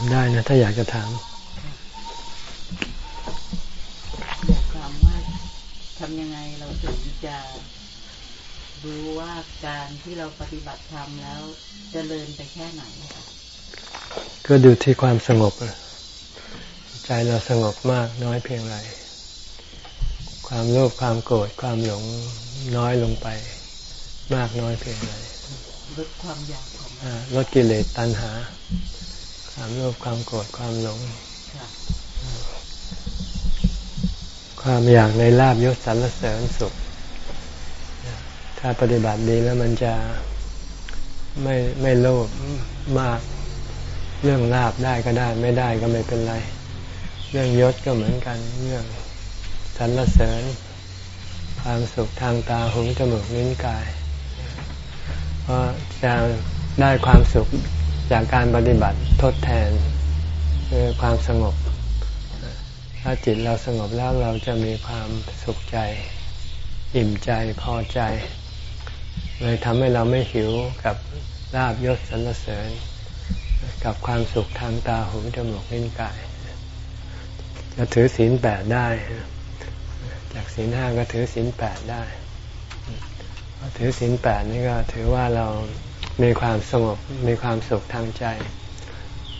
ามได้นะ ถ้าอยากจะถามอยากถามว่าทำยังไงเราถึงจะรู้ว่าการที่เราปฏิบัติธรรมแล้วจเจริญไปแค่ไหนก็ดูที่ความสงบ ใจเราสงบมากน้อยเพียงไร ความโลภความโกรธความหลงน้อยลงไป มากน้อยเพียงไรลดความอยากของลดกิเลสตัณหา ความโลภความโกรธความหลง ความอยากในลาบยศสรรเสริญสุข ถ้าปฏิบัติดีแล้วมันจะไม่ไม่โลภมาก เรื่องลาบได้ก็ได้ ไม่ได้ก็ไม่เป็นไร เรื่องยศก็เหมือนกัน เรื่องสรรเสริญ ความสุขทางตาหูจมูกนิ้นกาย เพราะจะได้ความสุข จากการปฏิบัติทดแทนคือความสงบ ถ้าจิตเราสงบแล้วเราจะมีความสุขใจ อิ่มใจพอใจ เลยทำให้เราไม่หิวกับลาบยศสรรเสริญ กับความสุขทางตาหูจมูกลิ้นกาย จะถือศีลแปดได้ จากศีลห้าก็ถือศีลแปดได้ถือศีลแปดนี่ก็ถือว่าเรา มีความสงบมีความสุขทางใจ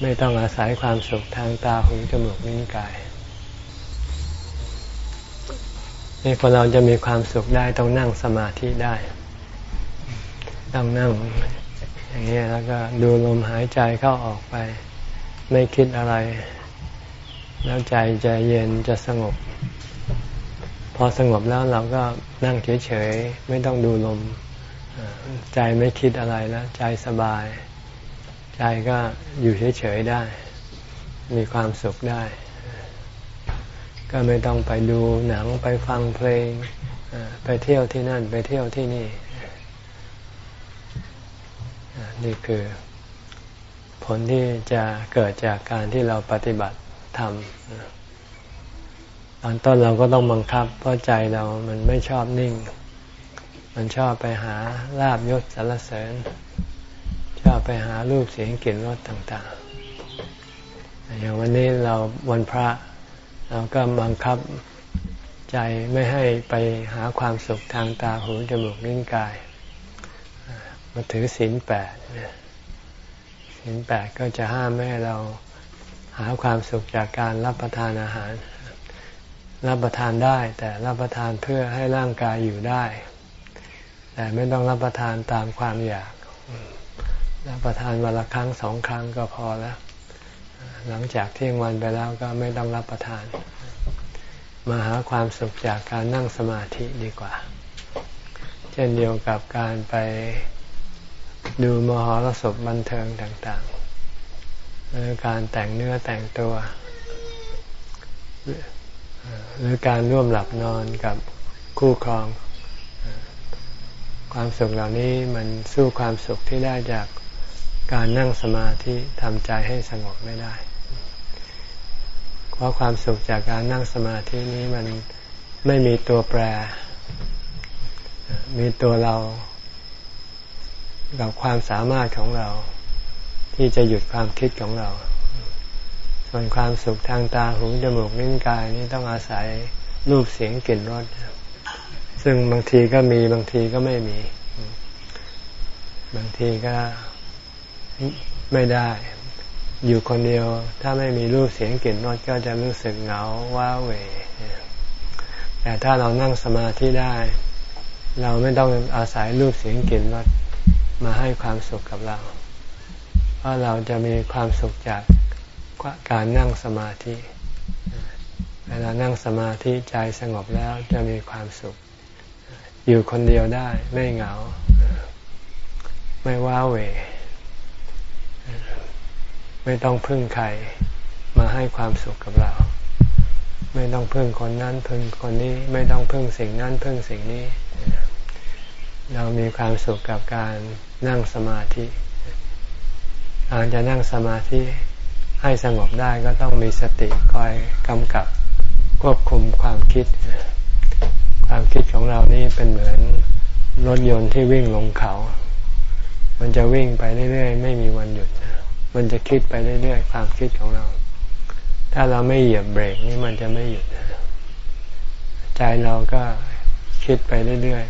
ไม่ต้องอาศัยความสุขทางตาหูจมูกลิ้นกายนี่คนเราจะมีความสุขได้ต้องนั่งสมาธิได้ ต้องนั่งอย่างนี้แล้วก็ดูลมหายใจเข้าออกไป ไม่คิดอะไร แล้วใจจะเย็นจะสงบ พอสงบแล้วเราก็นั่งเฉยๆ ไม่ต้องดูลม ใจไม่คิดอะไรแล้ว ใจสบาย ใจก็อยู่เฉยๆได้ มีความสุขได้ ก็ไม่ต้องไปดูหนังไปฟังเพลง ไปเที่ยวที่นั่น ไปเที่ยวที่นี่ นี่คือผลที่จะเกิดจากการที่เราปฏิบัติทำตอนต้นเราก็ต้องบังคับ เพราะใจเรามันไม่ชอบนิ่ง มันชอบไปหาลาบยศสารเสริญ ชอบไปหารูปเสียงกลิ่นรสต่างๆ อย่างวันนี้เราวันพระ เราก็บังคับใจไม่ให้ไปหาความสุขทางตาหูจมูกลิ้นกาย มาถือศีลแปดศีลแปดก็จะห้ามไม่ให้เราหาความสุขจากการรับประทานอาหาร รับประทานได้แต่รับประทานเพื่อให้ร่างกายอยู่ได้ แต่ไม่ต้องรับประทานตามความอยาก รับประทานวันละครั้งสองครั้งก็พอแล้ว หลังจากเที่ยงวันไปแล้วก็ไม่ต้องรับประทาน มาหาความสุขจากการนั่งสมาธิดีกว่า เช่นเดียวกับการไปดูมหรสพบันเทิงต่างๆหรือการแต่งเนื้อแต่งตัวหรือการร่วมหลับนอนกับคู่ครอง ความสุขเหล่านี้มันสู้ความสุขที่ได้จากการนั่งสมาธิทำใจให้สงบไม่ได้ เพราะความสุขจากการนั่งสมาธินี้มันไม่มีตัวแปร มีตัวเรา กับความสามารถของเรา ที่จะหยุดความคิดของเรา ส่วนความสุขทางตาหูจมูกลิ้นกายนี้ต้องอาศัยรูปเสียงกลิ่นรส ซึ่งบางทีก็มีบางทีก็ไม่มี บางทีก็ไม่ได้ อยู่คนเดียว ถ้าไม่มีรูปเสียงกลิ่นรสก็จะรู้สึกเหงาว้าเหวแต่ถ้าเรานั่งสมาธิได้ เราไม่ต้องอาศัยรูปเสียงกลิ่นรสมาให้ความสุขกับเรา เพราะเราจะมีความสุขจากการนั่งสมาธิเวลานั่งสมาธิใจสงบแล้วจะมีความสุข อยู่คนเดียวได้ ไม่เหงา ไม่ว้าเหวไม่ต้องพึ่งใครมาให้ความสุขกับเรา ไม่ต้องพึ่งคนนั้นพึ่งคนนี้ ไม่ต้องพึ่งสิ่งนั้นพึ่งสิ่งนี้ เรามีความสุขกับการนั่งสมาธิการจะนั่งสมาธิให้สงบได้ก็ต้องมีสติคอยกำกับควบคุมความคิด ความคิดของเรานี่เป็นเหมือนรถยนต์ที่วิ่งลงเขา มันจะวิ่งไปเรื่อยๆ ไม่มีวันหยุด มันจะคิดไปเรื่อยๆ ความคิดของเรา ถ้าเราไม่เหยียบเบรกนี่มันจะไม่หยุด ใจเราก็คิดไปเรื่อย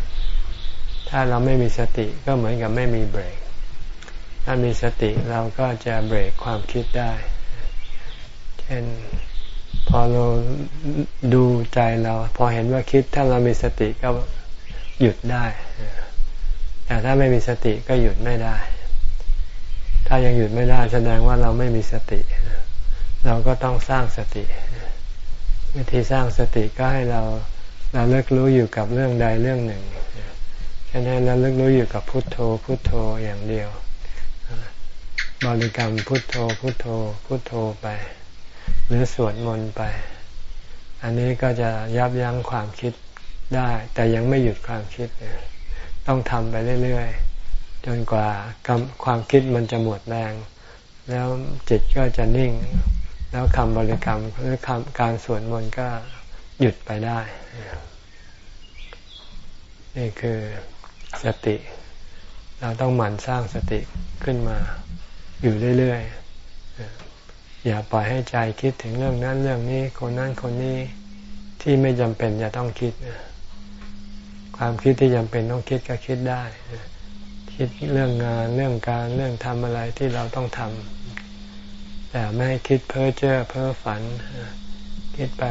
ๆ ถ้าเราไม่มีสติก็เหมือนกับไม่มีเบรก ถ้ามีสติเราก็จะเบรกความคิดได้ เช่น พอเราดูใจเรา พอเห็นว่าคิดถ้าเรามีสติก็หยุดได้ แต่ถ้าไม่มีสติก็หยุดไม่ได้ ถ้ายังหยุดไม่ได้แสดงว่าเราไม่มีสติ เราก็ต้องสร้างสติ วิธีสร้างสติก็ให้เราเราเลิกรู้อยู่กับเรื่องใดเรื่องหนึ่งแค่นั้นเราเลิกรู้อยู่กับพุทโธพุทโธอย่างเดียว บริกรรมพุทโธพุทโธพุทโธไป หรือสวดมนต์ไป อันนี้ก็จะยับยั้งความคิดได้ แต่ยังไม่หยุดความคิด ต้องทำไปเรื่อยๆ จนกว่าความคิดมันจะหมดแรง แล้วจิตก็จะนิ่ง แล้วคำบริกรรมหรือคำการสวดมนต์ก็หยุดไปได้ นี่คือสติ เราต้องหมั่นสร้างสติขึ้นมาอยู่เรื่อยๆ อย่าปล่อยให้ใจคิดถึงเรื่องนั้นเรื่องนี้คนนั้นคนนี้ที่ไม่จำเป็นจะต้องคิดความคิดที่จำเป็นต้องคิดก็คิดได้คิดเรื่องงานเรื่องการเรื่องทำอะไรที่เราต้องทำแต่ไม่ให้คิดเพ้อเจ้อเพ้อฝัน คิดไป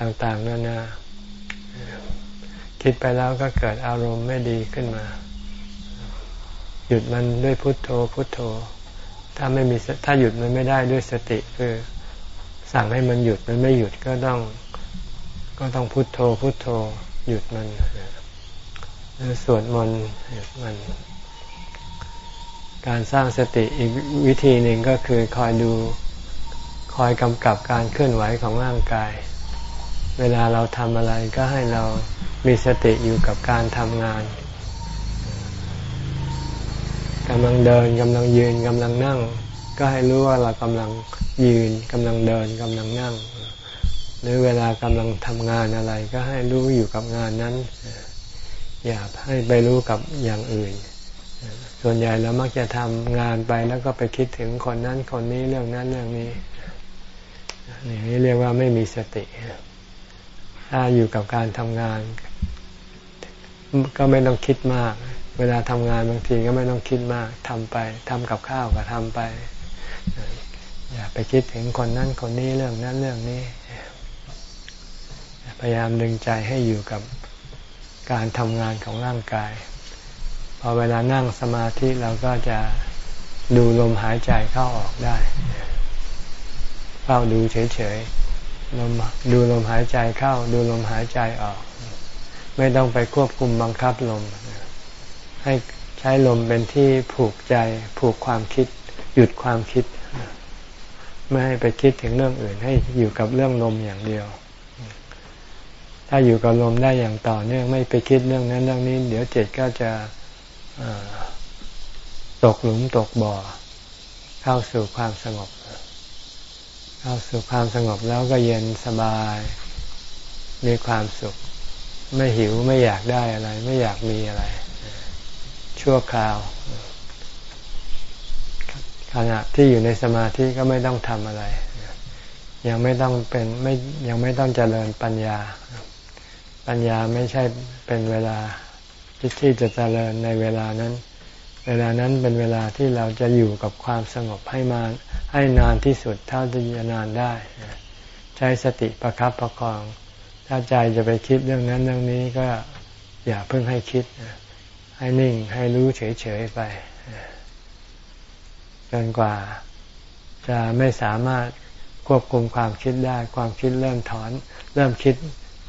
ต่างๆนานาคิดไปแล้วก็เกิดอารมณ์ไม่ดีขึ้นมา หยุดมันด้วยพุทโธพุทโธ ถ้าไม่มีถ้าหยุดมันไม่ได้ด้วยสติคือสั่งให้มันหยุดมันไม่หยุดก็ต้องก็ต้องพุทโธพุทโธหยุดมันหรือสวดมนต์หยุดมัน การสร้างสติอีกวิธีหนึ่งก็คือคอยดูคอยกำกับการเคลื่อนไหวของร่างกาย เวลาเราทำอะไรก็ให้เรามีสติอยู่กับการทำงาน กำลังเดินกำลังยืนกำลังนั่ง ก็ให้รู้ว่าเรากำลังยืนกำลังเดินกำลังนั่ง หรือเวลากำลังทำงานอะไร ก็ให้รู้อยู่กับงานนั้น อย่าให้ไปรู้กับอย่างอื่น ส่วนใหญ่เรามักจะทำงานไปแล้วก็ไปคิดถึงคนนั้นคนนี้เรื่องนั้นเรื่องนี้นี่เรียกว่าไม่มีสติ ถ้าอยู่กับการทำงาน ก็ไม่ต้องคิดมาก เวลาทำงานบางทีก็ไม่ต้องคิดมากทำไปทำกับข้าวก็ทำไป อย่าไปคิดถึงคนนั้นคนนี้เรื่องนั้นเรื่องนี้ พยายามดึงใจให้อยู่กับการทำงานของร่างกาย พอเวลานั่งสมาธิเราก็จะดูลมหายใจเข้าออกได้เฝ้าดูเฉยๆลมดูลมหายใจเข้า ดูลมหายใจออก ไม่ต้องไปควบคุมบังคับลม ให้ใช้ลมเป็นที่ผูกใจ ผูกความคิด หยุดความคิด ไม่ให้ไปคิดถึงเรื่องอื่น ให้อยู่กับเรื่องลมอย่างเดียว ถ้าอยู่กับลมได้อย่างต่อเนื่องไม่ไปคิดเรื่องนั้นเรื่องนี้ เดี๋ยวจิตก็จะตกหลุมตกบ่อ เข้าสู่ความสงบ เข้าสู่ความสงบแล้วก็เย็นสบาย มีความสุข ไม่หิวไม่อยากได้อะไร ไม่อยากมีอะไร ชั่วคราว ขณะที่อยู่ในสมาธิก็ไม่ต้องทำอะไร ยังไม่ต้องเป็นไม่ยังไม่ต้องเจริญปัญญา ปัญญาไม่ใช่เป็นเวลาที่จะเจริญในเวลานั้น เวลานั้นเป็นเวลาที่เราจะอยู่กับความสงบให้มาให้นานที่สุดเท่าที่จะนานได้ ใช้สติประครับประคอง ถ้าใจจะไปคิดเรื่องนั้นเรื่องนี้ก็อย่าเพิ่งให้คิด ให้นิ่งให้รู้เฉยๆไป จนกว่าจะไม่สามารถควบคุมความคิดได้ ความคิดเริ่มถอน เริ่มคิด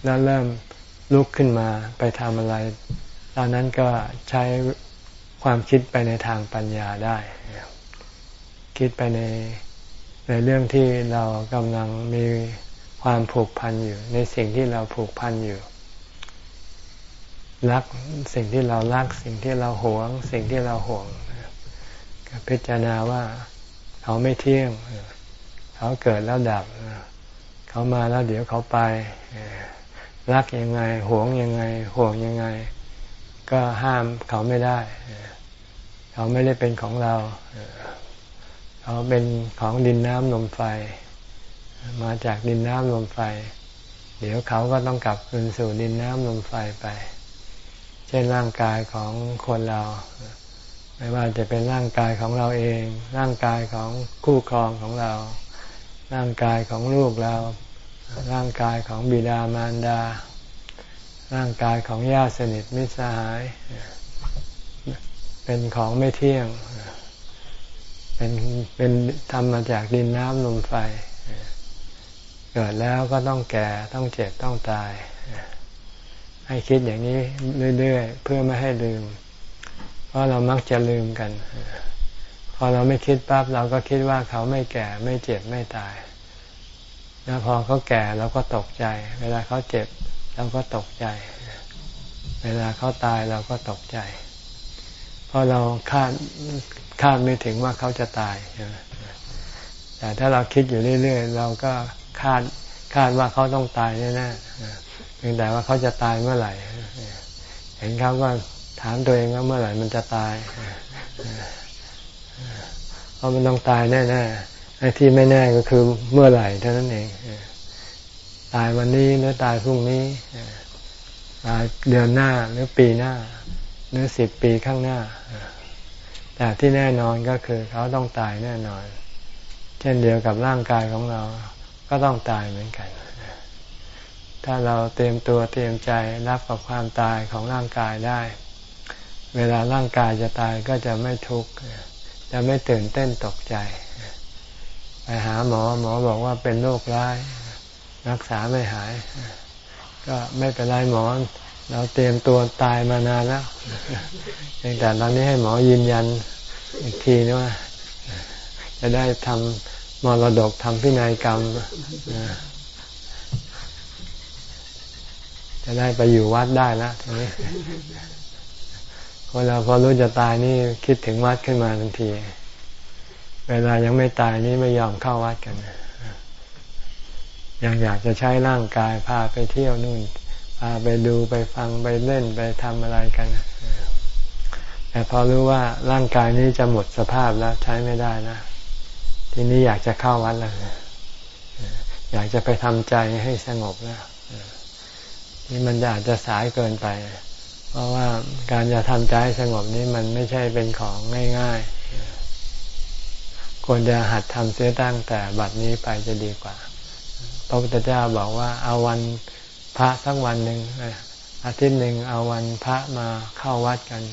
แล้วเริ่มลุกขึ้นมาไปทำอะไร ตอนนั้นก็ใช้ความคิดไปในทางปัญญาได้ คิดไปในในเรื่องที่เรากำลังมีความผูกพันอยู่ ในสิ่งที่เราผูกพันอยู่ รักสิ่งที่เรารัก สิ่งที่เราหวง สิ่งที่เราห่วงพิจารณาว่าเขาไม่เที่ยง เขาเกิดแล้วดับ เขามาแล้วเดี๋ยวเขาไป รักยังไง หวงยังไง ห่วงยังไง ก็ห้ามเขาไม่ได้ เขาไม่ได้เป็นของเราเเขาเป็นของดินน้ำลมไฟ มาจากดินน้ำลมไฟ เดี๋ยวเขาก็ต้องกลับคืนสู่ดินน้ำลมไฟไป เช่นร่างกายของคนเรา ไม่ว่าจะเป็นร่างกายของเราเอง ร่างกายของคู่ครองของเรา ร่างกายของลูกเรา ร่างกายของบิดามารดา ร่างกายของญาติสนิทมิตรสหาย เป็นของไม่เที่ยง เป็นเป็นทำมาจากดินน้ำลมไฟ เกิดแล้วก็ต้องแก่ต้องเจ็บต้องตาย ให้คิดอย่างนี้เรื่อยๆเพื่อไม่ให้ลืม เพราะเรามักจะลืมกัน พอเราไม่คิดปั๊บเราก็คิดว่าเขาไม่แก่ไม่เจ็บไม่ตาย แล้วพอเขาแก่เราก็ตกใจ เวลาเขาเจ็บเราก็ตกใจ เวลาเขาตายเราก็ตกใจ เพราะเราคาดคาดไม่ถึงว่าเขาจะตายแต่ถ้าเราคิดอยู่เรื่อยๆเราก็คาดคาดว่าเขาต้องตายแน่ๆ เพียงแต่ว่าเขาจะตายเมื่อไหร่ เห็นเขาก็ถามตัวเองว่าเมื่อไหร่มันจะตายเพราะมันต้องตายแน่ๆไอ้ที่ไม่แน่ก็คือเมื่อไหร่เท่านั้นเองตายวันนี้หรือตายพรุ่งนี้ตายเดือนหน้าหรือปีหน้า หรือสิบปีข้างหน้า แต่ที่แน่นอนก็คือเขาต้องตายแน่นอน เช่นเดียวกับร่างกายของเรา ก็ต้องตายเหมือนกัน ถ้าเราเตรียมตัวเตรียมใจรับกับความตายของร่างกายได้ เวลาร่างกายจะตายก็จะไม่ทุกข์จะไม่ตื่นเต้นตกใจ ไปหาหมอหมอบอกว่าเป็นโรคร้าย รักษาไม่หาย ก็ไม่เป็นไรหมอ เราเตรียมตัวตายมานานแล้วเพียงแต่ตอนนี้ให้หมอยืนยันอีกทีนะว่า จะได้ทำมรดกทำพินัยกรรม จะได้ไปอยู่วัดได้แล้วทีนี้คนเราพอรู้จะตายนี่คิดถึงวัดขึ้นมาทันที เวลายังไม่ตายนี่ไม่ยอมเข้าวัดกัน ยังอยากจะใช้ร่างกายพาไปเที่ยวนู่น พาไปดูไปฟังไปเล่นไปทำอะไรกัน แต่พอรู้ว่าร่างกายนี้จะหมดสภาพแล้วใช้ไม่ได้นะ ทีนี้อยากจะเข้าวัดแล้วอยากจะไปทำใจให้สงบแล้ว นี่มันอาจจะสายเกินไป เพราะว่าการจะทำใจให้สงบนี้มันไม่ใช่เป็นของง่ายๆ ควรจะหัดทำเสียตั้งแต่บัดนี้ไปจะดีกว่า พระพุทธเจ้าบอกว่าเอาวันพระสักวันหนึ่งอาทิตย์หนึ่งเอาวันพระมาเข้าวัดกัน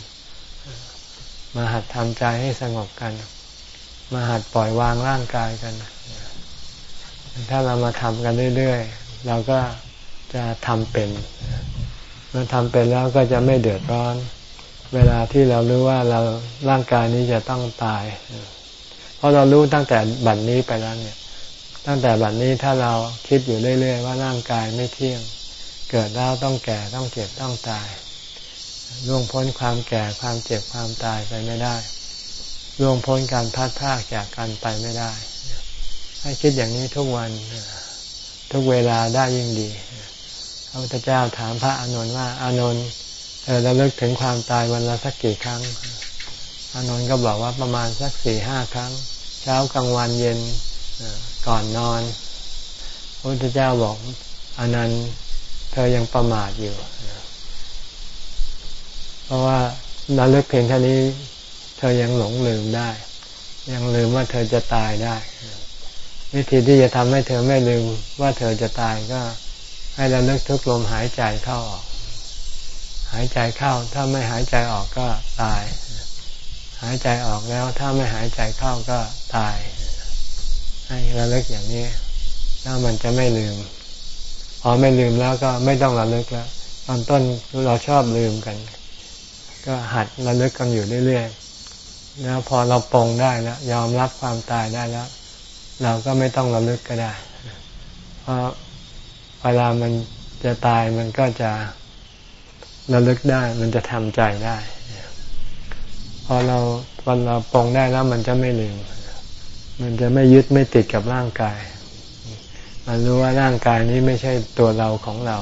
มาหัดทำใจให้สงบกัน มาหัดปล่อยวางร่างกายกัน ถ้าเรามาทำกันเรื่อยๆ เราก็ จะทำเป็น เมื่อทำเป็นแล้วก็จะไม่เดือดร้อน เวลาที่เรารู้ว่าเราร่างกายนี้จะต้องตาย เพราะเรารู้ตั้งแต่บัดนนี้ไปแล้วเนี่ย ตั้งแต่บัดนนี้ถ้าเราคิดอยู่เรื่อย ๆ ว่าร่างกายไม่เที่ยง เกิดแล้วต้องแก่ต้องเจ็บต้องตายล่วงพ้นความแก่ความเจ็บความตายไปไม่ได้ล่วงพ้นการพัดพากจากกันไปไม่ได้ ให้คิดอย่างนี้ทุกวัน ทุกเวลาได้ยิ่งดี ระพุทธเจ้าถามพระอานนท์ว่าอานนท์เธอระลึกถึงความตายวันละสักกี่ครั้ง อานนท์ก็บอกว่าประมาณสักสี่ห้าครั้ง เช้ากลางวันเย็นก่อนนอนพระพุทธเจ้าบอกอนันต์ธอยังประมาทอยู่ เพราะว่าเราเลิกเพียงแค่นี้ เธอยังหลงลืมได้ ยังลืมว่าเธอจะตายได้ วิธีที่จะทำให้เธอไม่ลืมว่าเธอจะตายก็ ให้เราเลิกทุกลมหายใจเข้าออก หายใจเข้า ถ้าไม่หายใจออกก็ตาย หายใจออกแล้วถ้าไม่หายใจเข้าก็ตาย ให้เราเลิกอย่างนี้ แล้วมันจะไม่ลืม พอไม่ลืมแล้วก็ไม่ต้องระลึกแล้วตอนต้นเราชอบลืมกัน ก็หัดระลึกกันอยู่เรื่อยๆแล้วพอเราปรงได้แล้วยอมรับความตายได้แล้ว เราก็ไม่ต้องระลึกก็ได้ เพราะ เวลามันจะตายมันก็จะระลึกได้ มันจะทำใจได้ พอเราพอเราปรงได้แล้วมันจะไม่ลืม มันจะไม่ยึดไม่ติดกับร่างกาย มันรู้ว่าร่างกายนี้ไม่ใช่ตัวเราของเรา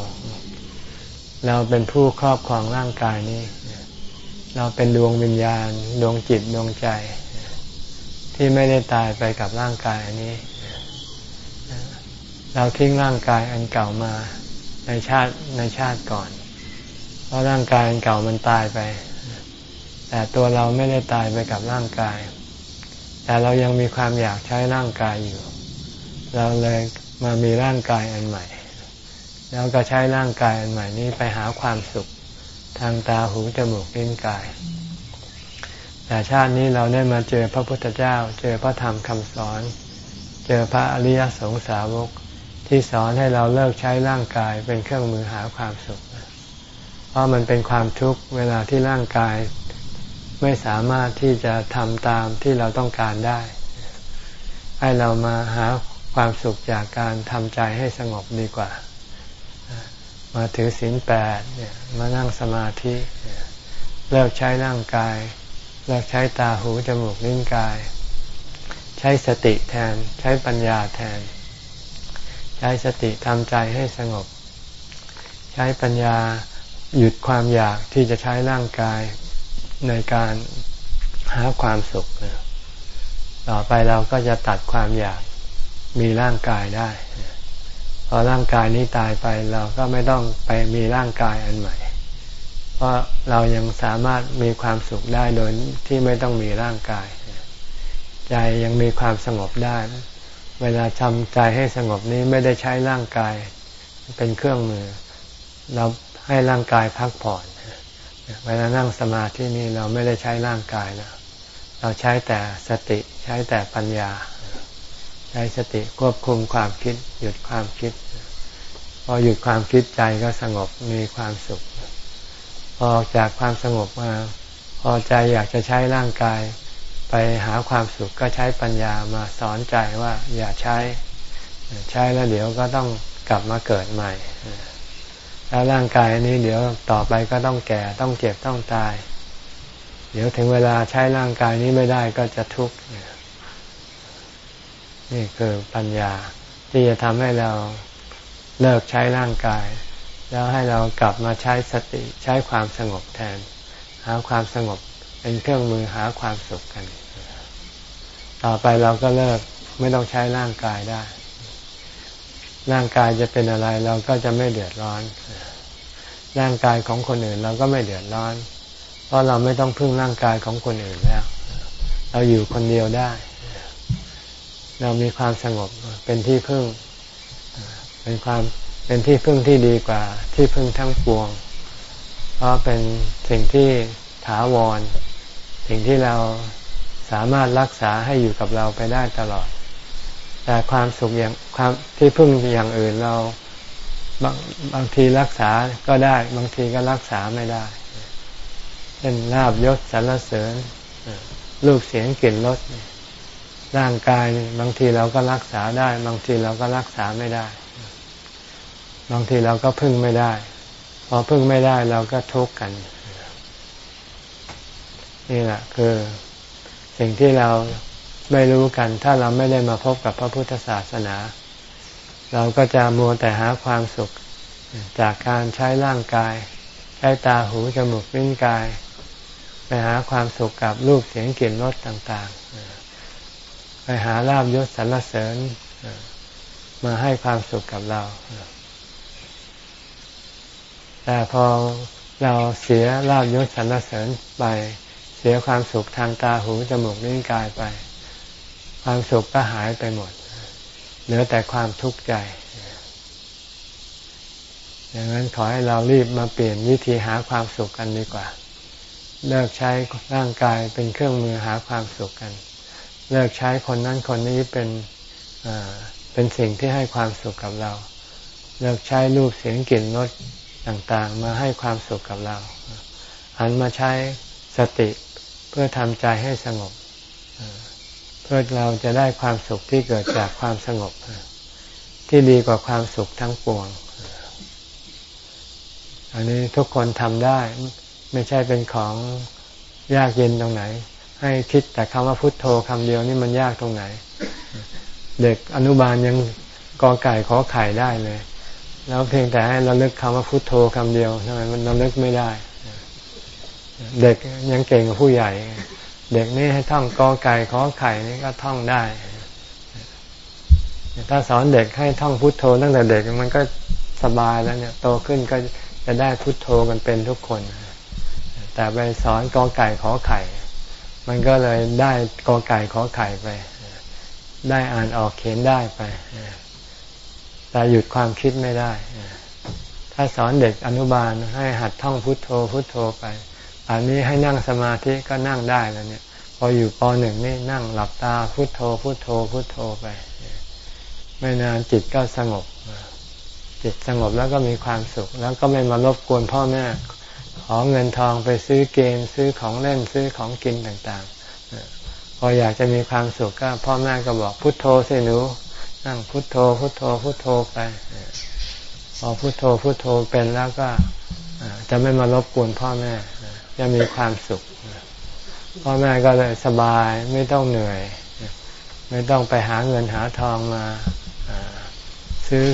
เราเป็นผู้ครอบครองร่างกายนี้ เราเป็นดวงวิญญาณ ดวงจิตดวงใจทที่ไม่ได้ตายไปกับร่างกายอันนี้ เราทิ้งร่างกายอันเก่ามาในชาติในชาติก่อน เพราะร่างกายอันเก่ามันตายไป แต่ตัวเราไม่ได้ตายไปกับร่างกาย แต่เรายังมีความอยากใช้ร่างกายอยู่ เราเลยมามีร่างกายอันใหม่ แล้วก็ใช้ร่างกายอันใหม่นี้ไปหาความสุขทางตาหูจมูกลิ้นกาย แต่ชาตินี้เราได้มาเจอพระพุทธเจ้า เจอพระธรรมคำสอน เจอพระอริยสงสาวก ที่สอนให้เราเลิกใช้ร่างกายเป็นเครื่องมือหาความสุข เพราะมันเป็นความทุกข์เวลาที่ร่างกายไม่สามารถที่จะทำตามที่เราต้องการได้ ให้เรามาหาความสุขจากการทำใจให้สงบดีกว่า มาถือศีลแปดเนี่ยมานั่งสมาธิเลิกใช้ร่างกาย เลิกใช้ตาหูจมูกลิ้นกาย ใช้สติแทนใช้ปัญญาแทน ช้สติทำใจให้สงบ ใช้ปัญญาหยุดความอยากที่จะใช้ร่างกายในการหาความสุข ต่อไปเราก็จะตัดความอยากมีร่างกายได้ พอร่างกายนี้ตายไปเราก็ไม่ต้องไปมีร่างกายอันใหม่ เพราะเรายังสามารถมีความสุขได้โดยที่ไม่ต้องมีร่างกาย ใจยังมีความสงบได้ เวลาทำใจให้สงบนี้ไม่ได้ใช้ร่างกายเป็นเครื่องมือ เราให้ร่างกายพักผ่อนเวลานั่งสมาธินี่เราไม่ได้ใช้ร่างกายแล้วเราใช้แต่สติใช้แต่ปัญญา ใช้สติควบคุมความคิด หยุดความคิด พอหยุดความคิดใจก็สงบมีความสุข พอจากความสงบมา พอใจอยากจะใช้ร่างกาย ไปหาความสุขก็ใช้ปัญญามาสอนใจว่าอย่าใช้ ใช้แล้วเดี๋ยวก็ต้องกลับมาเกิดใหม่ แล้วร่างกายนี้เดี๋ยวต่อไปก็ต้องแก่ต้องเจ็บต้องตาย เดี๋ยวถึงเวลาใช้ร่างกายนี้ไม่ได้ก็จะทุกข์นี่คือปัญญาที่จะทำให้เราเลิกใช้ร่างกาย แล้วให้เรากลับมาใช้สติใช้ความสงบแทน หาความสงบเป็นเครื่องมือหาความสุขกัน ต่อไปเราก็เลิกไม่ต้องใช้ร่างกายได้ ร่างกายจะเป็นอะไรเราก็จะไม่เดือดร้อน ร่างกายของคนอื่นเราก็ไม่เดือดร้อน เพราะเราไม่ต้องพึ่งร่างกายของคนอื่นแล้ว เราอยู่คนเดียวได้ เรามีความสงบเป็นที่พึ่ง เป็นความเป็นที่พึ่งที่ดีกว่า ที่พึ่งทั้งปวง เพราะเป็นสิ่งที่ถาวร สิ่งที่เราามารถรักษาให้อยู่กับเราไปได้ตลอด แต่ความสุขอย่างความที่พึ่งอย่างอื่นเราบางบางทีรักษาก็ได้ บางทีก็รักษาไม่ได้เช่นลาบยศสรรเสริญรูปเสียงกลิ่นรสร่างกายบางทีเราก็รักษาได้ บางทีเราก็รักษาไม่ได้ บางทีเราก็พึ่งไม่ได้ พอพึ่งไม่ได้เราก็ทุกข์กัน นี่แหละคือ สิ่งที่เราไม่รู้กัน ถ้าเราไม่ได้มาพบกับพระพุทธศาสนา เราก็จะมัวแต่หาความสุขจากการใช้ร่างกาย ใช้ตาหูจมูกลิ้นกาย ไปหาความสุขกับรูปเสียงกลิ่นรสต่างๆ ไปหาลาบยศสรรเสริญมาให้ความสุขกับเรา แต่พอเราเสียลาบยศสรรเสริญไป สียความสุขทางตาหูจมูกลิ้นกายไป ความสุขก็หายไปหมด เหลือแต่ความทุกข์ใจอย่างนั้นขอให้เรารีบมาเปลี่ยนวิธีหาความสุขกันดีกว่า เลิกใช้ร่างกายเป็นเครื่องมือหาความสุขกัน เลิกใช้คนนั้นคนนี้เป็นเป็นสิ่งที่ให้ความสุขกับเรา เลิกใช้รูปเสียงกลิ่นรสต่างๆ มาให้ความสุขกับเรา หันมาใช้สติ พื่อทำใจให้สงบ เพื่อเราจะได้ความสุขที่เกิดจากความสงบ ที่ดีกว่าความสุขทั้งปวง อันนี้ทุกคนทำได้ ไม่ใช่เป็นของยากเย็นตรงไหน ให้คิดแต่คำว่าพุทโธคำเดียวนี่มันยากตรงไหน เด็กอนุบาลยังกอไก่ขอไข่ได้เลย แล้วเพียงแต่ให้เราเลิกคำว่าพุทโธคำเดียวทำไมมันเราเลิกไม่ได้ เด็กยังเก่งกว่าผู้ใหญ่ เด็กนี่ให้ท่องกอไก่ขอไข่นี่ก็ท่องได้ ถ้าสอนเด็กให้ท่องพุทโธตั้งแต่เด็กมันก็สบายแล้วเนี่ยโตขึ้นก็จะได้พุทโธกันเป็นทุกคน แต่ไปสอนกอไก่ขอไข่ มันก็เลยได้กอไก่ขอไข่ไป ได้อ่านออกเขียนได้ไป แต่หยุดความคิดไม่ได้ ถ้าสอนเด็กอนุบาลให้หัดท่องพุทโธพุทโธไป อันนี้ให้นั่งสมาธิก็นั่งได้แล้วเนี่ย พออยู่ปหนึ่งนี่นั่งหลับตาพุโทโธพุโทโธพุโทโธไป ไม่นานจิตก็สงบ จิตสงบแล้วก็มีความสุข แล้วก็ไม่มารบกวนพ่อแม่ขอเงินทองไปซื้อเกมซื้อของเล่นซื้อของกินต่างๆ พออยากจะมีความสุขก็พ่อแม่ก็บอกพุโทโธสิหนูนั่งพุโทโธพุโทโธพุโทโธไปพอพุโทโธพุโทโธเป็นแล้วก็จะไม่มารบกวนพ่อแม่ จะมีความสุขพ่อแม่ก็เลยสบายไม่ต้องเหนื่อย ไม่ต้องไปหาเงินหาทองมาซื้อ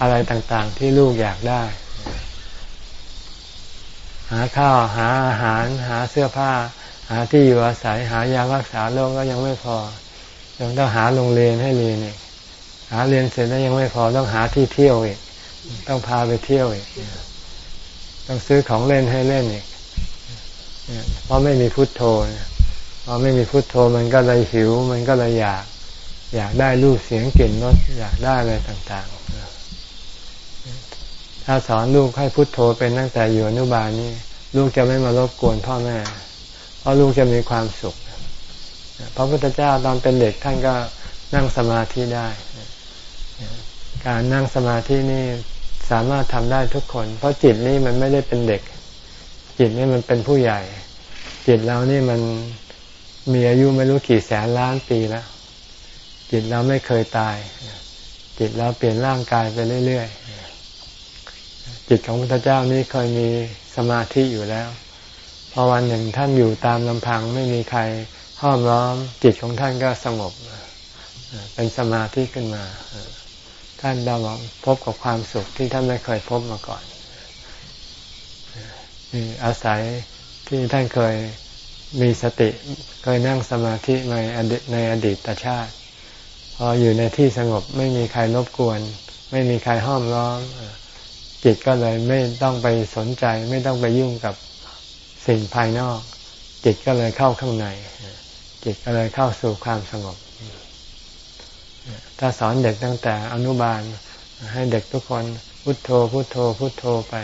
อะไรต่างๆ ที่ลูกอยากได้ หาข้าวหาอาหารหาเสื้อผ้า หาที่อยู่อาศัยหายารักษาโรคก็ยังไม่พอยังต้องหาโรงเรียนให้เรียนอีกหาเรียนเสร็จแล้วยังไม่พอต้องหาที่เที่ยวอีกต้องพาไปเที่ยวอีกต้องซื้อของเล่นให้เล่นอีก เพราะไม่มีพุทโธพอไม่มีพุทโธมันก็เลยหิว มันก็เลยอยาก อยากได้รูปเสียงกลิ่นรสอยากได้อะไรต่างๆ ถ้าสอนลูกให้พุทโธเป็นตั้งแต่อยู่อนุบาลนี่ลูกจะไม่มารบกวนพ่อแม่ เพราะลูกจะมีความสุข พระพุทธเจ้าตอนเป็นเด็กท่านก็นั่งสมาธิได้ การนั่งสมาธินี่สามารถทำได้ทุกคน เพราะจิตนี่มันไม่ได้เป็นเด็ก จิตนี่มันเป็นผู้ใหญ่ จิตเรานี่มันมีอายุไม่รู้กี่แสนล้านปีแล้ว จิตเราไม่เคยตาย จิตเราเปลี่ยนร่างกายไปเรื่อยๆ จิตของพระเจ้านี่เคยมีสมาธิอยู่แล้วพอวันหนึ่งท่านอยู่ตามลำพังไม่มีใครห้อมล้อม จิตของท่านก็สงบเป็นสมาธิขึ้นมา ท่านได้พบกับความสุขที่ท่านไม่เคยพบมาก่อน อาศัยที่ท่านเคยมีสติ เคยนั่งสมาธิในอดีตในอดีตชาติ พออยู่ในที่สงบไม่มีใครรบกวน ไม่มีใครห้อมล้อมจิตก็เลยไม่ต้องไปสนใจ ไม่ต้องไปยุ่งกับสิ่งภายนอก จิตก็เลยเข้าข้างใน จิตก็เลยเข้าสู่ความสงบ ถ้าสอนเด็กตั้งแต่อนุบาลให้เด็กทุกคนพุโทโธพุโทโธพุโทโธไป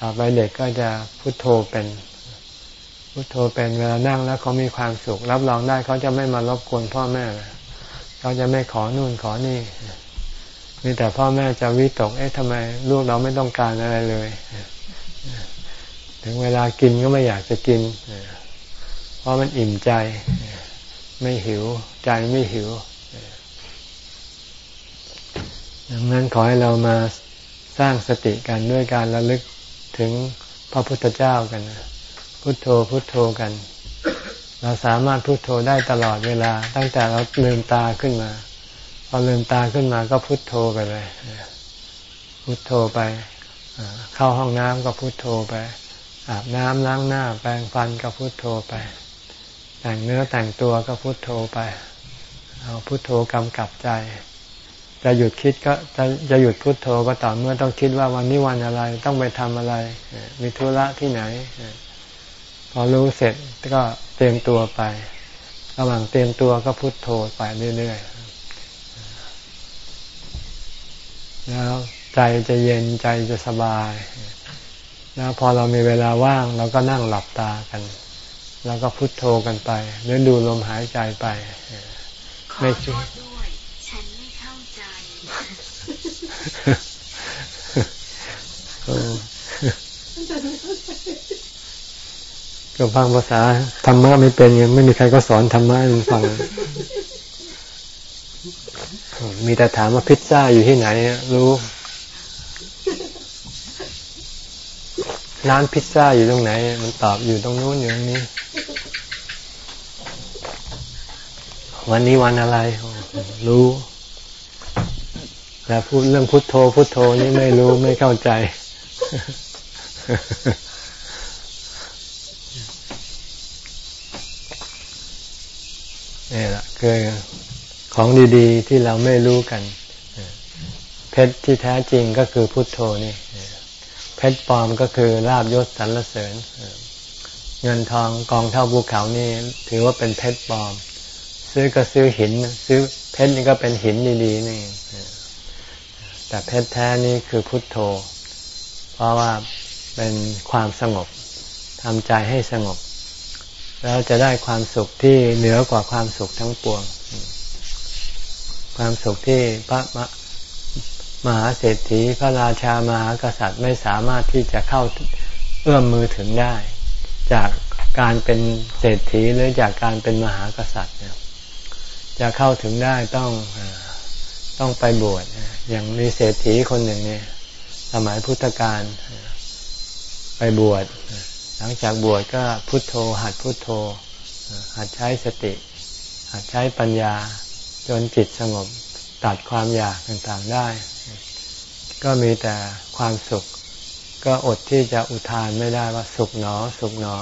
ต่อไปเด็กก็จะพุโทโธเป็น พุโทโธเป็นเวลานั่งแล้วเขามีความสุข รับรองได้เขาจะไม่มารบกวนพ่อแม่เขาจะไม่ขอนู่นขอนี่มีแต่พ่อแม่จะวิตก เอ๊ะทำไมลูกเราไม่ต้องการอะไรเลย ถึงเวลากินก็ไม่อยากจะกิน เพราะมันอิ่มใจ ไม่หิว ใจไม่หิว ดังนั้นขอให้เรามาสร้างสติกันด้วยการระลึก ถึงพระพุทธเจ้ากัน พุทโธพุทโธกัน เราสามารถพุทโธได้ตลอดเวลา ตั้งแต่เราลืมตาขึ้นมา พอลืมตาขึ้นมาก็พุทโธไปเลย พุทโธไป เข้าห้องน้ำก็พุทโธไป อาบน้ำล้างหน้า แปรงฟันก็พุทโธไป แต่งเนื้อแต่งตัวก็พุทโธไป เอาพุทโธกำกับใจ จะหยุดคิดก็จะจะหยุดพุดโทโธก็ต่อเมื่อต้องคิดว่าวันนี้วันอะไรต้องไปทำอะไร มีธุระที่ไหน พอรู้เสร็จก็เตรียมตัวไประหว่างเตรียมตัวก็พุโทโธไปเรื่อยๆแล้วใจจะเย็นใจจะสบาย แล้วพอเรามีเวลาว่าง เราก็นั่งหลับตากัน แล้วก็พุโทโธกันไปหรือดูลมหายใจไปไม่ช่ว ก็ฟังภาษาธรรมะไม่เป็นยังไม่มีใครก็สอนธรรมะให้ฟัง มีแต่ถามว่าพิซซ่าอยู่ที่ไหนรู้ร้านพิซซ่าอยู่ตรงไหน มันตอบอยู่ตรงนู้นอยู่ตรงนี้ วันนี้วันอะไร รู้ แต่พูดเรื่องพุทโธ พุทโธนี่ไม่รู้ไม่เข้าใจ นี่แหละคือของดีๆ ที่เราไม่รู้กัน เพชรที่แท้จริงก็คือพุทโธนี่ เพชรปลอมก็คือลาบยศสรรเสริญ เงินทองกองเท่าภูเขานี่ ถือว่าเป็นเพชรปลอม ซื้อก็ซื้อหิน ซื้อเพชรนี่ก็เป็นหินดีๆนี่ แต่เพชรแท้นี่คือพุทโธ เพราะว่าเป็นความสงบทำใจให้สงบ แล้วจะได้ความสุขที่เหนือกว่าความสุขทั้งปวง ความสุขที่พระมหาเศรษฐีพระราชามหากษัตริย์ไม่สามารถที่จะเข้าเอื้อมมือถึงได้ จากการเป็นเศรษฐีหรือจากการเป็นมหากษัตริย์จะเข้าถึงได้ต้องต้องไปบวช อย่างมีเศรษฐีคนหนึ่งเนี่ย สมัยพุทธกาลไปบวช หลังจากบวชก็พุทโธ หัดพุทโธ หัดใช้สติ หัดใช้ปัญญา จนจิตสงบตัดความอยากต่างๆได้ ก็มีแต่ความสุข ก็อดที่จะอุทานไม่ได้ว่าสุขหนอ สุขหนอ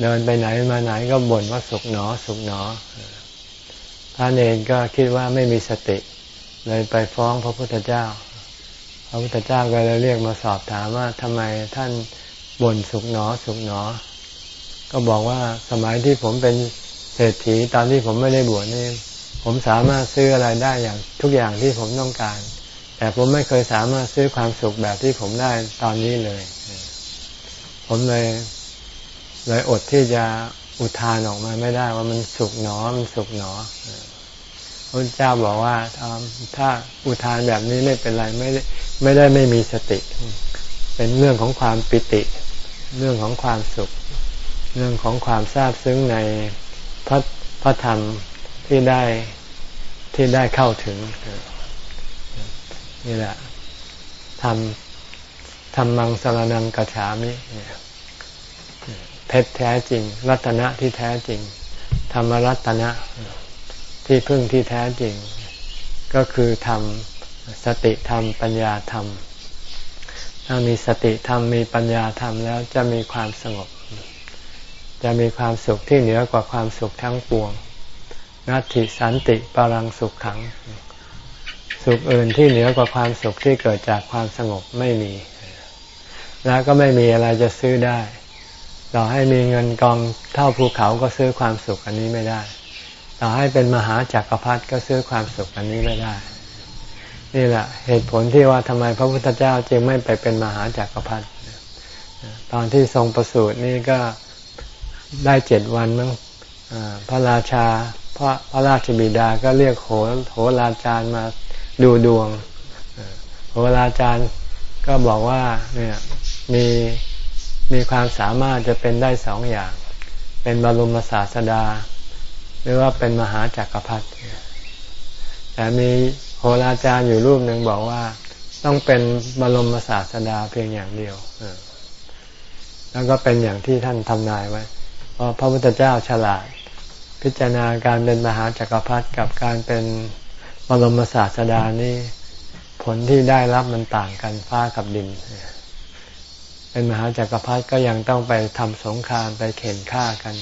เดินไปไหนมาไหนก็บ่นว่าสุขหนอ สุขหนอพระเนรก็คิดว่าไม่มีสติ เลยไปฟ้องพระพุทธเจ้า พระพุทธเจ้าก็เลยเรียกมาสอบถามว่าทำไมท่านบ่นสุขหนอสุขหนอ ก็บอกว่าสมัยที่ผมเป็นเศรษฐีตอนที่ผมไม่ได้บวชนี่ผมสามารถซื้ออะไรได้อย่างทุกอย่างที่ผมต้องการ แต่ผมไม่เคยสามารถซื้อความสุขแบบที่ผมได้ตอนนี้เลย ผมเลยเลยอดที่จะอุทานออกมาไม่ได้ว่ามันสุขหนอมันสุขหนอ พระเจ้าบอกว่าถ้าอุทานแบบนี้ไม่เป็นไรไม่ได้ไม่ได้ไม่มีสติ เป็นเรื่องของความปิติ เรื่องของความสุข เรื่องของความซาบซึ้งในพระพระธรรมที่ได้ที่ได้เข้าถึงนี่แหละทำทำมังสารนังกระฉามิเพชรแท้จริง รัตนะที่แท้จริง ธรรมรัตนะ ที่พึ่งที่แท้จริง ก็คือทำสติธรรม ปัญญาธรรม ถ้ามีสติธรรมมีปัญญาธรรมแล้วจะมีความสงบ จะมีความสุขที่เหนือกว่าความสุขทั้งปวงนัตติสันติปรังสุขขัง สุขอื่นที่เหนือกว่าความสุขที่เกิดจากความสงบไม่มี แล้วก็ไม่มีอะไรจะซื้อได้ เราให้มีเงินกองเท่าภูเขาก็ซื้อความสุขอันนี้ไม่ได้ เราให้เป็นมหาจักรพรรดิก็ซื้อความสุขอันนี้ไม่ได้ นี่แหละ เหตุผลที่ว่าทำไมพระพุทธเจ้าจึงไม่ไปเป็นมหาจักรพรรดิตอนที่ทรงประสูตินี่ก็ได้เจ็ดวันมั้งพระราชาพระพระราชบิดาก็เรียกโหโหราจารย์มาดูดวงโหราจารย์ก็บอกว่าเนี่ยมีมีความสามารถจะเป็นได้สองอย่าง เป็นบรมศาสดา หรือว่าเป็นมหาจักรพรรดิแต่มีโหราจารย์อยู่รูปหนึ่งบอกว่า ต้องเป็นบรมศาสดาเพียงอย่างเดียวแล้วก็เป็นอย่างที่ท่านทำนายไว้เพราะพระพุทธเจ้าฉลาด พิจารณาการเป็นมหาจักรพรรดิกับการเป็นบรมศาสดานี่ผลที่ได้รับมันต่างกันฟ้ากับดิน เป็นมหาจักรพรรดิก็ยังต้องไปทำสงครามไปเข็นฆ่ากัน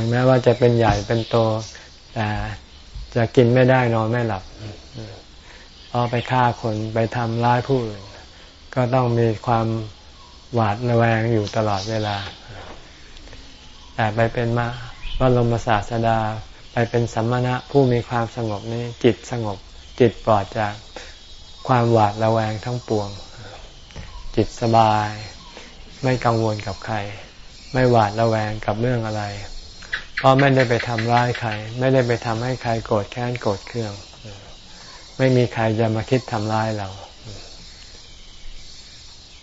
ถึงแม้ว่าจะเป็นใหญ่เป็นโต แต่จะกินไม่ได้นอนไม่หลับพอไปฆ่าคนไปทำร้ายผู้อื่นก็ต้องมีความหวาดระแวงอยู่ตลอดเวลา แต่ไปเป็นมาบรมศาสดา ไปเป็นสัมมณะผู้มีความสงบนี้ จิตสงบ จิตปลอดจากความหวาดระแวงทั้งปวง จิตสบาย ไม่กังวลกับใคร ไม่หวาดระแวงกับเรื่องอะไร เพราะไม่ได้ไปทำร้ายใคร ไม่ได้ไปทำให้ใครโกรธแค้นโกรธเคือง ไม่มีใครจะมาคิดทำร้ายเรา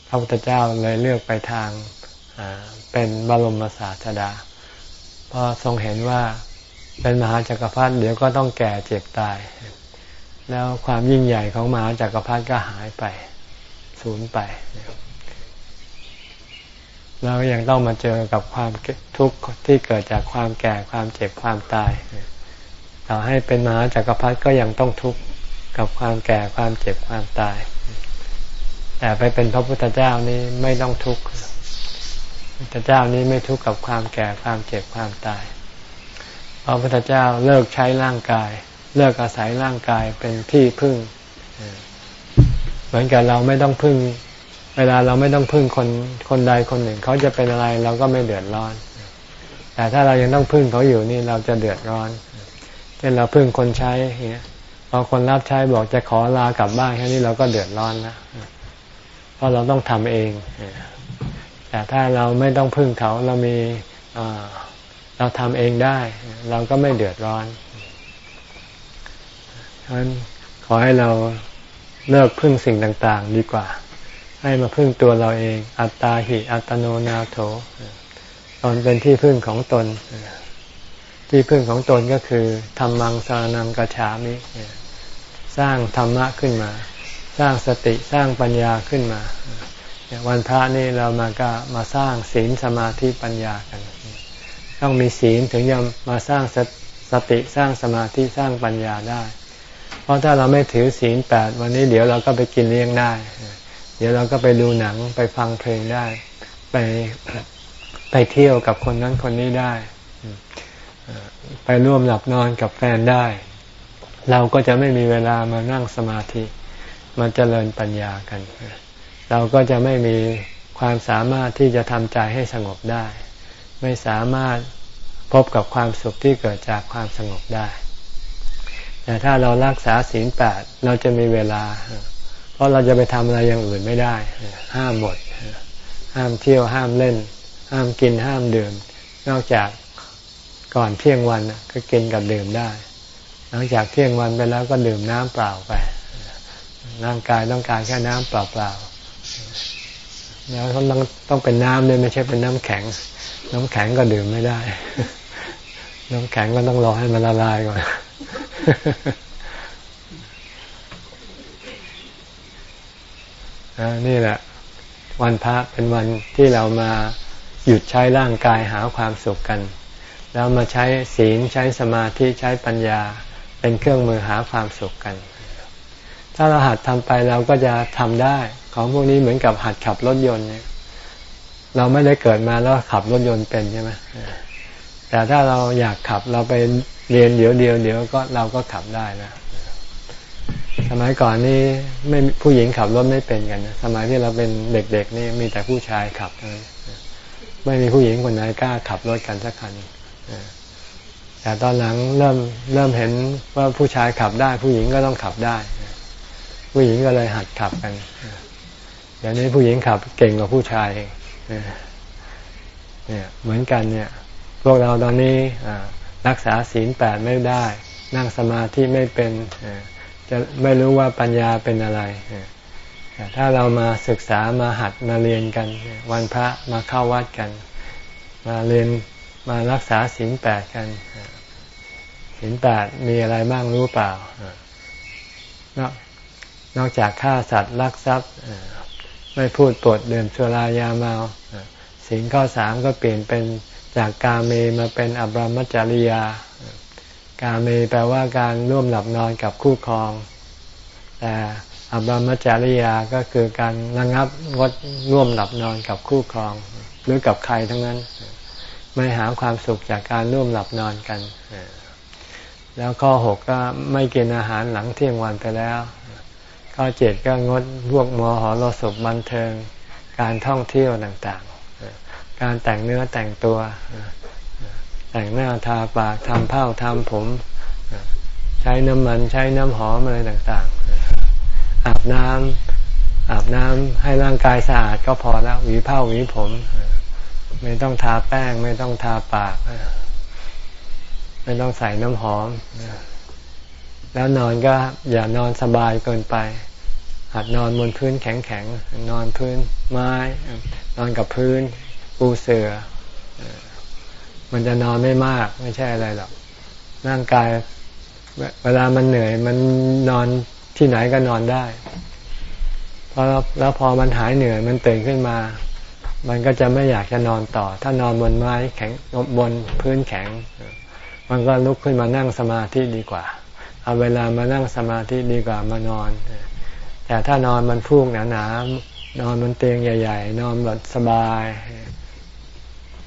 พระพุทธเจ้าเลยเลือกไปทางเป็นบรมศาสดาพอทรงเห็นว่าเป็นมหาจักรพรรดิเดี๋ยวก็ต้องแก่เจ็บตาย แล้วความยิ่งใหญ่ของมหาจักรพรรดิก็หายไปสูญไป แล้วยังต้องมาเจอกับความทุกข์ที่เกิดจากความแก่ความเจ็บความตายต่อให้เป็นมหาจักรพรรดิก็ยังต้องทุกข์กับความแก่ความเจ็บความตาย แต่ไปเป็นพระพุทธเจ้านี่ไม่ต้องทุกข์พระเจ้านี้ไม่ทุกข์กับความแก่ความเจ็บความตายพระพุทธเจ้าเลิกใช้ร่างกาย เลิกอาศัยร่างกายเป็นที่พึ่ง เหมือนกับเราไม่ต้องพึ่ง เวลาเราไม่ต้องพึ่งคนคนใดคนหนึ่ง เขาจะเป็นอะไรเราก็ไม่เดือดร้อน แต่ถ้าเรายังต้องพึ่งเขาอยู่นี่เราจะเดือดร้อนเช่นเราพึ่งคนใช้เงี้ยพอคนรับใช้บอกจะขอลากลับบ้านแค่นี้เราก็เดือดร้อนนะเพราะเราต้องทำเอง แต่ถ้าเราไม่ต้องพึ่งเขาเรามีเราทำเองได้ เราก็ไม่เดือดร้อนฉะนั้นขอให้เราเลิกพึ่งสิ่งต่าง ๆ ดีกว่า ให้มาพึ่งตัวเราเอง อัตตาหิอัตโนนาโถตนเป็นที่พึ่งของตน ที่พึ่งของตนก็คือธรรมังสานังกัจฉามิ สร้างธรรมะขึ้นมา สร้างสติสร้างปัญญาขึ้นมาวันพระนี่เรามาก็มาสร้างศีลสมาธิปัญญากัน ต้องมีศีลถึงจะมาสร้างสสติสร้างสมาธิสร้างปัญญาได้ เพราะถ้าเราไม่ถือศีลแปดวันนี้เดี๋ยวเราก็ไปกินเลี้ยงได้ เดี๋ยวเราก็ไปดูหนังไปฟังเพลงได้ ไปไปเที่ยวกับคนนั้นคนนี้ได้ ไปร่วมหลับนอนกับแฟนได้ เราก็จะไม่มีเวลามานั่งสมาธิมาเจริญปัญญากัน เราก็จะไม่มีความสามารถที่จะทำใจให้สงบได้ ไม่สามารถพบกับความสุขที่เกิดจากความสงบได้ แต่ถ้าเรารักษาศีลแปดเราจะมีเวลา เพราะเราจะไปทำอะไรอย่างอื่นไม่ได้ ห้ามหมด ห้ามเที่ยวห้ามเล่น ห้ามกินห้ามดื่ม นอกจากก่อนเที่ยงวันก็กินกับดื่มได้ หลังจากเที่ยงวันไปแล้วก็ดื่มน้ำเปล่าไป ร่างกายต้องการแค่น้ำเปล่าๆแล้วต้องต้องเป็นน้ำเลยไม่ใช่เป็นน้ำแข็ง น้ำแข็งก็ดื่มไม่ได้ น้ำแข็งก็ต้องรอให้มันละลายก่อน นี่แหละ วันพระเป็นวันที่เรามาหยุดใช้ร่างกายหาความสุขกัน แล้วมาใช้ศีลใช้สมาธิใช้ปัญญาเป็นเครื่องมือหาความสุขกัน ถ้าเราหัดทำไปเราก็จะทำได้ ของพวกนี้เหมือนกับหัดขับรถยนต์เนี่ยเราไม่ได้เกิดมาแล้วขับรถยนต์เป็นใช่ไหมแต่ถ้าเราอยากขับเราไปเรียนเดี๋ยวเดียวเดี๋ยวก็เราก็ขับได้นะ สมัยก่อนนี่ไม่ผู้หญิงขับรถไม่เป็นกันนะสมัยที่เราเป็นเด็กๆนี่มีแต่ผู้ชายขับไม่มีผู้หญิงคนไหนกล้าขับรถกันสักคันแต่ตอนหลังเริ่มเริ่มเห็นว่าผู้ชายขับได้ ผู้หญิงก็ต้องขับได้ ผู้หญิงก็เลยหัดขับกันดี๋ยวนี้ผู้หญิงขับเก่งกว่าผู้ชายเนี่ยเหมือนกันเนี่ย พวกเราตอนนี้รักษาศีลแปดไม่ได้ นั่งสมาธิไม่เป็น จะไม่รู้ว่าปัญญาเป็นอะไรถ้าเรามาศึกษามาหัดมาเรียนกัน วันพระมาเข้าวัดกัน มาเรียนมารักษาศีลแปดกันศีลแปดมีอะไรบ้างรู้เปล่านอกจากฆ่าสัตว์ลักทรัพย์ไม่พูดปดเดื่มสุรายาเมาสิ่งข้อสามก็เปลี่ยนเป็นจากกาเมมาเป็นอบรมจริยา กาเมแปลว่าการร่วมหลับนอนกับคู่ครอง แต่อบรมจริยาก็คือการระงับงดร่วมหลับนอนกับคู่ครอง หรือกับใครทั้งนั้น ไม่หาความสุขจากการร่วมหลับนอนกัน แล้วข้อหกก็ไม่กินอาหารหลังเที่ยงวันไปแล้ว ข้อเจ็ดก็งดพวกมอหอรสพบันเทิง การท่องเที่ยวต่างๆ การแต่งเนื้อแต่งตัว แต่งหน้าทาปากทำเผ้าทำผม ใช้น้ำมันใช้น้ำหอมอะไรต่างๆ อาบน้ำอาบน้ำให้ร่างกายสะอาดก็พอแล้วหวีผ้าหวีผม ไม่ต้องทาแป้ง ไม่ต้องทาปาก ไม่ต้องใส่น้ำหอม แล้วนอนก็อย่านอนสบายเกินไปหัดนอนบนพื้นแข็งๆ นอนพื้นไม้ นอนกับพื้นปูเสือ มันจะนอนไม่มากไม่ใช่อะไรหรอกร่างกาย เวลามันเหนื่อย มันนอนที่ไหนก็นอนได้พอแล้วพอมันหายเหนื่อยมันตื่นขึ้นมา มันก็จะไม่อยากจะนอนต่อ ถ้านอนบนไม้แข็งบนพื้นแข็ง มันก็ลุกขึ้นมานั่งสมาธิดีกว่าเอาเวลามานั่งสมาธิดีกว่ามานอน แต่ถ้านอนมันฟูกหนาๆนอนมันเตียงใหญ่ ๆ นอนแบบสบาย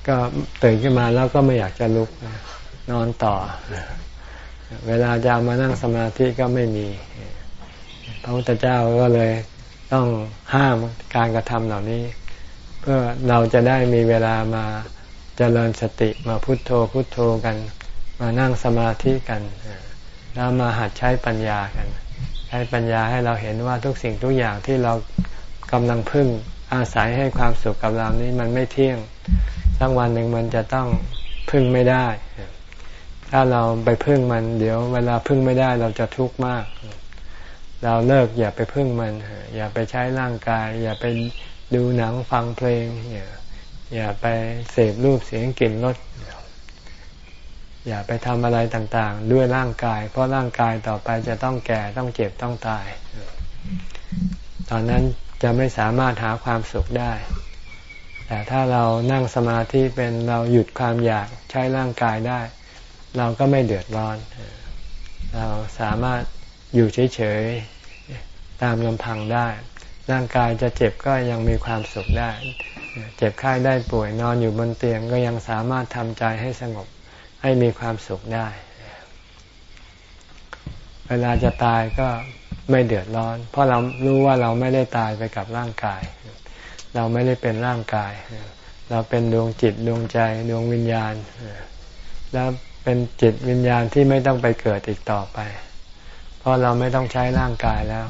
ก็ตื่นขึ้นมาแล้วก็ไม่อยากจะลุกนอนต่อ เวลาจะมานั่งสมาธิก็ไม่มี พระพุทธเจ้าก็เลยต้องห้ามการกระทำเหล่านี้ เพื่อเราจะได้มีเวลามาเจริญสติมาพุโทโธพุโทโธกัน มานั่งสมาธิกันแล้วมาหัดใช้ปัญญากัน ใช้ปัญญาให้เราเห็นว่าทุกสิ่งทุกอย่างที่เรากำลังพึ่งอาศัยให้ความสุขกับเรานี้มันไม่เที่ยง สักวันหนึ่งมันจะต้องพึ่งไม่ได้ ถ้าเราไปพึ่งมัน เดี๋ยวเวลาพึ่งไม่ได้เราจะทุกข์มาก เราเลิกอย่าไปพึ่งมัน อย่าไปใช้ร่างกาย อย่าไปดูหนังฟังเพลง อย่าอย่าไปเสพรูปเสียงกลิ่นรสอย่าไปทำอะไรต่างๆ ด้วยร่างกาย เพราะร่างกายต่อไปจะต้องแก่ต้องเจ็บต้องตาย ตอนนั้นจะไม่สามารถหาความสุขได้ แต่ถ้าเรานั่งสมาธิเป็นเราหยุดความอยากใช้ร่างกายได้ เราก็ไม่เดือดร้อน เราสามารถอยู่เฉยๆตามลำพังได้ ร่างกายจะเจ็บก็ยังมีความสุขได้ เจ็บไข้ได้ป่วยนอนอยู่บนเตียงก็ยังสามารถทำใจให้สงบให้มีความสุขได้ เวลาจะตายก็ไม่เดือดร้อน เพราะเรารู้ว่าเราไม่ได้ตายไปกับร่างกาย เราไม่ได้เป็นร่างกาย เราเป็นดวงจิตดวงใจดวงวิญญาณ แล้วเป็นจิตวิญญาณที่ไม่ต้องไปเกิดอีกต่อไป เพราะเราไม่ต้องใช้ร่างกายแล้ว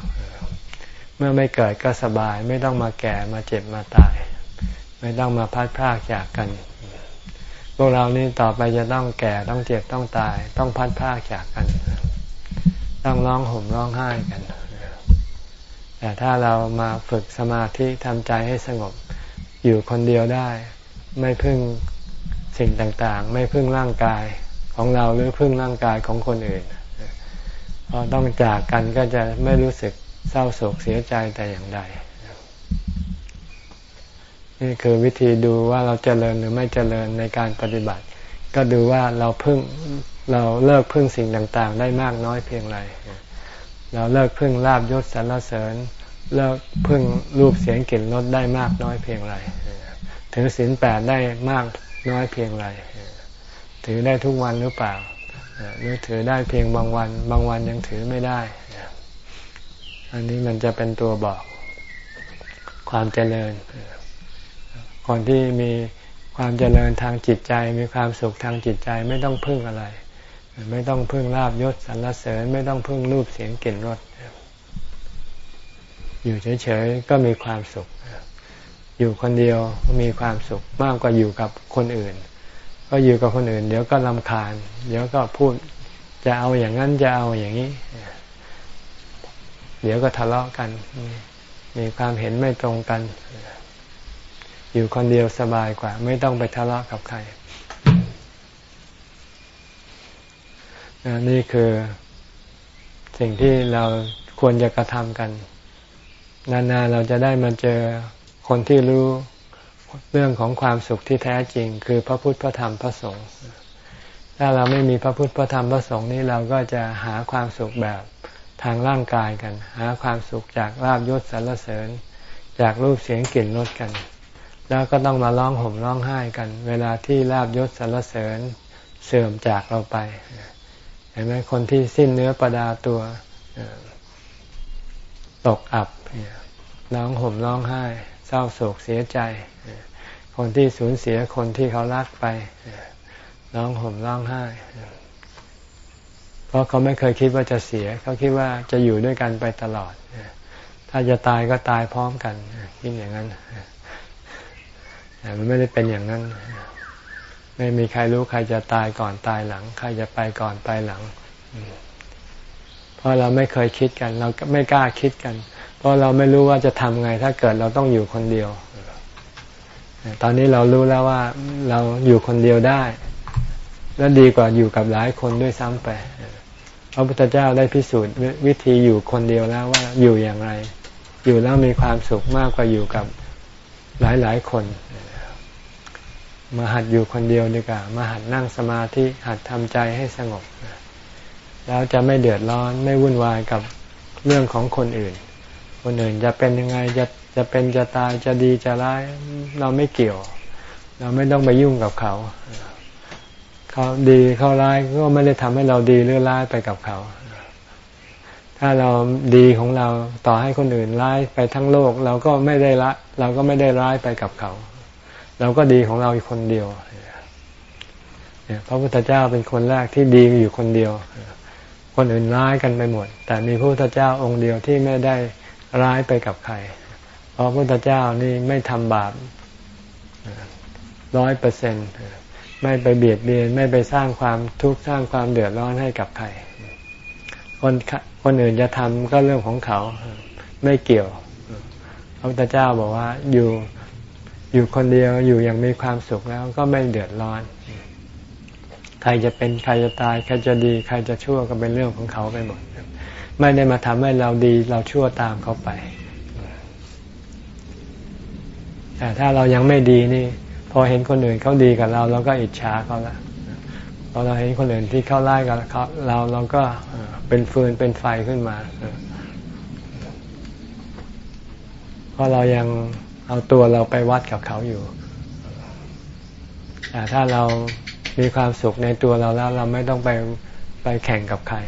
เมื่อไม่เกิดก็สบาย ไม่ต้องมาแก่มาเจ็บมาตาย ไม่ต้องมาพัดพรากจากกัน พวกเรานี่ต่อไปจะต้องแก่ต้องเจ็บต้องตาย ต้องพัดพรากจากกัน ต้องร้องห่มร้องไห้กัน แต่ถ้าเรามาฝึกสมาธิทำใจให้สงบอยู่คนเดียวได้ ไม่พึ่งสิ่งต่างๆ ไม่พึ่งร่างกายของเราหรือพึ่งร่างกายของคนอื่นพอต้องจากกันก็จะไม่รู้สึกเศร้าโศกเสียใจแต่อย่างใด นี่คือวิธีดูว่าเราเจริญหรือไม่เจริญในการปฏิบัติ ก็ดูว่าเราพึ่งเราเลิกพึ่งสิ่งต่างๆ ได้มากน้อยเพียงไร เราเลิกพึ่งลาบยศสรรเสริญ เลิกพึ่งรูปเสียงกลิ่นรสได้มากน้อยเพียงไรถือศีลแปดได้มากน้อยเพียงไรถือได้ทุกวันหรือเปล่าหรือถือได้เพียงบางวัน บางวันยังถือไม่ได้ อันนี้มันจะเป็นตัวบอกความเจริญคนที่มีความเจริญทางจิตใจ มีความสุขทางจิตใจไม่ต้องพึ่งอะไร ไม่ต้องพึ่งลาบยศสรรเสริญ ไม่ต้องพึ่งรูปเสียงกลิ่นรสอยู่เฉยๆก็มีความสุข อยู่คนเดียวมีความสุขมากกว่าอยู่กับคนอื่น ก็อยู่กับคนอื่น เดี๋ยวก็ลำคาญ เดี๋ยวก็พูดจะเอาอย่างนั้นจะเอาอย่างนี้ เดี๋ยวก็ทะเลาะกัน มีความเห็นไม่ตรงกัน อยู่คนเดียวสบายกว่า ไม่ต้องไปทะเลาะกับใคร นี่คือสิ่งที่เราควรจะกระทำกัน นานๆเราจะได้มาเจอคนที่รู้เรื่องของความสุขที่แท้จริง คือพระพุทธพระธรรมพระสงฆ์ถ้าเราไม่มีพระพุทธพระธรรมพระสงฆ์นี้เราก็จะหาความสุขแบบทางร่างกายกัน หาความสุขจากลาบยศสรรเสริญ จากรูปเสียงกลิ่นรสกัน แล้วก็ต้องมาร้องห่มร้องไห้กัน เวลาที่ลาบยศสรรเสริญเสื่อมจากเราไป ห็นไหมคนที่สิ้นเนื้อประดาตัวตกอับร้องห่มร้องไห้ เศร้าโศกเสียใจ คนที่สูญเสียคนที่เขารักไปร้องห่มร้องไห้ เพราะเขาไม่เคยคิดว่าจะเสีย เขาคิดว่าจะอยู่ด้วยกันไปตลอด ถ้าจะตายก็ตายพร้อมกันคิดอย่างนั้นแต่มันไม่ได้เป็นอย่างนั้น ไม่มีใครรู้ใครจะตายก่อนตายหลัง ใครจะไปก่อนไปหลัง เพราะเราไม่เคยคิดกัน เราไม่กล้าคิดกัน เพราะเราไม่รู้ว่าจะทำไง ถ้าเกิดเราต้องอยู่คนเดียว ตอนนี้เรารู้แล้วว่าเราอยู่คนเดียวได้ และดีกว่าอยู่กับหลายคนด้วยซ้ำไปพระพุทธเจ้าได้พิสูจน์วิธีอยู่คนเดียวแล้วว่าอยู่อย่างไร อยู่แล้วมีความสุขมากกว่าอยู่กับหลายๆคน มาหัดอยู่คนเดียวดีกว่า มาหัดนั่งสมาธิหัดทำใจให้สงบ แล้วจะไม่เดือดร้อนไม่วุ่นวายกับเรื่องของคนอื่น คนอื่นจะเป็นยังไงจะจะเป็นจะตายจะดีจะร้ายเราไม่เกี่ยว เราไม่ต้องไปยุ่งกับเขา เขาดีเขาร้ายก็ไม่ได้ทำให้เราดีหรือร้ายไปกับเขา ถ้าเราดีของเราต่อให้คนอื่นร้ายไปทั้งโลก เราก็ไม่ได้ละ เราก็ไม่ได้ร้ายไปกับเขา เราก็ดีของเราอีกคนเดียวพระพุทธเจ้าเป็นคนแรกที่ดีอยู่คนเดียว คนอื่นร้ายกันไปหมด แต่มีพระพุทธเจ้าองค์เดียวที่ไม่ได้ร้ายไปกับใคร เพราะพระพุทธเจ้านี่ไม่ทำบาปร้อยเปอร์เซ็นต์ไม่ไปเบียดเบียนไม่ไปสร้างความทุกข์สร้างความเดือดร้อนให้กับใคร คนคนอื่นจะทำก็เรื่องของเขาไม่เกี่ยวพระพุทธเจ้าบอกว่าอยู่ อยู่คนเดียวอยู่อย่างมีความสุขแล้วก็ไม่เดือดร้อน ใครจะเป็นใครจะตาย ใครจะดี ใครจะชั่วก็เป็นเรื่องของเขาไปหมด ไม่ได้มาทำให้เราดีเราชั่วตามเขาไปแต่ถ้าเรายังไม่ดีนี่ พอเห็นคนอื่นเขาดีกับเรา เราก็อิจฉาเขาละพอเราเห็นคนอื่นที่เขาไล่กับเขาเราเราก็เป็นฟืนเป็นไฟขึ้นมาเพราะเรายัง เอาตัวเราไปวัดกับเขาอยู่แต่ถ้าเรามีความสุขในตัวเราแล้ว เราไม่ต้องไปไปแข่งกับใคร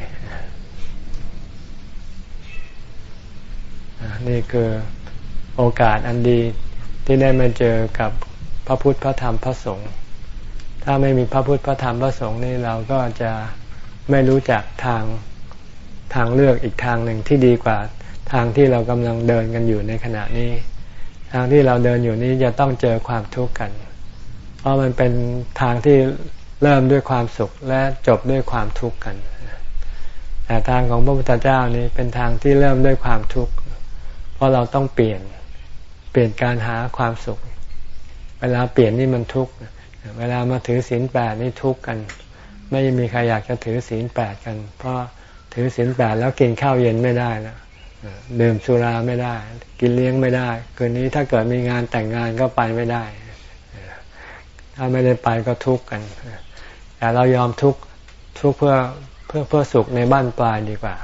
นี่คือโอกาสอันดีที่ได้มาเจอกับพระพุทธพระธรรมพระสงฆ์ถ้าไม่มีพระพุทธพระธรรมพระสงฆ์นี่เราก็จะไม่รู้จักทางทางเลือกอีกทางหนึ่งที่ดีกว่าทางที่เรากำลังเดินกันอยู่ในขณะนี้ ทางที่เราเดินอยู่นี้จะต้องเจอความทุกข์กัน เพราะมันเป็นทางที่เริ่มด้วยความสุขและจบด้วยความทุกข์กัน แต่ทางของพระพุทธเจ้านี้เป็นทางที่เริ่มด้วยความทุกข์ เพราะเราต้องเปลี่ยน เปลี่ยนการหาความสุข เวลาเปลี่ยนนี่มันทุกข์ เวลามาถือศีลแปดนี่ทุกข์กัน ไม่มีใครอยากจะถือศีลแปดกัน เพราะถือศีลแปดแล้วกินข้าวเย็นไม่ได้แล้ว ดื่มสุราไม่ได้ กินเลี้ยงไม่ได้ คืนนี้ถ้าเกิดมีงานแต่งงานก็ไปไม่ได้ ถ้าไม่ได้ไปก็ทุกข์กัน แต่เรายอมทุกข์ทุกข์เพื่อเพื่อเพื่อสุขในบ้านปลายดีกว่า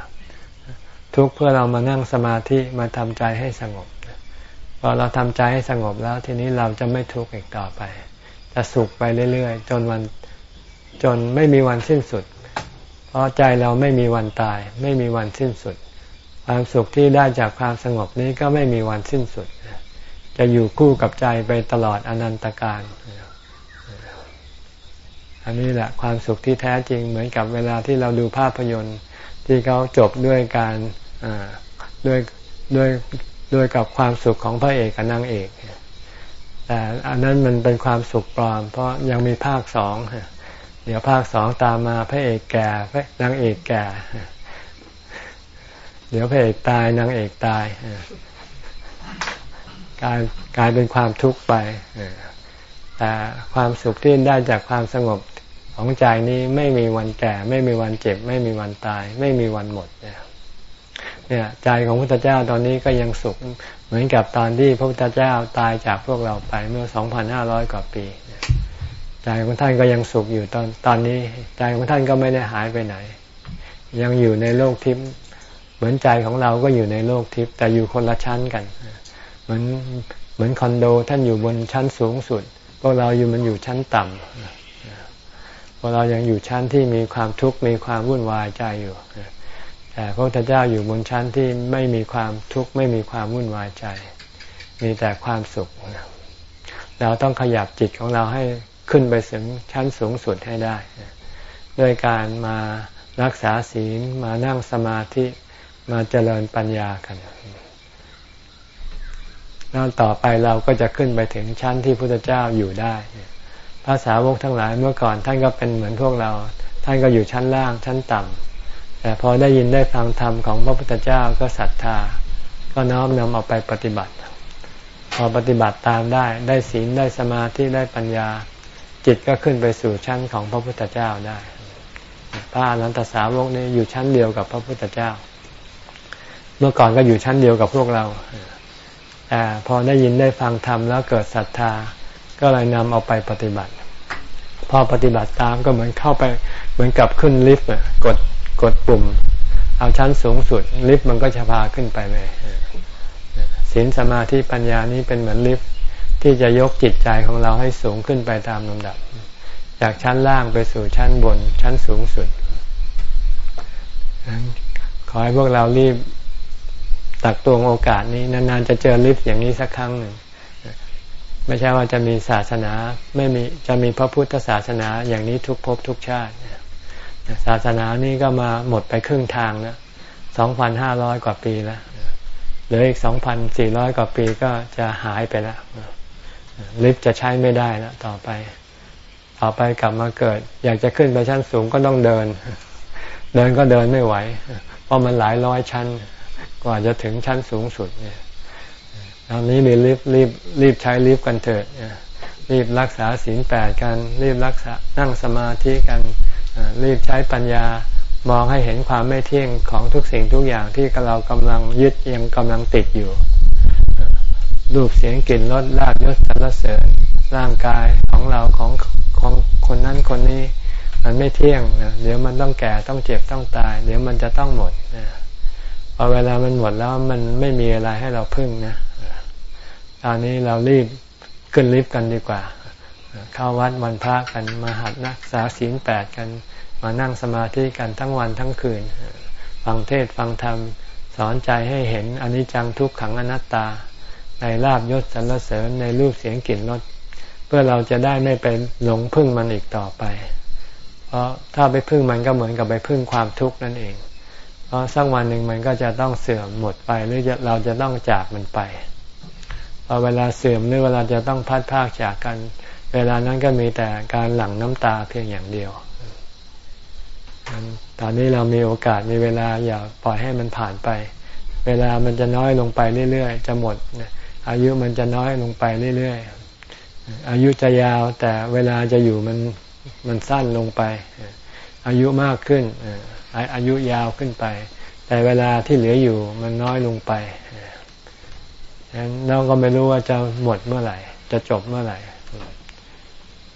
ทุกข์เพื่อเรามานั่งสมาธิมาทำใจให้สงบพอเราทำใจให้สงบแล้วทีนี้เราจะไม่ทุกข์อีกต่อไป จะสุขไปเรื่อยๆ จนวันจนไม่มีวันสิ้นสุด เพราะใจเราไม่มีวันตาย ไม่มีวันสิ้นสุด ความสุขที่ได้จากความสงบนี้ก็ไม่มีวันสิ้นสุด จะอยู่คู่กับใจไปตลอดอนันตการอันนี้แหละความสุขที่แท้จริงเหมือนกับเวลาที่เราดูภาพยนตร์ที่เขาจบด้วยการด้วยด้วยด้วยกับความสุขของพระเอกกับนางเอก แต่อันนั้นมันเป็นความสุขปลอม เพราะยังมีภาคสอง เดี๋ยวภาคสองตามมาพระเอกแก่นางเอกแก่ เดี๋ยวพระเอกตายนางเอกตายกลายกลายเป็นความทุกข์ไปแต่ความสุขที่ได้จากความสงบของใจนี้ไม่มีวันแก่ ไม่มีวันเจ็บ ไม่มีวันตาย ไม่มีวันหมดเนี่ยเนี่ยใจของพระพุทธเจ้าตอนนี้ก็ยังสุขเหมือนกับตอนที่พระพุทธเจ้าตายจากพวกเราไปเมื่อ 2,500 กว่าปี ใจของท่านก็ยังสุขอยู่ตอนตอนนี้ ใจของท่านก็ไม่ได้หายไปไหน ยังอยู่ในโลกทิพย์ เหมือนใจของเราก็อยู่ในโลกทิพย์แต่อยู่คนละชั้นกัน เหมือนเหมือนคอนโดท่านอยู่บนชั้นสูงสุด พวกเราอยู่มันอยู่ชั้นต่ำพวกเรายังอยู่ชั้นที่มีความทุกข์มีความวุ่นวายใจอยู่ แต่พระพุทธเจ้าอยู่บนชั้นที่ไม่มีความทุกข์ไม่มีความวุ่นวายใจ มีแต่ความสุข เราต้องขยับจิตของเราให้ขึ้นไปถึงชั้นสูงสุดให้ได้ ด้วยการมารักษาศีลมานั่งสมาธิ มาเจริญปัญญากันแล้วต่อไปเราก็จะขึ้นไปถึงชั้นที่พระพุทธเจ้าอยู่ได้ภาษาวกทั้งหลายเมื่อก่อนท่านก็เป็นเหมือนพวกเรา ท่านก็อยู่ชั้นล่างชั้นต่ำแต่พอได้ยินได้ฟังธรรมของพระพุทธเจ้าก็ศรัทธา ก็น้อมนำเอาไปปฏิบัติ พอปฏิบัติตามได้ได้ศีลได้สมาธิได้ปัญญา จิตก็ขึ้นไปสู่ชั้นของพระพุทธเจ้าได้ พระอรหันตสาวกนี้อยู่ชั้นเดียวกับพระพุทธเจ้า เมื่อก่อนก็อยู่ชั้นเดียวกับพวกเราแต่พอได้ยินได้ฟังธรรมแล้วเกิดศรัทธา ก็เลยนำเอาไปปฏิบัติ พอปฏิบัติตามก็เหมือนเข้าไปเหมือนกับขึ้นลิฟต์กดกดปุ่ม เอาชั้นสูงสุด ลิฟต์มันก็จะพาขึ้นไปเลยศีลสมาธิปัญญานี้เป็นเหมือนลิฟต์ที่จะยกจิตใจของเราให้สูงขึ้นไปตามลำดับ จากชั้นล่างไปสู่ชั้นบนชั้นสูงสุดขอให้พวกเรารีบ ตักตวงโอกาสนี้นานๆจะเจอลิฟต์อย่างนี้สักครั้งหนึ่งไม่ใช่ว่าจะมีศาสนาไม่มีจะมีพระพุทธศาสนาอย่างนี้ทุกภพทุกชาติศาสนานี้ก็มาหมดไปครึ่งทางแล้วสองพันห้าร้อยกว่าปีแล้วเหลืออีกสองพันสี่ร้อยกว่าปีก็จะหายไปแล้วลิฟต์จะใช้ไม่ได้แล้วต่อไป ต่อไปกลับมาเกิด อยากจะขึ้นไปชั้นสูงก็ต้องเดิน เดินก็เดินไม่ไหว เพราะมันหลายร้อยชั้น กว่าจะถึงชั้นสูงสุดเนี่ยตอนนี้มีรีบรีบรีบใช้รีบกันเถิดรีบรักษาศีลแปดกัน รีบรักษานั่งสมาธิกันรีบใช้ปัญญามองให้เห็นความไม่เที่ยงของทุกสิ่งทุกอย่างที่เรากำลังยึดยังกำลังติดอยู่รูปเสียงกลิ่นรสลาบยศสรรเสริญร่างกายของเราของของคนนั้นคนนี้ มันไม่เที่ยงเดี๋ยวมันต้องแก่ต้องเจ็บต้องตาย เดี๋ยวมันจะต้องหมด พอเวลามันหมดแล้วมันไม่มีอะไรให้เราพึ่งนะตอนนี้เรารีบขึ้นลิฟต์กันดีกว่า เข้าวัดวันพระกันมาหัดนักษาศีลแปดกัน มานั่งสมาธิกันทั้งวันทั้งคืน ฟังเทศฟังธรรมสอนใจให้เห็นอนิจจังทุกขังอนัตตา ในลาบยศสรรเสริญในรูปเสียงกลิ่นรสเพื่อเราจะได้ไม่ไปหลงพึ่งมันอีกต่อไป เพราะถ้าไปพึ่งมันก็เหมือนกับไปพึ่งความทุกข์นั่นเอง เพราะสักวันหนึ่งมันก็จะต้องเสื่อมหมดไปหรือเราจะต้องจากมันไปพอเวลาเสื่อมหรือเวลาจะต้องพัดพากจากกัน เวลานั้นก็มีแต่การหลั่งน้ำตาเพียงอย่างเดียวตอนนี้เรามีโอกาสมีเวลาอย่าปล่อยให้มันผ่านไป เวลามันจะน้อยลงไปเรื่อยๆ จะหมดอายุมันจะน้อยลงไปเรื่อยๆ อายุจะยาวแต่เวลาจะอยู่มันมันสั้นลงไป อายุมากขึ้น อายุยาวขึ้นไป แต่เวลาที่เหลืออยู่มันน้อยลงไปฉะนั้นเราก็ไม่รู้ว่าจะหมดเมื่อไหร่ จะจบเมื่อไหร่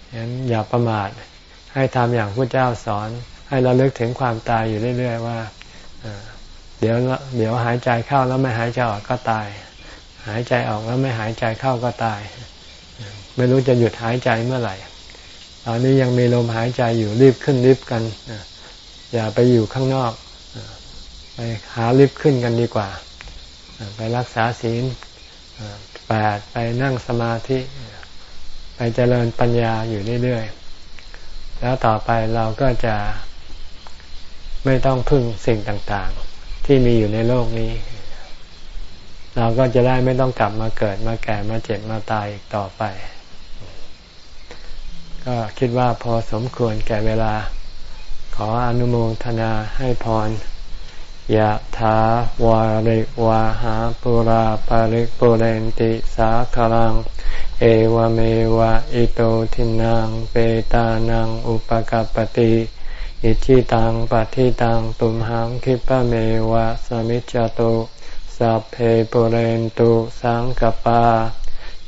ฉะนั้นอย่าประมาทให้ทำอย่างพระเจ้าสอน ให้เราเลิกถึงความตายอยู่เรื่อย ๆ ว่าเดี๋ยวเดี๋ยวหายใจเข้าแล้วไม่หายใจออกก็ตาย หายใจออกแล้วไม่หายใจเข้าก็ตาย ไม่รู้จะหยุดหายใจเมื่อไหร่ตอนนี้ยังมีลมหายใจอยู่รีบขึ้นรีบกัน อย่าไปอยู่ข้างนอก ไปหารีบขึ้นกันดีกว่า ไปรักษาศีลแปดไปนั่งสมาธิ ไปเจริญปัญญาอยู่เรื่อยๆ แล้วต่อไปเราก็จะไม่ต้องพึ่งสิ่งต่างๆ ที่มีอยู่ในโลกนี้ เราก็จะได้ไม่ต้องกลับมาเกิดมาแก่มาเจ็บมาตายอีกต่อไป ก็คิดว่าพอสมควรแก่เวลา ขออนุโมทนาให้พรยะถาวาริวาหาปุราปาริปุเรนติสาคลัง เอวเมวะอิโตทินังเปตานังอุปกัปติอิชิตังปฏิตังตุมหังคิปะเมวะสมิจจตุสัพเพปุเรนตุสังกปา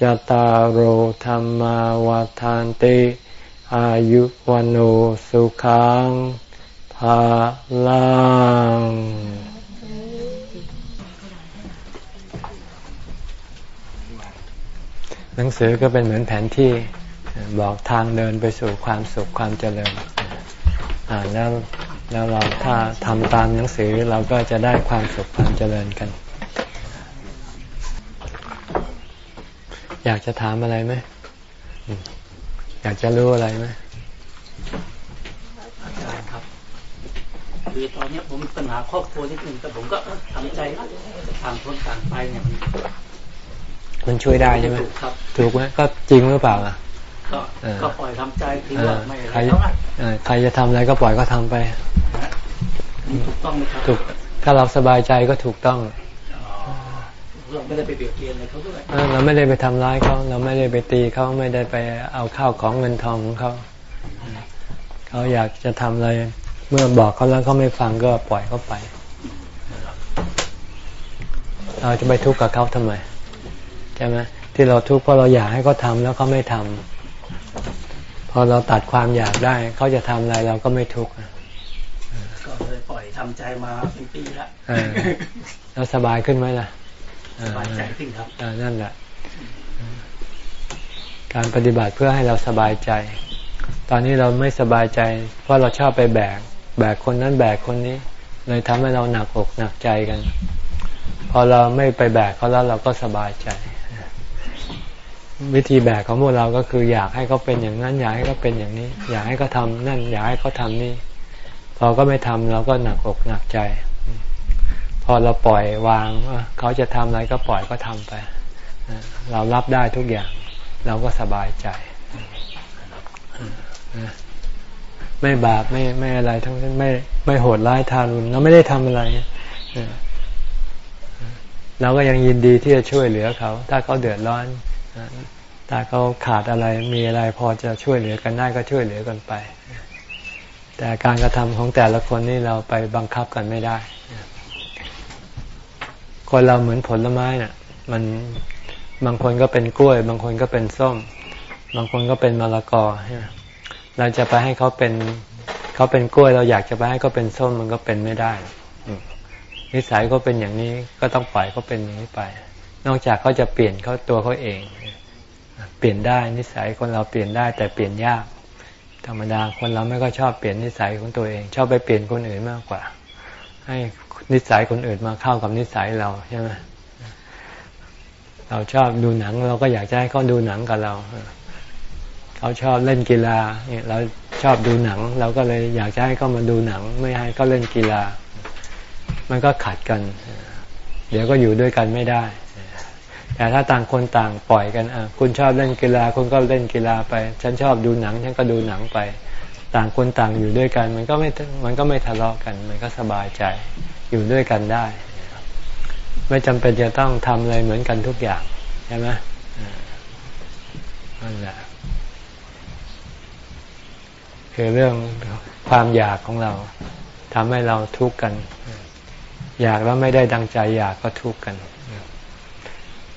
จตารโหธรรมาวาทานติ อายุวันโอสุขังภาลังหนังสือก็เป็นเหมือนแผนที่บอกทางเดินไปสู่ความสุขความเจริญ อ่านแล้วแล้วเราถ้าทำตามหนังสือเราก็จะได้ความสุขความเจริญกัน อยากจะถามอะไรไหม อยากจะรู้อะไรไหมอาจารย์ครับ คือตอนนี้ผมปัญหาครอบครัวนิดนึงแต่ผมก็ทำใจต่างคนต่างไปเนี่ยมันช่วยได้ใช่ไหมถูกไหมก็จริงหรือเปล่าอะก็ปล่อยทำใจคือว่าไม่ใครใครจะทำอะไรก็ปล่อยก็ทำไป ถูกต้องไหมครับถูกถ้าเราสบายใจก็ถูกต้อง เราไม่ได้ไปเบียดเบียนอะไรเขาด้วยเราไม่ได้ไปทำร้ายเขาเราไม่ได้ไปตีเขาไม่ได้ไปเอาข้าวของเงินทองของเขาเขาอยากจะทำอะไร เมื่อบอกเขาแล้วเขาไม่ฟังก็ปล่อยเขาไป เราจะไปทุกข์กับเขาทำไมใช่ไหมที่เราทุกข์เพราะเราอยากให้เขาทาแล้วเขาไม่ทำพอเราตัดความอยากได้เขาจะทำอะไรเราก็ไม่ทุกข์ก็เลยปล่อยทำใจมาเป็นปีแล้วแล้วสบายขึ้นไหมล่ะ สบายใจขึ้นครับนั่นแหละ การปฏิบัติเพื่อให้เราสบายใจ ตอนนี้เราไม่สบายใจ เพราะเราชอบไปแบก แบกคนนั้นแบกคนนี้ เลยทำให้เราหนักอกหนักใจกัน พอเราไม่ไปแบกเขาแล้วเราก็สบายใจ วิธีแบกของพวกเราก็คือ อยากให้เขาเป็นอย่างนั้น อยากให้เขาเป็นอย่างนี้ อยากให้เขาทานั่น อยากให้เขาทานี่พอก็ไม่ทำเราก็หนักอกหนักใจ พอเราปล่อยวางเขาจะทำอะไรก็ปล่อยก็ทำไป เรารับได้ทุกอย่าง เราก็สบายใจ ไม่บาปไม่ไม่อะไรทั้งนั้นไม่ไม่โหดร้ายทารุณเราไม่ได้ทำอะไรเราก็ยังยินดีที่จะช่วยเหลือเขา ถ้าเขาเดือดร้อน ถ้าเขาขาดอะไรมีอะไรพอจะช่วยเหลือกันได้ก็ช่วยเหลือกันไป แต่การกระทำของแต่ละคนนี่เราไปบังคับกันไม่ได้ คนเราเหมือนผลไม้น่ะ มันบางคนก็เป็นกล้วย บางคนก็เป็นส้ม บางคนก็เป็นมะละกอเราจะไปให้เขาเป็นเขาเป็นกล้วย เราอยากจะไปให้เขาเป็นส้มมันก็เป็นไม่ได้ นิสัยก็เป็นอย่างนี้ก็ต้องปล่อยเขาเป็นอย่างนี้ไป นอกจากเขาจะเปลี่ยนเขาตัวเขาเอง เปลี่ยนได้นิสัยคนเราเปลี่ยนได้ แต่เปลี่ยนยาก ธรรมดาคนเราไม่ก็ชอบเปลี่ยนนิสัยของตัวเอง ชอบไปเปลี่ยนคนอื่นมากกว่า ให้ นิสัยคนอื่นมาเข้ากับนิสัยเราใช่ไหมเราชอบดูหนังเราก็อยากจะให้เขาดูหนังกับเรา เขาชอบเล่นกีฬาเนี่ยเราชอบดูหนัง เราก็เลยอยากจะให้เขามาดูหนัง ไม่ให้เขาเล่นกีฬา มันก็ขัดกัน เดี๋ยวก็อยู่ด้วยกันไม่ได้ แต่ถ้าต่างคนต่างปล่อยกันอะคุณชอบเล่นกีฬาคุณก็เล่นกีฬาไป ฉันชอบดูหนัง ฉันก็ดูหนังไป ต่างคนต่างอยู่ด้วยกัน มันก็ไม่มันก็ไม่ทะเลาะกัน มันก็สบายใจ อยู่ด้วยกันได้ ไม่จำเป็นจะต้องทำอะไรเหมือนกันทุกอย่างใช่ไหมนั่นแหละคือเรื่องความอยากของเราทำให้เราทุกข์กัน อยากแล้วไม่ได้ดังใจอยากก็ทุกข์กัน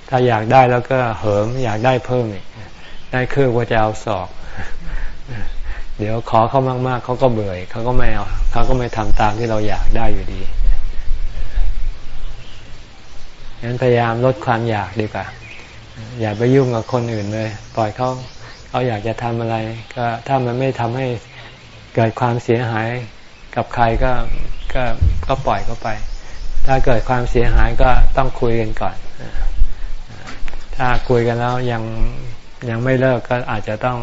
ถ้าอยากได้แล้วก็เหิม อยากได้เพิ่มอีกได้คือว่าจะเอาสอบเดี๋ยวขอเขามาก ๆเขาก็เบื่อเขาก็ไม่เอาเขาก็ไม่ทำตามที่เราอยากได้อยู่ดี งั้นพยายามลดความอยากดีกว่า อย่าไปยุ่งกับคนอื่นเลย ปล่อยเขาเขาอยากจะทำอะไร ก็ถ้ามันไม่ทำให้เกิดความเสียหายกับใครก็ก็ก็ปล่อยเขาไป ถ้าเกิดความเสียหายก็ต้องคุยกันก่อน ถ้าคุยกันแล้วยังยังไม่เลิกก็อาจจะต้อง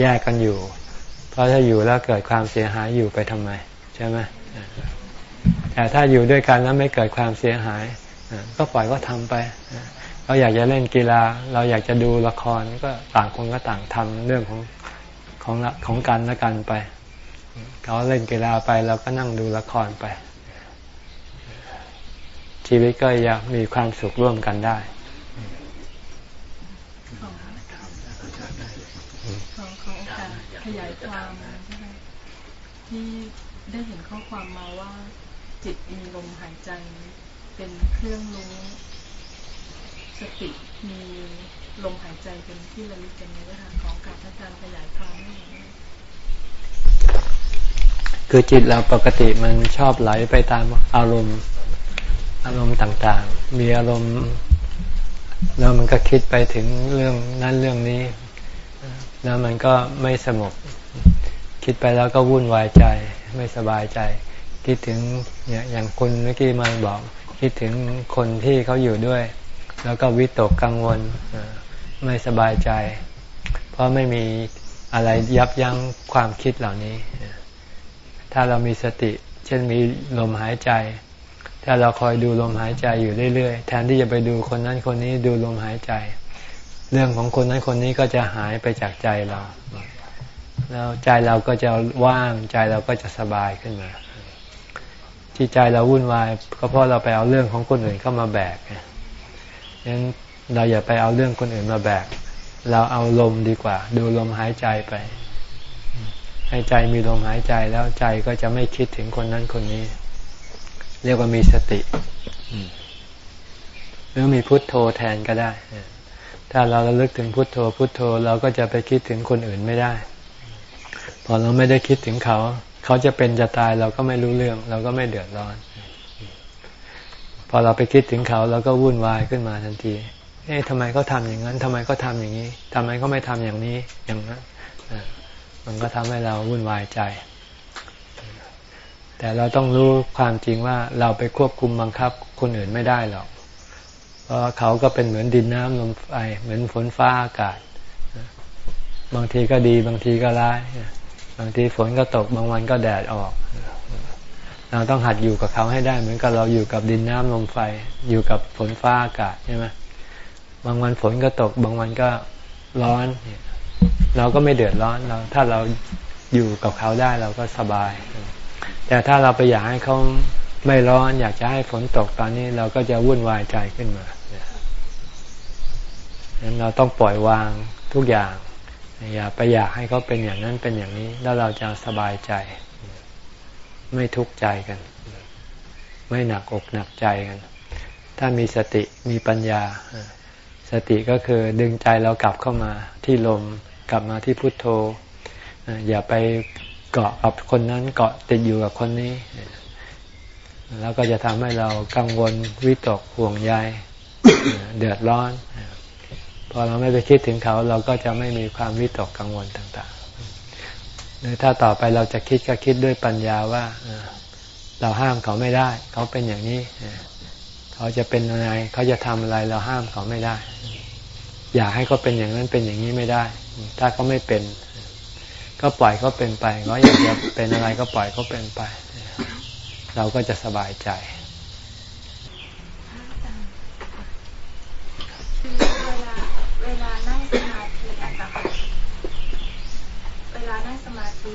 แยกกันอยู่ เพราะถ้าอยู่แล้วเกิดความเสียหายอยู่ไปทำไม ใช่ไหมแต่ถ้าอยู่ด้วยกันแล้วไม่เกิดความเสียหาย ก็ปล่อยก็ทำไปเราอยากจะเล่นกีฬา เราอยากจะดูละครก็ต่างคนก็ต่างทำเรื่องของของของกันและกันไปเขาเล่นกีฬาไปเราก็นั่งดูละครไป ชีวิตก็อยากมีความสุขร่วมกันได้ขอขอโอกาสขยายความที่ได้เห็นข้อความมาว่า จิตมีลมหายใจ เป็นเครื่องรู้สติมีลมหายใจเป็นที่ระลึกกันในวิหารของการอาจารย์ขยายความให้คือจิตเราปกติมันชอบไหลไปตามอารมณ์อารมณ์ต่างๆ มีอารมณ์แล้วมันก็คิดไปถึงเรื่องนั้นเรื่องนี้ แล้วมันก็ไม่สงบคิดไปแล้วก็วุ่นวายใจไม่สบายใจ คิดถึงเนี่ยอย่างคุณเมื่อกี้มาบอก คิดถึงคนที่เขาอยู่ด้วย แล้วก็วิตกกังวลไม่สบายใจ เพราะไม่มีอะไรยับยั้งความคิดเหล่านี้ ถ้าเรามีสติ เช่นมีลมหายใจ ถ้าเราคอยดูลมหายใจอยู่เรื่อยๆ แทนที่จะไปดูคนนั้นคนนี้ดูลมหายใจ เรื่องของคนนั้นคนนี้ก็จะหายไปจากใจเรา แล้วใจเราก็จะว่างใจเราก็จะสบายขึ้นมา ที่ใจเราวุ่นวายก็เพราะเราไปเอาเรื่องของคนอื่นเข้ามาแบกงั้นเราอย่าไปเอาเรื่องคนอื่นมาแบก เราเอาลมดีกว่า ดูลมหายใจไป ให้ใจมีลมหายใจแล้วใจก็จะไม่คิดถึงคนนั้นคนนี้ เรียกว่ามีสติ หรือมีพุทโธแทนก็ได้ ถ้าเราระลึกถึงพุทโธ พุทโธเราก็จะไปคิดถึงคนอื่นไม่ได้ พอเราไม่ได้คิดถึงเขา เขาจะเป็นจะตายเราก็ไม่รู้เรื่อง เราก็ไม่เดือดร้อน พอเราไปคิดถึงเขาเราก็วุ่นวายขึ้นมาทันที เอ๊ะทำไมเขาทาอย่างนั้นทำไมเขาทาอย่างนี้ทำไมเขาไม่ทำอย่างนี้อย่างนั้นมันก็ทำให้เราวุ่นวายใจ แต่เราต้องรู้ความจริงว่าเราไปควบคุมบังคับคนอื่นไม่ได้หรอก เพราะเขาก็เป็นเหมือนดินน้ำลมไฟเหมือนฝนฟ้าอากาศ บางทีก็ดีบางทีก็ร้าย บางทีฝนก็ตกบางวันก็แดดออก เราต้องหัดอยู่กับเขาให้ได้ เหมือนกับเราอยู่กับดินน้ำลมไฟ อยู่กับฝนฟ้าอากาศใช่ไหมบางวันฝนก็ตก บางวันก็ร้อน เราก็ไม่เดือดร้อนเรา ถ้าเราอยู่กับเขาได้เราก็สบาย แต่ถ้าเราไปอยากให้เขาไม่ร้อน อยากจะให้ฝนตกตอนนี้ เราก็จะวุ่นวายใจขึ้นมาดังนั้นเราต้องปล่อยวางทุกอย่าง อย่าไปอยากให้เขาเป็นอย่างนั้นเป็นอย่างนี้ แล้วเราจะสบายใจ ไม่ทุกข์ใจกัน ไม่หนักอกหนักใจกัน ถ้ามีสติมีปัญญา สติก็คือดึงใจเรากลับเข้ามาที่ลมกลับมาที่พุทโธ อย่าไปเกาะกับคนนั้นเกาะติดอยู่กับคนนี้ แล้วก็จะทำให้เรากังวลวิตกห่วงใยเดือดร้อน พอเราไม่ไปคิดถึงเขาเราก็จะไม่มีความวิตกกังวลต่างๆหรือถ้าต่อไปเราจะคิดก็คิดด้วยปัญญาว่าเราห้ามเขาไม่ได้ เขาเป็นอย่างนี้ เขาจะเป็นอะไรเขาจะทำอะไรเราห้ามเขาไม่ได้ อยากให้เขาเป็นอย่างนั้นเป็นอย่างนี้ไม่ได้ ถ้าเขาไม่เป็น ก็ปล่อยเขาเป็นไปเขาอยากจะเป็นอะไรก็ปล่อยเขาเป็นไป เราก็จะสบายใจเวลา เวลานั่งสมาธิอะค่ะเวลานั่งสมาธิ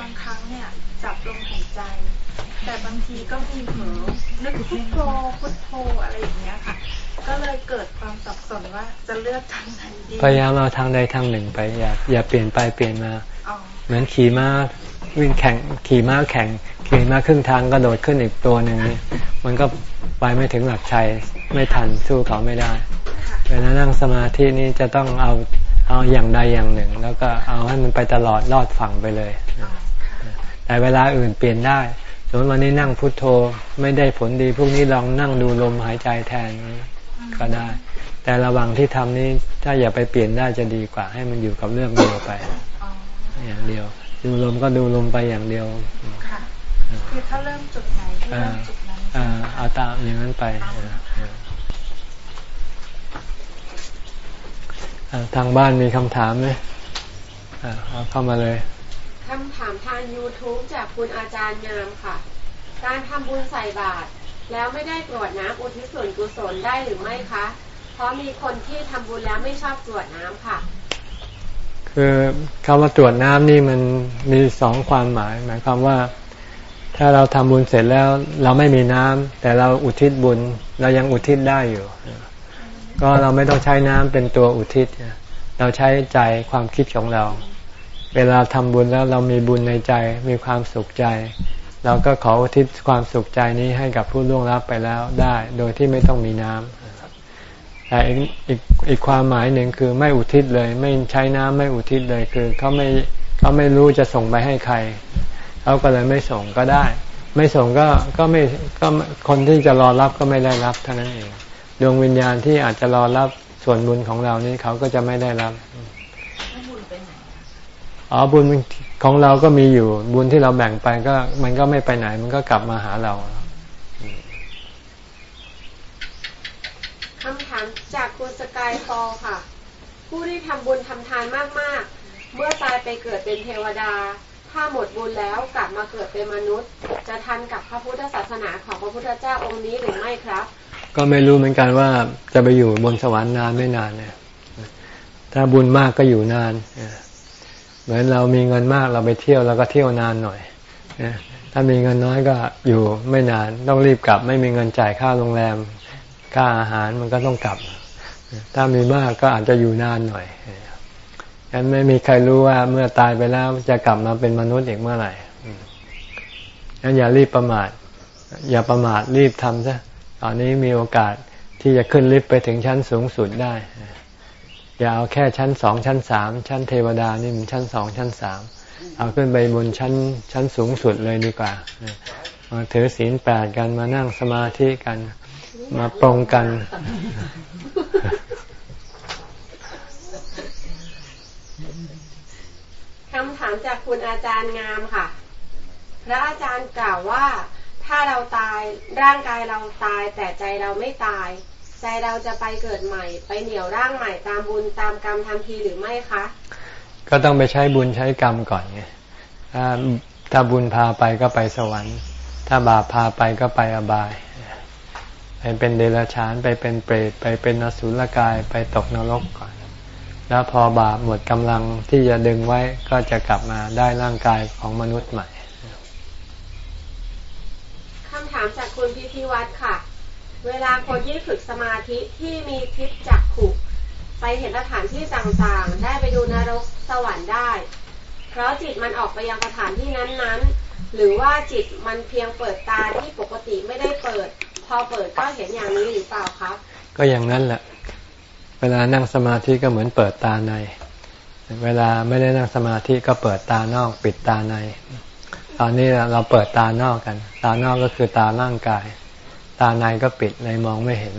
บางครั้งเนี่ยจับลมหายใจ แต่บางทีก็มีเผลอนึกพุทโธพุทโธอะไรอย่างเงี้ยค่ะ ก็เลยเกิดความสับสนว่าจะเลือกทางไหนดีพยายามเอาทางใดทางหนึ่งไปอย่าอย่าเปลี่ยนไปเปลี่ยนมาเหมือนขี่ม้าวิ่งแข่งขี่ม้าแข่งขี่ม้าครึ่งทางก็โดดขึ้นอีกตัวหนึ่งมันก็ไปไม่ถึงหลักชัยไม่ทันสู้เขาไม่ได้เวลานั่งสมาธินี่จะต้องเอาเอาอย่างใดอย่างหนึ่ง แล้วก็เอาให้มันไปตลอดรอดฝั่งไปเลยแต่เวลาอื่นเปลี่ยนได้สมมติวันนี้นั่งพุทโธไม่ได้ผลดีพรุ่งนี้ลองนั่งดูลมหายใจแทนก็ได้ แต่ระว่างที่ทำนี้ถ้าอย่าไปเปลี่ยนได้จะดีกว่า ให้มันอยู่กับเรื่องเดียวไป อย่างเดียว ดูลมก็ดูลมไปอย่างเดียวคือถ้าเริ่มจุดไหนเริ่มจุดนั้น เอาตามอย่างนั้นไปทางบ้านมีคำถามไหมเอาเข้ามาเลยคำถามทาง YouTube จากคุณอาจารย์งามค่ะ การทำบุญใส่บาตรแล้วไม่ได้ตรวจน้ำอุทิศส่วนกุศลได้หรือไม่คะ เพราะมีคนที่ทำบุญแล้วไม่ชอบตรวจน้ำค่ะ คือคำว่าตรวจน้ำนี่มันมีสองความหมาย หมายความว่า ถ้าเราทำบุญเสร็จแล้ว เราไม่มีน้ำแต่เราอุทิศบุญ เรายังอุทิศได้อยู่ ก็เราไม่ต้องใช้น้ำเป็นตัวอุทิศ เราใช้ใจความคิดของเรา เวลาทำบุญแล้วเรามีบุญในใจมีความสุขใจ เราก็ขออุทิศความสุขใจนี้ให้กับผู้ล่วงลับไปแล้วได้ โดยที่ไม่ต้องมีน้ำแต่อีกอีกอีกความหมายหนึ่งคือไม่อุทิศเลย ไม่ใช้น้ำไม่อุทิศเลยคือเขาไม่เขาไม่รู้จะส่งไปให้ใคร เขาก็เลยไม่ส่งก็ได้ ไม่ส่งก็ก็ไม่ก็คนที่จะรอรับก็ไม่ได้รับเท่านั้นเอง ดวงวิญญาณที่อาจจะรอรับส่วนบุญของเรานี้เขาก็จะไม่ได้รับอ๋อบุญของเราก็มีอยู่บุญที่เราแบ่งไปก็ มันก็ไม่ไปไหน มันก็กลับมาหาเราคำถามจากคุณสกายฟอลค่ะ ผู้ที่ทำบุญทำทานมากๆ เมื่อตายไปเกิดเป็นเทวดา ถ้าหมดบุญแล้วกลับมาเกิดเป็นมนุษย์ จะทันกับพระพุทธศาสนาของพระพุทธเจ้าองค์นี้หรือไม่ครับ ก็ไม่รู้เหมือนกันว่าจะไปอยู่บนสวรรค์นานไม่นานเนี่ยถ้าบุญมากก็อยู่นานเหมือนเรามีเงินมากเราไปเที่ยวเราก็เที่ยวนานหน่อยถ้ามีเงินน้อยก็อยู่ไม่นานต้องรีบกลับ ไม่มีเงินจ่ายค่าโรงแรม ค่าอาหารมันก็ต้องกลับ ถ้ามีมากก็อาจจะอยู่นานหน่อย งั้นไม่มีใครรู้ว่าเมื่อตายไปแล้วจะกลับมาเป็นมนุษย์อีกเมื่อไหร่งั้นอย่ารีบประมาท อย่าประมาทรีบทำซะ ตอนนี้มีโอกาสที่จะขึ้นลิฟต์ไปถึงชั้นสูงสุดได้ อย่าเอาแค่ชั้นสองชั้นสามชั้นเทวดานี่มันชั้นสองชั้นสามเอาขึ้นไปบนชั้นชั้นสูงสุดเลยดีกว่า มาถือศีลแปดกันมานั่งสมาธิกัน มาปรงกัน คำถามจากคุณอาจารย์งามค่ะ พระอาจารย์กล่าวว่า ถ้าเราตายร่างกายเราตายแต่ใจเราไม่ตาย ใจเราจะไปเกิดใหม่ ไปเหนี่ยวร่างใหม่ตามบุญตามกรรมทันทีหรือไม่คะ ก็ต้องไปใช้บุญใช้กรรมก่อนไงถ้าถ้าบุญพาไปก็ไปสวรรค์ ถ้าบาปพาไปก็ไปอบายไปเป็นเดรัจฉานไปเป็นเปรตไปเป็นอสุรกายไปตกนรกก่อน แล้วพอบาปหมดกำลังที่จะดึงไว้ก็จะกลับมาได้ร่างกายของมนุษย์ใหม่คำถามจากคุณพิพิวัตรค่ะ เวลาคนที่ฝึกสมาธิที่มีทิพจักขุไปเห็นสถานที่ต่างๆ ได้ไปดูนรกสวรรค์ได้ เพราะจิตมันออกไปยังสถานที่นั้นๆ หรือว่าจิตมันเพียงเปิดตาที่ปกติไม่ได้เปิด พอเปิดก็เห็นอย่างนี้หรือเปล่าครับ ก็อย่างนั้นแหละ เวลานั่งสมาธิก็เหมือนเปิดตาใน เวลาไม่ได้นั่งสมาธิก็เปิดตานอกปิดตาใน ตอนนี้เราเปิดตานอกกัน ตานอกก็คือตาร่างกาย ตาในก็ปิดในมองไม่เห็น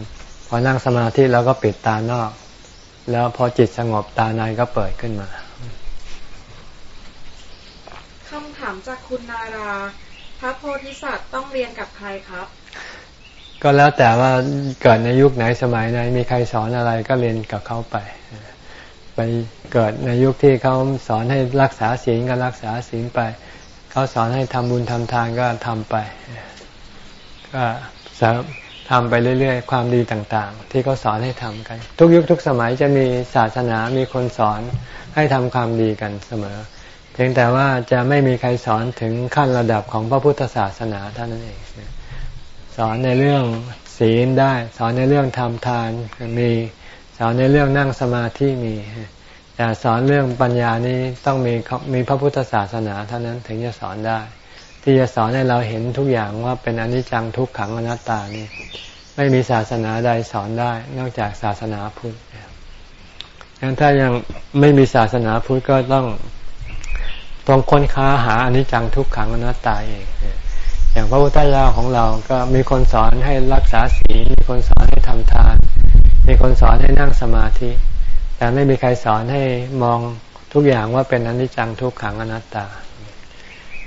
พอนั่งสมาธิเราก็ปิดตานอก แล้วพอจิตสงบตาในก็เปิดขึ้นมาคำถามจากคุณนารา พระโพธิสัตว์ต้องเรียนกับใครครับ ก็แล้วแต่ว่าเกิดในยุคไหนสมัยไหนมีใครสอนอะไรก็เรียนกับเขาไป ไปเกิดในยุคที่เขาสอนให้รักษาศีลก็รักษาศีลไป เขาสอนให้ทำบุญทำทานก็ทำไป ก็ทำไปเรื่อยๆ ความดีต่างๆ ที่เขาสอนให้ทำกัน ทุกยุคทุกสมัยจะมีศาสนามีคนสอนให้ทำความดีกันเสมอ เพียงแต่ว่าจะไม่มีใครสอนถึงขั้นระดับของพระพุทธศาสนาเท่านั้นเอง สอนในเรื่องศีลได้ สอนในเรื่องทำทานมีสอนในเรื่องนั่งสมาธิมีแต่สอนเรื่องปัญญานี้ต้องมีมีพระพุทธศาสนาเท่านั้นถึงจะสอนได้ ที่จะสอนให้เราเห็นทุกอย่างว่าเป็นอนิจจังทุกขังอนัตตานี่ไม่มีศาสนาใดสอนได้ นอกจากศาสนาพุทธงั้นถ้ายังไม่มีศาสนาพุทธก็ต้องต้องค้นค้าหาอนิจจังทุกขังอนัตตาเอง อย่างพระพุทธเจ้าของเราก็มีคนสอนให้รักษาศีลมีคนสอนให้ทำทาน มีคนสอนให้นั่งสมาธิ แต่ไม่มีใครสอนให้มองทุกอย่างว่าเป็นอนิจจังทุกขังอนัตตา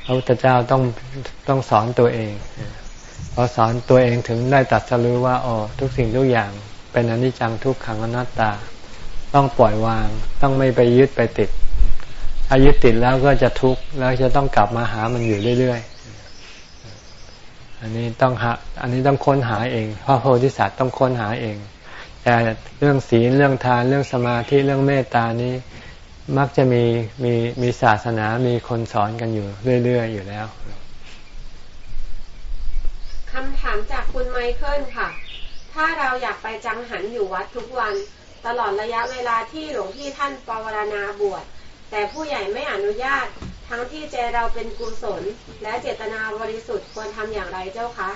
พระพุทธเจ้าต้องต้องสอนตัวเองพอสอนตัวเองถึงได้ตัดสรู้ว่าอ๋อทุกสิ่งทุกอย่างเป็นอนิจจังทุกขังอนัตตา ต้องปล่อยวาง ต้องไม่ไปยึดไปติดถ้ายึดติดแล้วก็จะทุกข์แล้วจะต้องกลับมาหามันอยู่เรื่อยๆ อันนี้ต้องหาอันนี้ต้องค้นหาเองพระโพธิสัตว์ต้องค้นหาเอง แต่เรื่องศีลเรื่องทานเรื่องสมาธิเรื่องเมตตานี้มักจะมีมีมีศาสนามีคนสอนกันอยู่เรื่อยๆอยู่แล้วคำถามจากคุณไมเคิลค่ะ ถ้าเราอยากไปจังหันอยู่วัดทุกวัน ตลอดระยะเวลาที่หลวงพี่ท่านปวารณาบวช แต่ผู้ใหญ่ไม่อนุญาต ทั้งที่ใจเราเป็นกุศลและเจตนาบริสุทธิ์ควรทำอย่างไรเจ้าคะ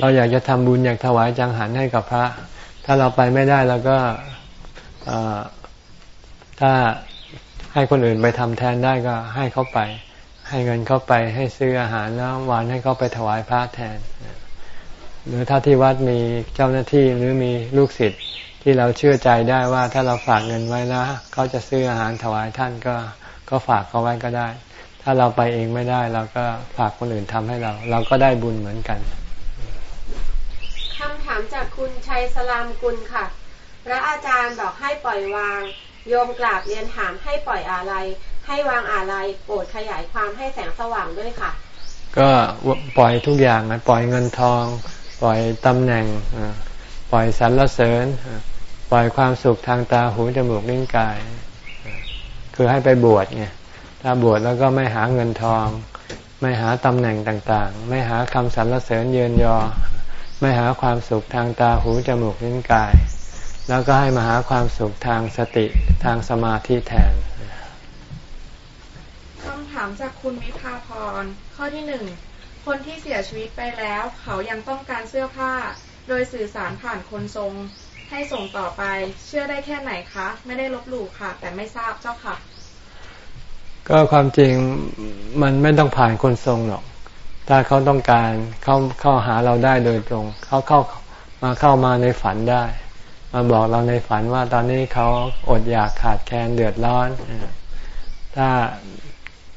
เราอยากจะทำบุญอยากถวายจังหันให้กับพระ ถ้าเราไปไม่ได้เราก็ถ้าให้คนอื่นไปทำแทนได้ก็ให้เขาไป ให้เงินเขาไปให้ซื้ออาหารแล้ววานให้เขาไปถวายพระแทน หรือถ้าที่วัดมีเจ้าหน้าที่หรือมีลูกศิษย์ ที่เราเชื่อใจได้ว่าถ้าเราฝากเงินไว้แล้วเขาจะซื้ออาหารถวายท่านก็ก็ฝากเขาไว้ก็ได้ ถ้าเราไปเองไม่ได้ เราก็ฝากคนอื่นทำให้เรา เราก็ได้บุญเหมือนกันคำถามจากคุณชัยสลามกุลค่ะ พระอาจารย์บอกให้ปล่อยวาง โยมกราบเรียนถามให้ปล่อยอะไร ให้วางอะไรโปรดขยายความให้แสงสว่างด้วยค่ะ ก็ปล่อยทุกอย่างปล่อยเงินทอง ปล่อยตำแหน่งปล่อยสรรเสริญ ปล่อยความสุขทางตาหูจมูกลิ้นกาย คือให้ไปบวชไงถ้าบวชแล้วก็ไม่หาเงินทอง ไม่หาตำแหน่งต่างๆ ไม่หาคำสรรเสริญเยินยอ ไม่หาความสุขทางตาหูจมูกลิ้นกาย แล้วก็ให้มาหาความสุขทางสติทางสมาธิแทนคำถามจากคุณวิภาพรข้อที่หนึ่งคนที่เสียชีวิตไปแล้ว เขายังต้องการเสื้อผ้า โดยสื่อสารผ่านคนทรง ให้ส่งต่อไป เชื่อได้แค่ไหนคะ ไม่ได้ลบหลู่ค่ะ แต่ไม่ทราบเจ้าค่ะ ก็ความจริงมันไม่ต้องผ่านคนทรงหรอก ถ้าเขาต้องการเข้าเข้าหาเราได้โดยตรง เขาเข้ามาเข้ามาในฝันได้ มาบอกเราในฝันว่าตอนนี้เขาอดอยากขาดแคลนเดือดร้อน ถ้า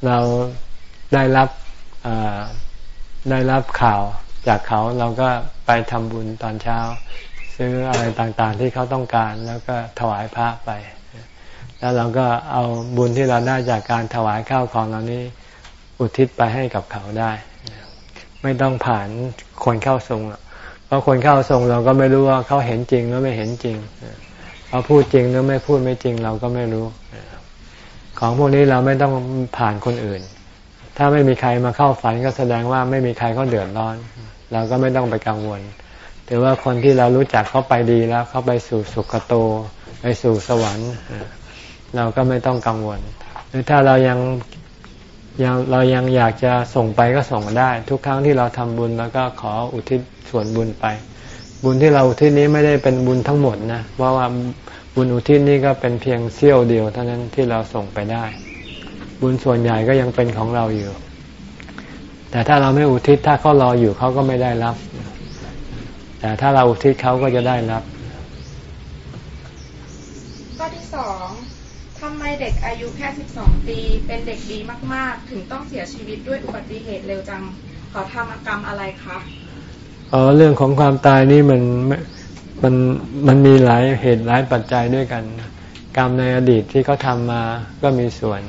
เราได้รับได้รับข่าวจากเขาเราก็ไปทำบุญตอนเช้า ซื้ออะไรต่างๆที่เขาต้องการแล้วก็ถวายพระไป แล้วเราก็เอาบุญที่เราได้จากการถวายข้าวของเรานี้อุทิศไปให้กับเขาได้ ไม่ต้องผ่านคนเข้าทรงเพราะคนเข้าทรงเราก็ไม่รู้ว่าเขาเห็นจริงหรือไม่เห็นจริงเขาพูดจริงหรือไม่พูดไม่จริงเราก็ไม่รู้ของพวกนี้เราไม่ต้องผ่านคนอื่น ถ้าไม่มีใครมาเข้าฝันก็แสดงว่าไม่มีใครเขาเดือดร้อน เราก็ไม่ต้องไปกังวล ถือว่าคนที่เรารู้จักเขาไปดีแล้วเขาไปสู่สุคโต ไปสู่สวรรค์ เราก็ไม่ต้องกังวล หรือถ้าเรายังยังเรายังอยากจะส่งไปก็ส่งได้ ทุกครั้งที่เราทำบุญแล้วก็ขออุทิศส่วนบุญไป บุญที่เราอุทิศนี้ไม่ได้เป็นบุญทั้งหมดนะเพราะว่าบุญอุทิศนี้ก็เป็นเพียงเสี้ยวเดียวเท่านั้นที่เราส่งไปได้ บุญส่วนใหญ่ก็ยังเป็นของเราอยู่ แต่ถ้าเราไม่อุทิศถ้าเขารออยู่เขาก็ไม่ได้รับ แต่ถ้าเราอุทิศเขาก็จะได้รับข้อที่สองทำไมเด็กอายุแค่สิบสองปี เป็นเด็กดีมาก ๆ ถึงต้องเสียชีวิตด้วยอุบัติเหตุเร็วจังขอทำกรรมอะไรคะอ๋อเรื่องของความตายนี่มันมันมันมีหลายเหตุหลายปัจจัยด้วยกัน กรรมในอดีตที่เขาทำมาก็มีส่วน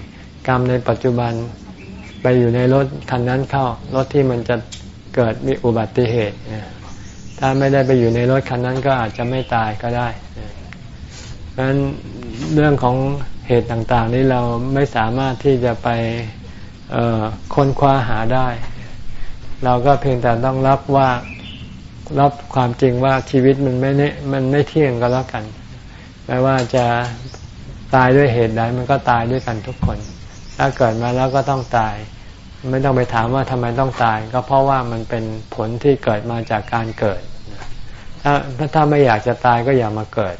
กรรมในปัจจุบันไปอยู่ในรถคันนั้นเข้ารถที่มันจะเกิดมีอุบัติเหตุ ถ้าไม่ได้ไปอยู่ในรถคันนั้นก็อาจจะไม่ตายก็ได้เพราะฉะนั้นเรื่องของเหตุต่างๆ นี้เราไม่สามารถที่จะไปค้นคว้าหาได้ เราก็เพียงแต่ต้องรับว่ารับความจริงว่าชีวิตมันไม่มันไม่เที่ยงก็แล้วกันไม่ว่าจะตายด้วยเหตุใดมันก็ตายด้วยกันทุกคน ถ้าเกิดมาแล้วก็ต้องตาย ไม่ต้องไปถามว่าทำไมต้องตาย ก็เพราะว่ามันเป็นผลที่เกิดมาจากการเกิด ถ้าถ้าไม่อยากจะตายก็อย่ามาเกิด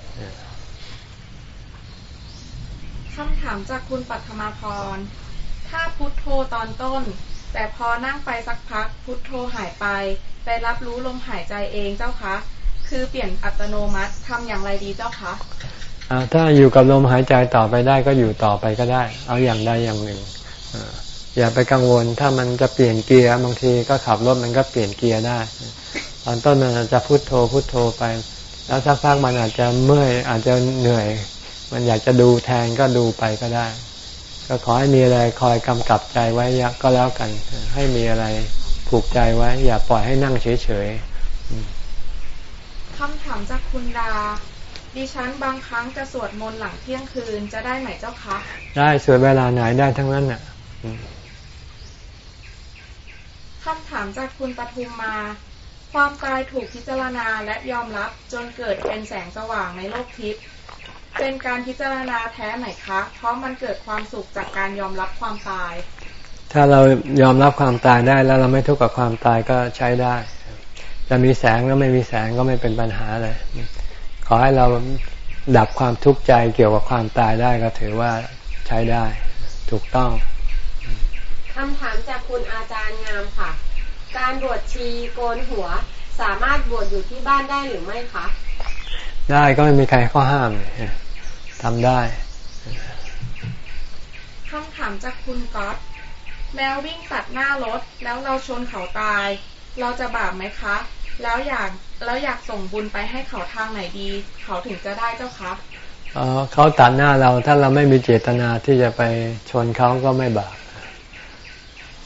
คำถามจากคุณปัทมาพร ถ้าพุทโธตอนต้น แต่พอนั่งไปสักพัก พุทโธหายไป ไปรับรู้ลมหายใจเองเจ้าคะ คือเปลี่ยนอัตโนมัติทำอย่างไรดีเจ้าคะถ้าอยู่กับลมหายใจต่อไปได้ก็อยู่ต่อไปก็ได้ เอาอย่างใดอย่างหนึ่ง อย่าไปกังวลถ้ามันจะเปลี่ยนเกียร์บางทีก็ขับรถมันก็เปลี่ยนเกียร์ได้ ตอนต้นมันอาจจะพุโทโธพุโทโธไป แล้วสักพักมันอาจจะเมื่อยอาจจะเหนื่อย มันอยากจะดูแทนก็ดูไปก็ได้ ก็ขอให้มีอะไรคอยกำกับใจไว้ก็แล้วกัน ให้มีอะไรผูกใจไว้ อย่าปล่อยให้นั่งเฉยๆคำถามจากคุณดาดิฉันบางครั้งจะสวดมนต์หลังเที่ยงคืนจะได้ไหมเจ้าคะ ได้สวดเวลาไหนได้ทั้งนั้นน่ะ คำถามจากคุณปทุมมา ความตายถูกพิจารณาและยอมรับจนเกิดเป็นแสงสว่างในโลกทิพย์เป็นการพิจารณาแท้ไหมคะ เพราะมันเกิดความสุขจากการยอมรับความตาย ถ้าเรายอมรับความตายได้แล้วเราไม่ทุกข์กับความตายก็ใช้ได้ จะมีแสงแล้วไม่มีแสงก็ไม่เป็นปัญหาเลย ขอให้เราดับความทุกข์ใจเกี่ยวกับความตายได้ก็ถือว่าใช้ได้ ถูกต้อง คำถามจากคุณอาจารย์งามค่ะ การบวชชีโกนหัวสามารถบวชอยู่ที่บ้านได้หรือไม่คะ ได้ก็ไม่มีใครข้อห้ามทำได้คำถามจากคุณก๊อตแมววิ่งตัดหน้ารถแล้วเราชนเขาตาย เราจะบาปไหมคะ แล้วอยากแล้วอยากส่งบุญไปให้เขาทางไหนดี เขาถึงจะได้เจ้าคะอ๋อเขาตัดหน้าเราถ้าเราไม่มีเจตนาที่จะไปชนเขาก็ไม่บาป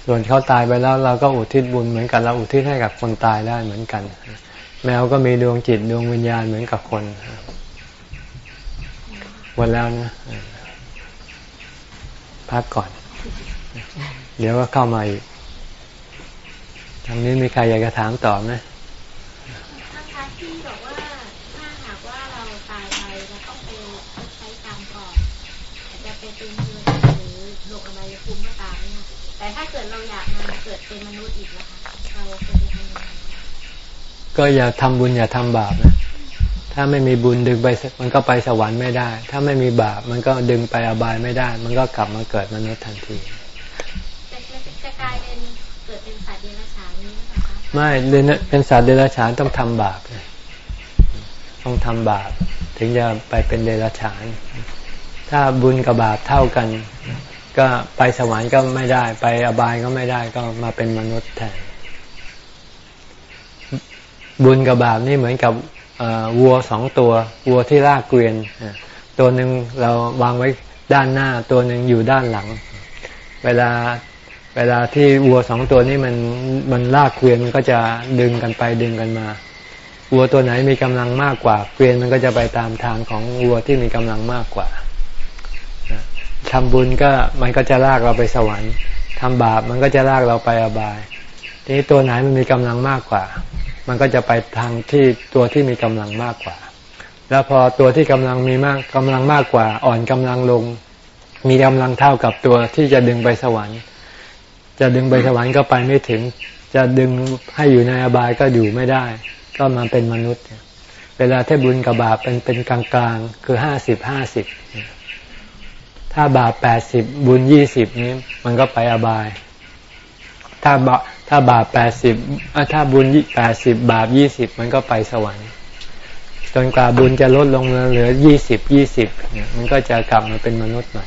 ส่วนเขาตายไปแล้วเราก็อุทิศบุญเหมือนกันเราอุทิศให้กับคนตายได้เหมือนกัน แมวก็มีดวงจิตดวงวิญญาณเหมือนกับคนวันแล้วนะพักก่อน เดี๋ยวก็เข้ามาอีกทางนี้มีใครอยากจะถามต่อไหมที่บอกว่าถ้าหากว่าเราตายไป โลกอบายภูมิก็ตามเนี่ยแต่ถ้าเกิดเราอยากมาเกิดเป็นมนุษย์อีกนะคะเราควรจะทำยังไง ก็อย่าทำบุญอย่าทำบาปนะถ้าไม่มีบุญดึงไปมันก็ไปสวรรค์ไม่ได้ ถ้าไม่มีบาปมันก็ดึงไปอบายไม่ได้ มันก็กลับมาเกิดมนุษย์ทันทีจะกลายเป็นเกิดเป็นสัตว์เดรัจฉานนี้ไหมไม่เป็นสัตว์เดรัจฉานต้องทำบาปต้องทำบาปถึงจะไปเป็นเดรัจฉาน ถ้าบุญกับบาปเท่ากัน ก็ไปสวรรค์ก็ไม่ได้ ไปอบายก็ไม่ได้ก็มาเป็นมนุษย์แทน บุญกับบาปนี่เหมือนกับวัวสองตัววัวที่ลากเกวียนตัวหนึ่งเราวางไว้ด้านหน้า ตัวหนึ่งอยู่ด้านหลัง เวลาเวลาที่วัวสองตัวนี้มันมันลากเกวียนมันก็จะดึงกันไปดึงกันมาวัวตัวไหนมีกำลังมากกว่า เกวียนมันก็จะไปตามทางของวัวที่มีกำลังมากกว่าทำบุญก็มันก็จะลากเราไปสวรรค์ทำบาปมันก็จะลากเราไปอบาย ทีนี้ตัวไหนมันมีกำลังมากกว่า มันก็จะไปทางที่ตัวที่มีกำลังมากกว่า แล้วพอตัวที่กำลังมีมากกำลังมากกว่า อ่อนกำลังลง มีกำลังเท่ากับตัวที่จะดึงไปสวรรค์ จะดึงไปสวรรค์ก็ไปไม่ถึง จะดึงให้อยู่ในอบายก็อยู่ไม่ได้ ก็มาเป็นมนุษย์ เวลาที่บุญกับบาปเป็นเป็นกลางกลางคือห้าสิบห้าสิบถ้าบาปแปดสิบบุญยี่สิบนี้ มันก็ไปอบาย ถ้าบา ถ้าบาปแปดสิบถ้าบุญแปดสิบบาปยี่สิบมันก็ไปสวรรค์จนกว่าบุญจะลดลงเหลือยี่สิบยี่สิบมันก็จะกลับมาเป็นมนุษย์ใหม่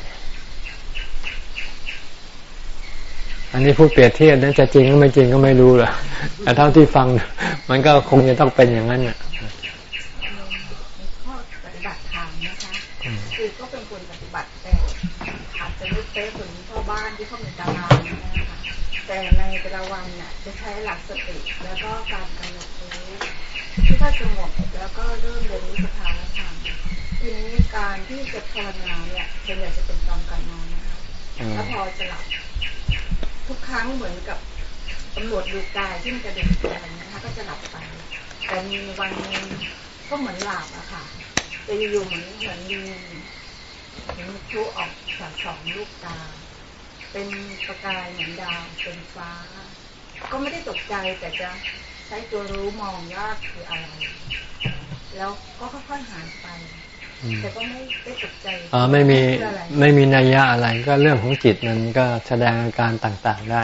อันนี้พูดเปรียบเทียบนั้นจะจริงก็ไม่จริงก็ไม่รู้หรอกแต่เท่าที่ฟัง มันก็คงจะต้องเป็นอย่างนั้นอะข้อปฏิบัติธรรมนะคะคือก็เป็นคนปฏิบัติแต่อาจจะไม่เป๊ะเหมือนพ่อบ้านที่เขามีตาราง แต่ในแต่ละวันน่ะจะใช้หลักสติแล้วก็การกำหนดรู้ที่ถ้าสงบแล้วก็เริ่มเรียนรู้สภาวะธรรมทีนี้การที่จะภาวนาเนี่ยส่วนใหญ่จะเป็นตอนการนอนนะคะแล้วพอจะหลับทุกครั้งเหมือนกับตำรวจดูกายที่มันกระเด็นไปนะคะก็จะหลับไปแต่มีวันนึงก็เหมือนหลับอะค่ะแต่อยู่เหมือนเหมือนมีเหมือนพลุออกจากสองลูกตา เป็นประกายเหมือนดาวเป็นฟ้า ก็ไม่ได้ตกใจแต่จะใช้ตัวรู้มองว่าคืออะไร แล้วก็ค่อยๆหายไปแต่ก็ไม่ได้ตกใจอ๋อไม่มีไม่มีนัยยะอะไรก็เรื่องของจิตมันก็แสดงอาการต่างๆได้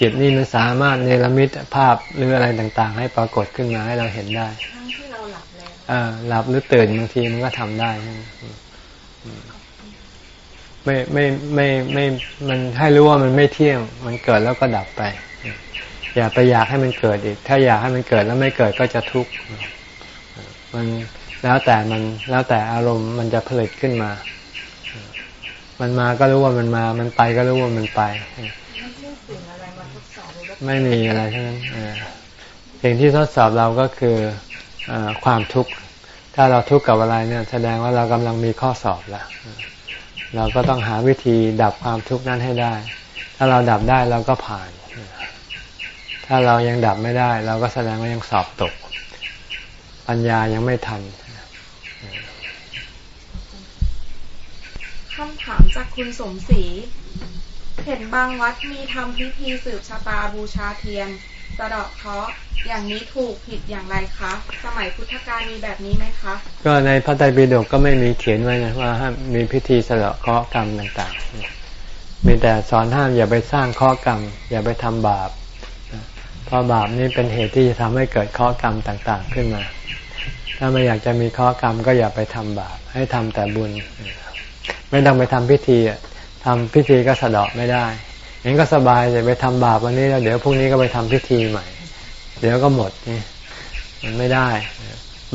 จิตนี่มันสามารถเนรมิตภาพหรืออะไรต่างๆ ให้ปรากฏขึ้นมาให้เราเห็นได้ทั้งที่เราหลับแล้วอ่าหลับหรือตื่นบางทีมันก็ทำได้ ไม่ไม่ไม่ไม่มันให้รู้ว่ามันไม่เที่ยง มันเกิดแล้วก็ดับไป อย่าไปอยากให้มันเกิดอีก ถ้าอยากให้มันเกิดแล้วไม่เกิดก็จะทุกข์มันแล้วแต่มันแล้วแต่อารมณ์มันจะผลิตขึ้นมา มันมาก็รู้ว่ามันมา มันไปก็รู้ว่ามันไป ไม่มีอะไรทั้งนั้นสิ่งที่ทดสอบเราก็คืออความทุกข์ ถ้าเราทุกข์กับอะไรเนี่ย แสดงว่าเรากำลังมีข้อสอบแล้ว เราก็ต้องหาวิธีดับความทุกข์นั้นให้ได้ ถ้าเราดับได้เราก็ผ่าน ถ้าเรายังดับไม่ได้ เราก็แสดงว่ายังสอบตก ปัญญายังไม่ทันคำถามจากคุณสมศรีเห็นบางวัดมีทำพิธีสืบชะตาบูชาเทียน สะดอกเคราะห์อย่างนี้ถูกผิดอย่างไรคะ สมัยพุทธกาลมีแบบนี้ไหมคะ ก็ในพระไตรปิฎกก็ไม่มีเขียนไว้นะว่าห้ามมีพิธีสะเดาะเคราะห์กรรมต่างๆ มีแต่สอนห้ามอย่าไปสร้างข้อกรรม อย่าไปทำบาป เพราะบาปนี่เป็นเหตุที่จะทำให้เกิดข้อกรรมต่างๆขึ้นมา ถ้าไม่อยากจะมีข้อกรรมก็อย่าไปทำบาป ให้ทำแต่บุญ ไม่ต้องไปทำพิธีทำพิธีก็สะเดาะไม่ได้ เองก็สบายจะไปทำบาปวันนี้แล้วเดี๋ยวพรุ่งนี้ก็ไปทำพิธีใหม่ เดี๋ยวก็หมดนี่มันไม่ได้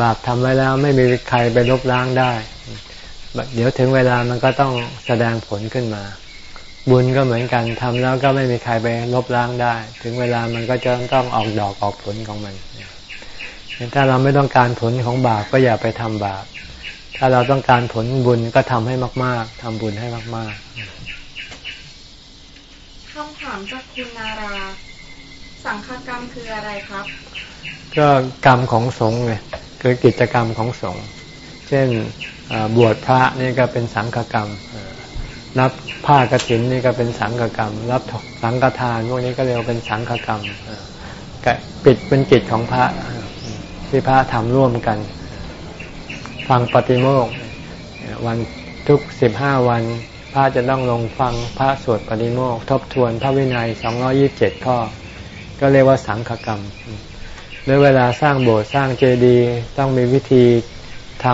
บาปทำไว้แล้วไม่มีใครไปลบล้างได้ เดี๋ยวถึงเวลามันก็ต้องแสดงผลขึ้นมา บุญก็เหมือนกันทำแล้วก็ไม่มีใครไปลบล้างได้ ถึงเวลามันก็จะต้องออกดอกออกผลของมันถ้าเราไม่ต้องการผลของบาปก็อย่าไปทำบาป ถ้าเราต้องการผลบุญก็ทำให้มาก ๆทำบุญให้มาก ๆามจากคุณนารา สังฆกรรมคืออะไรครับ ก็กรรมของสงฆ์ไงคือกิจกรรมของสงฆ์เช่นบวชพระนี่ก็เป็นสังฆกรรมรับผ้ากรถินนี่ก็เป็นสังฆกรรม รับสังฆทานพวกนี้ก็เรียกว่าเป็นสังฆกรรมปิดเป็นกิจของพระที่พระทำร่วมกัน ฟังปฏิโมกวันทุกสิบห้าวัน พระจะต้องลงฟังพระสวดปฏิโมกทบทวนพระวินัยสองยิบเจ็ดข้อ ก็เรียกว่าสังฆกรรม หรือเวลาสร้างโบสถ์สร้างเจดีย์ต้องมีวิธีท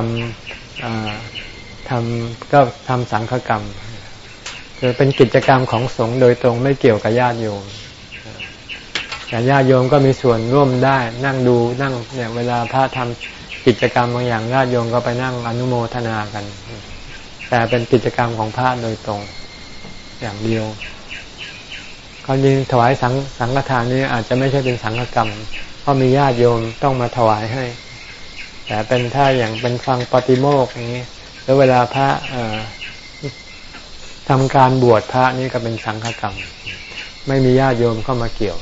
ำทำก็ทำสังฆกรรม คือเป็นกิจกรรมของสงฆ์โดยตรงไม่เกี่ยวกับญาติโยมแต่ญาติโยมก็มีส่วนร่วมได้นั่งดูนั่งเนี่ยเวลาพระทำกิจกรรมบางอย่างญาติโยมก็ไปนั่งอนุโมทนากัน แต่เป็นกิจกรรมของพระโดยตรงอย่างเดียวความจริงถวายสังสังฆทานนี้อาจจะไม่ใช่เป็นสังฆกรรม เพราะมีญาติโยมต้องมาถวายให้ แต่เป็นถ้าอย่างเป็นฟังปฏิโมกอย่างนี้แล้วเวลาพระทำการบวชพระนี่ก็เป็นสังฆกรรม ไม่มีญาติโยมเข้ามาเกี่ยว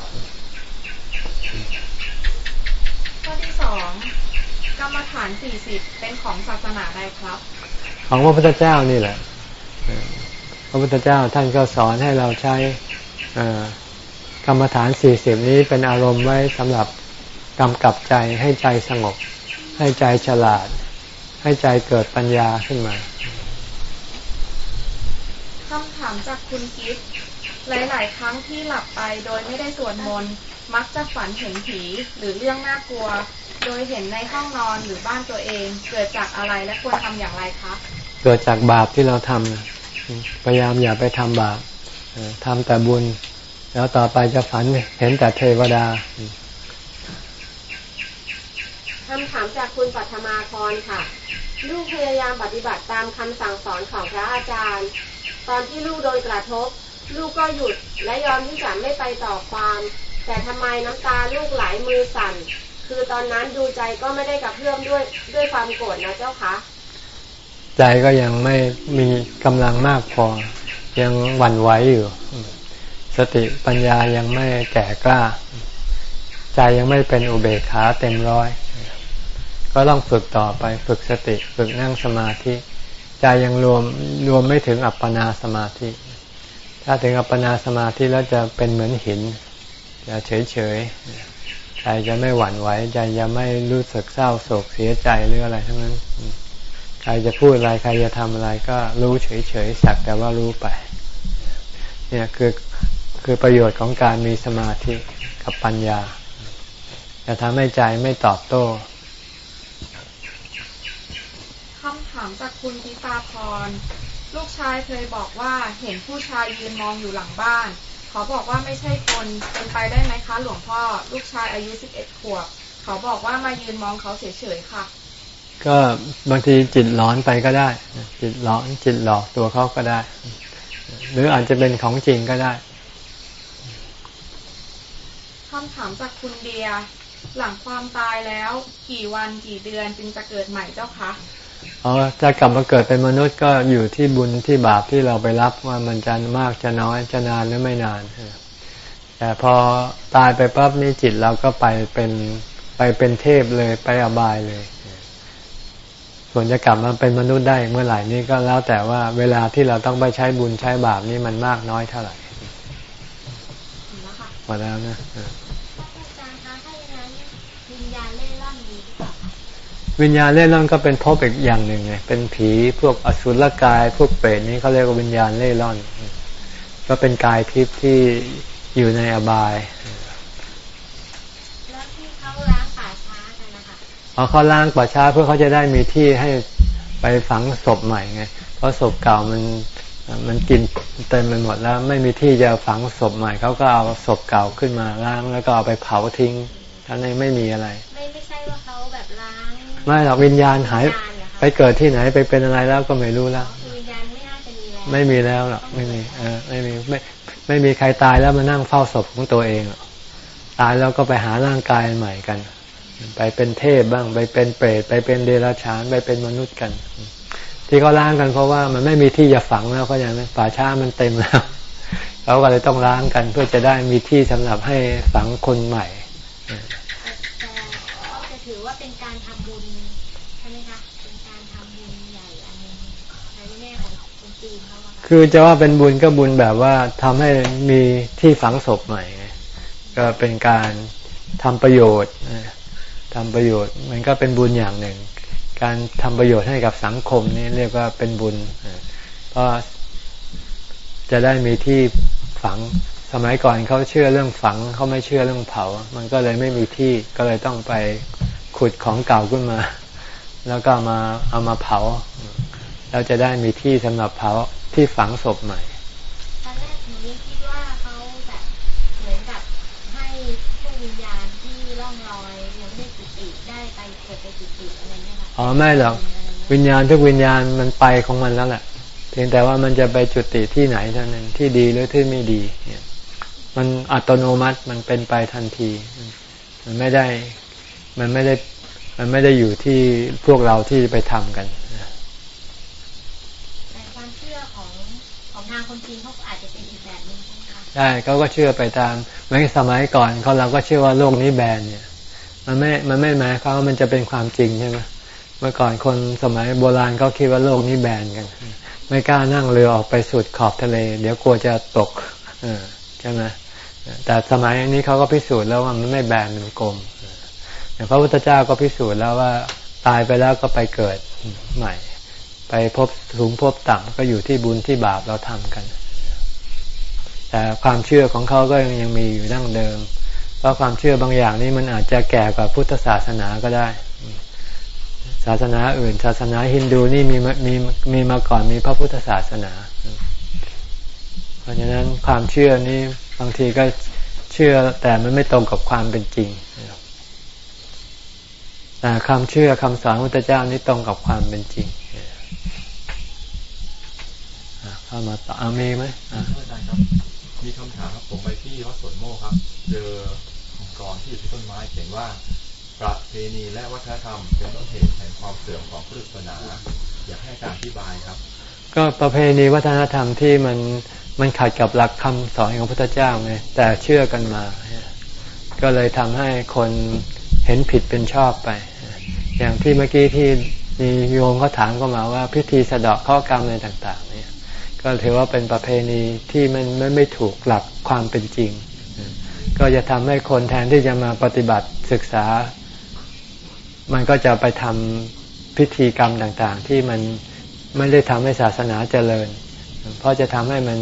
ข้อที่สองกรรมฐานสี่สิบเป็นของศาสนาใดครับ ของพระพุทธเจ้านี่แหละ พระพุทธเจ้าท่านก็สอนให้เราใช้กรรมฐานสี่สิบนี้เป็นอารมณ์ไว้สำหรับกำกับใจให้ใจสงบ ให้ใจฉลาด ให้ใจเกิดปัญญาขึ้นมาคำถามจากคุณกิฟหลาย ๆ ครั้งที่หลับไปโดยไม่ได้สวดมนต์มักจะฝันเห็นผีหรือเรื่องน่ากลัว โดยเห็นในห้องนอนหรือบ้านตัวเอง เกิดจากอะไรและควรทำอย่างไรคะ เกิดจากบาปที่เราทำพยายามอย่าไปทำบาปทำแต่บุญ แล้วต่อไปจะฝันเห็นแต่เทวดาคำถามจากคุณปัทมาพรค่ะ ลูกพยายามปฏิบัติตามคำสั่งสอนของพระอาจารย์ ตอนที่ลูกโดนกระทบ ลูกก็หยุดและยอมที่จะไม่ไปต่อความ แต่ทำไมน้ำตาลูกไหลมือสั่น คือตอนนั้นดูใจก็ไม่ได้กระเพื่อมด้วยด้วยความโกรธนะเจ้าคะ ใจก็ยังไม่มีกำลังมากพอ ยังหวั่นไหวอยู่ สติปัญญายังไม่แก่กล้า ใจยังไม่เป็นอุเบกขาเต็มร้อย ก็ต้องฝึกต่อไปฝึกสติ ฝึกนั่งสมาธิ ใจยังรวมรวมไม่ถึงอัปปนาสมาธิ ถ้าถึงอัปปนาสมาธิแล้วจะเป็นเหมือนหิน จะเฉยเฉยใจจะไม่หวั่นไหวใจจะไม่รู้สึกเศร้าโศกเสียใจหรืออะไรทั้งนั้น ใครจะพูดอะไรใครจะทำอะไรก็รู้เฉยเฉยสักแต่ว่ารู้ไป เนี่ยคือคือประโยชน์ของการมีสมาธิกับปัญญาจะทำให้ใจไม่ตอบโต้คำถามจากคุณพิตาพร ลูกชายเคยบอกว่าเห็นผู้ชายยืนมองอยู่หลังบ้าน เขาบอกว่าไม่ใช่คนเป็นไปได้ไหมคะ หลวงพ่อ ลูกชายอายุสิบเอ็ดขวบ เขาบอกว่ามายืนมองเขาเฉยๆค่ะ ก็บางทีจิตร้อนไปก็ได้ จิตร้อนจิตหลอกตัวเขาก็ได้ หรืออาจจะเป็นของจริงก็ได้คำถามจากคุณเดีย หลังความตายแล้ว กี่วันกี่เดือนจึงจะเกิดใหม่เจ้าคะอ๋อจะกลับมาเกิดเป็นมนุษย์ก็อยู่ที่บุญที่บาปที่เราไปรับว่ามันจะมากจะน้อยจะนานหรือไม่นานแต่พอตายไปปั๊บนี่จิตเราก็ไปเป็นไปเป็นเทพเลยไปอบายเลย ส่วนจะกลับมาเป็นมนุษย์ได้เมื่อไหร่นี่ก็แล้วแต่ว่าเวลาที่เราต้องไปใช้บุญใช้บาปนี่มันมากน้อยเท่าไหร่หมดแล้วนะวิญญาณเล่ร่อนก็เป็นพบอีกอย่างหนึ่งไงเป็นผีพวกอสุรกาย พวกเปรตนี้เขาเรียกว่าวิญญาณเล่ร่อน ก็เป็นกายทิพย์ที่อยู่ในอบายแล้วที่เขาล้างป่าช้ากัน นะคะอ๋อเขาล้างป่าช้าเพื่อเขาจะได้มีที่ให้ไปฝังศพใหม่ไง เพราะศพเก่ามันมันกินเต็มไปหมดแล้ว ไม่มีที่จะฝังศพใหม่ เขาก็เอาศพเก่าขึ้นมาล้างแล้วก็เอาไปเผาทิ้งท่านนี้ไม่มีอะไร ไม่ไม่ใช่ว่าเขาแบบล้างไม่หรอกวิญญาณหายไปเกิดที่ไหนไปเป็นอะไรแล้วก็ไม่รู้แล้วไม่มีแล้วหรอกไม่มีเออไม่มีไม่ไม่มีใครตายแล้วมานั่งเฝ้าศพของตัวเองตายแล้วก็ไปหาร่างกายใหม่กัน ไปเป็นเทพบ้าง ไปเป็นเปรตไปเป็นเดรัจฉานไปเป็นมนุษย์กัน ที่เขาล้างกันเพราะว่ามันไม่มีที่จะฝังแล้วเขาอย่างนี้ป่าช้ามันเต็มแล้วเขาก็เลยต้องล้างกันเพื่อจะได้มีที่สำหรับให้ฝังคนใหม่ใช่ไหมคะเป็นการทำบุญใหญ่อันนึงในแง่ของคุณจีนเขาอะค่ะคือจะว่าเป็นบุญก็บุญแบบว่าทำให้มีที่ฝังศพใหม่ไงก็เป็นการทำประโยชน์นะ ทำประโยชน์มันก็เป็นบุญอย่างหนึ่ง การทำประโยชน์ให้กับสังคมนี่เรียกว่าเป็นบุญเพราะจะได้มีที่ฝังสมัยก่อนเขาเชื่อเรื่องฝังเขาไม่เชื่อเรื่องเผา มันก็เลยไม่มีที่ก็เลยต้องไปขุดของเก่าขึ้นมา แล้วก็มาเอามาเผาแล้วจะได้มีที่สำหรับเผาที่ฝังศพใหม่ ตอนแรกหนูยังคิดว่าเขาแบบเหมือนกับให้พวกวิญญาณที่ล่องลอยยังไม่ได้จุติได้ไปเกิดไปจุติ อะไรเงี้ยค่ะอ๋อไม่หรอกวิญญาณทุกวิญญาณมันไปของมันแล้วแหละเพียงแต่ว่ามันจะไปจุติที่ไหนเท่านั้นที่ดีหรือที่ไม่ดีเนี่ยมันอัตโนมัติมันเป็นไปทันที มันไม่ได้มันไม่ได้มันไม่ได้อยู่ที่พวกเราที่ไปทำกันแต่ความเชื่อของของทางคนจีนเขาก็อาจจะเป็นอีกแบบหนึงใช่ไหมคะได้เขาก็เชื่อไปตามเหมือนสมัยก่อนเขาเราก็เชื่อว่าโลกนี้แบนเนี่ย มันไม่มันไม่หมายความว่ามันจะเป็นความจริงใช่ไหม เมื่อก่อนคนสมัยโบราณเขาคิดว่าโลกนี้แบนกัน ไม่กล้านั่งเรือออกไปสุดขอบทะเล เดี๋ยวกลัวจะตกใช่ไหมแต่สมัยนี้เขาก็พิสูจน์แล้วว่ามันไม่แบนมันกลมอย่างพระพุทธเจ้าก็พิสูจน์แล้วว่าตายไปแล้วก็ไปเกิดใหม่ ไปพบสูงพบต่ำก็อยู่ที่บุญที่บาปเราทำกัน แต่ความเชื่อของเขาก็ยังยังมีอยู่ดั้งเดิม เพราะความเชื่อบางอย่างนี่มันอาจจะแก่กว่าพุทธศาสนาก็ได้ ศาสนาอื่น ศาสนาฮินดูนี่มีมีมีมาก่อนมีพระพุทธศาสนา เพราะฉะนั้นความเชื่อนี้บางทีก็เชื่อแต่มันไม่ตรงกับความเป็นจริงแต่ความเชื่อคำสอนพระพุทธเจ้านี่ตรงกับความเป็นจริงเข้ามาต่อเอามีไหมอาจารย์ครับ มีคำถามครับผมไปที่วัดสวนโมครับ เจอองค์กรที่อยู่ที่ต้นไม้เขียนว่าประเพณีและวัฒนธรรมเป็นต้นเหตุ ความเสื่อมของพุทธศาสนาอยากให้อารอธิบายครับ ก็ประเพณีวัฒนธรรมที่มันมันขัดกับหลักคำสอนของพระพุทธเจ้าไงแต่เชื่อกันมา ก็เลยทำให้คนเห็นผิดเป็นชอบไป อย่างที่เมื่อกี้ที่มีโยมเขาถามก็มาว่าพิธีสะเดาะข้อกรรมอะไรต่าง ๆ เนี่ย ก็ถือว่าเป็นประเพณีที่มันไม่ไม่ถูกหลักความเป็นจริง ก็จะทำให้คนแทนที่จะมาปฏิบัติศึกษา มันก็จะไปทำพิธีกรรมต่างๆ ที่มันไม่ได้ทำให้ศาสนาเจริญ เพราะจะทำให้มัน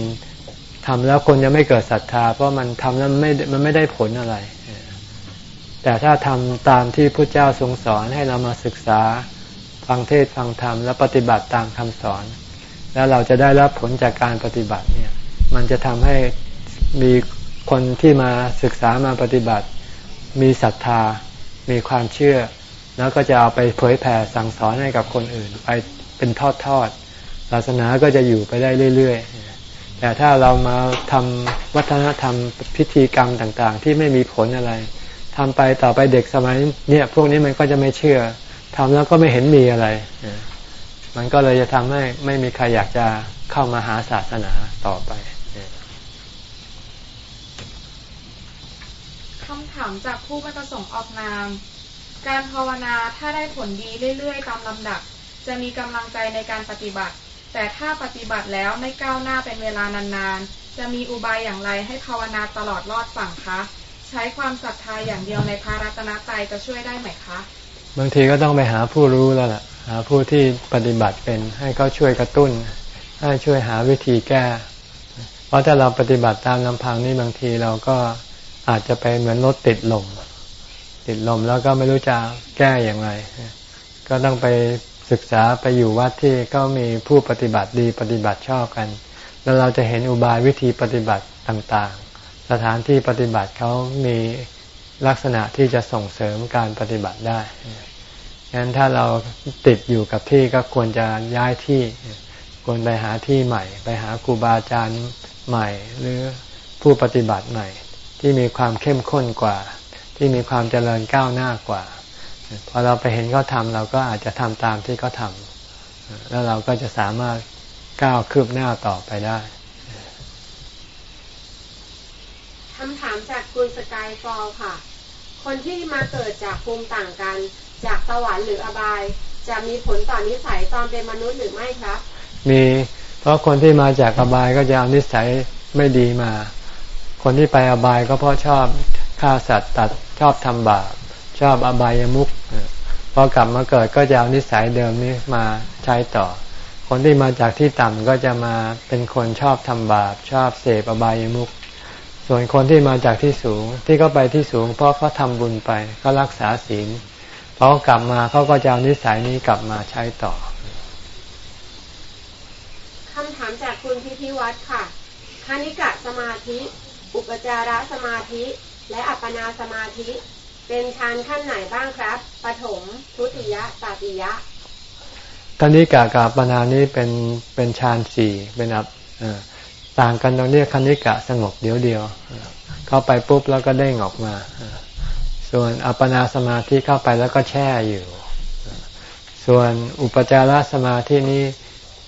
ทำแล้วคนจะไม่เกิดศรัทธา เพราะมันทำแล้วไม่มันไม่ได้ผลอะไร แต่ถ้าทำตามที่พระเจ้าทรงสอนให้เรามาศึกษาฟังเทศฟังธรรมแล้วปฏิบัติตามคำสอน แล้วเราจะได้รับผลจากการปฏิบัติเนี่ย มันจะทำให้มีคนที่มาศึกษามาปฏิบัติ มีศรัทธา มีความเชื่อ แล้วก็จะเอาไปเผยแผ่สั่งสอนให้กับคนอื่น ไปเป็นทอดทอดศาสนาก็จะอยู่ไปได้เรื่อยๆ แต่ถ้าเรามาทำวัฒนธรรมพิธีกรรมต่างๆ ที่ไม่มีผลอะไรทำไปต่อไปเด็กสมัยเนี่ยพวกนี้มันก็จะไม่เชื่อทำแล้วก็ไม่เห็นมีอะไร มันก็เลยจะทำให้ไม่มีใครอยากจะเข้ามาหาศาสนาต่อไปคำถามจากผู้ไม่ประสงค์ออกนาม การภาวนาถ้าได้ผลดีเรื่อยๆ ตามลำดับ จะมีกำลังใจในการปฏิบัติ แต่ถ้าปฏิบัติแล้วไม่ก้าวหน้าเป็นเวลานานๆ จะมีอุบายอย่างไรให้ภาวนาตลอดรอดฝั่งคะ ใช้ความศรัทธาอย่างเดียวในพระรัตนตรัยจะช่วยได้ไหมคะ บางทีก็ต้องไปหาผู้รู้แล้วล่ะ หาผู้ที่ปฏิบัติเป็นให้เขาช่วยกระตุ้น ให้ช่วยหาวิธีแก้ เพราะถ้าเราปฏิบัติตามลำพังนี่บางทีเราก็อาจจะไปเหมือนรถติดลม ติดลมแล้วก็ไม่รู้จะแก้อย่างไรก็ต้องไปศึกษาไปอยู่วัดที่ก็มีผู้ปฏิบัติดีปฏิบัติชอบกัน แล้วเราจะเห็นอุบายวิธีปฏิบัติต่างๆ สถานที่ปฏิบัติเขามีลักษณะที่จะส่งเสริมการปฏิบัติได้งั้นถ้าเราติดอยู่กับที่ก็ควรจะย้ายที่ ควรไปหาที่ใหม่ ไปหาครูบาอาจารย์ใหม่ หรือผู้ปฏิบัติใหม่ ที่มีความเข้มข้นกว่า ที่มีความเจริญก้าวหน้ากว่า พอเราไปเห็นเขาทำเราก็อาจจะทำตามที่เขาทำแล้วเราก็จะสามารถก้าวคืบหน้าต่อไปได้คำถามจากคุณสกายฟอลค่ะ คนที่มาเกิดจากภูมิต่างกัน จากสวรรค์หรืออบาย จะมีผลต่อนนิสัยตอนเป็นมนุษย์หรือไม่ครับ มีพราะคนที่มาจากอบายก็จะเอานิสัยไม่ดีมา คนที่ไปอบายก็เพราะชอบ ฆ่าสัตว์ตัดชอบทำบาปชอบอบายามุขพอกลับมาเกิดก็จะเอานิสัยเดิมนี้มาใช้ต่อ คนที่มาจากที่ต่ำก็จะมาเป็นคนชอบทำบาป ชอบเสพอบายามุขส่วนคนที่มาจากที่สูงที่เขาไปที่สูง เพราะเขาทำบุญไปก็รักษาศีลพอกลับมาเขาก็จะเอานิสัยนี้กลับมาใช้ต่อคำถามจากคุณพิพิวัตรค่ะคณิกะสมาธิ อุปจาระสมาธิ และอัปปนาสมาธิ เป็นฌานขั้นไหนบ้างครับปฐมทุติยะตาติยะคณิกะกับปนานี้เป็นเป็นฌานสี่เป็นอับต่างกันตรงนี้คณิกะสงบเดียวเดียว เข้าไปปุ๊บแล้วก็เด้งออกมา ส่วนอัปปนาสมาธิเข้าไปแล้วก็แช่อยู่ ส่วนอุปจารสมาธินี้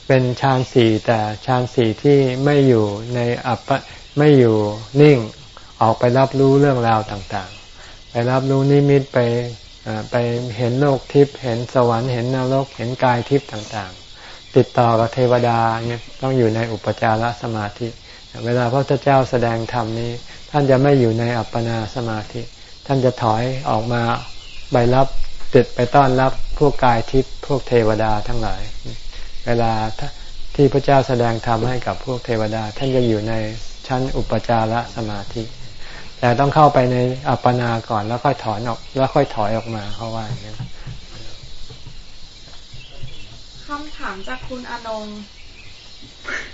เป็นฌานสี่แต่ฌานสี่ที่ไม่อยู่ในอัปปไม่อยู่นิ่ง ออกไปรับรู้เรื่องราวต่างๆ ไปรับรู้นิมิตไปไปเห็นโลกทิพย์เห็นสวรรค์เห็นนรกเห็นกายทิพย์ต่างๆ ติดต่อกับเทวดาเนี่ยต้องอยู่ในอุปจารสมาธิ เวลาพระพุทธเจ้าแสดงธรรมนี้ ท่านจะไม่อยู่ในอัปปนาสมาธิ ท่านจะถอยออกมาไปรับติดไปต้อนรับพวกกายทิพย์พวกเทวดาทั้งหลาย เวลาที่พระเจ้าแสดงธรรมให้กับพวกเทวดา ท่านจะอยู่ในชั้นอุปจารสมาธิ แต่ต้องเข้าไปในอัปปนาก่อนแล้วค่อยถอนออก แล้วค่อยถอยออกมาเขาว่าอย่างนี้คำถามจากคุณอนง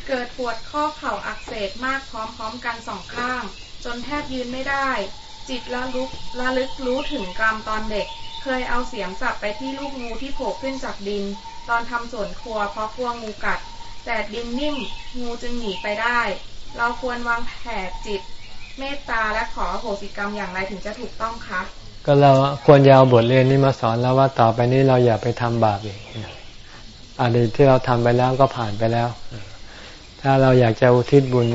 เกิดปวดข้อเข่าอักเสบมากพร้อมๆกันสองข้าง จนแทบยืนไม่ได้ จิตละลุกละลึกรู้ถึงกรรมตอนเด็ก เคยเอาเสียมสับไปที่ลูกงูที่โผล่ขึ้นจากดิน ตอนทำสวนครัวเพราะกลัวงูกัด แต่ดินนิ่มงูจึงหนีไปได้ เราควรวางแผนจิต เมตตาและขอโหสิกรรมอย่างไรถึงจะถูกต้องคะก็เราควรจะเอาบทเรียนนี้มาสอนแล้วว่าต่อไปนี้เราอย่าไปทำบาปอีกอดีตที่เราทำไปแล้วก็ผ่านไปแล้ว ถ้าเราอยากจะอุทิศบุญ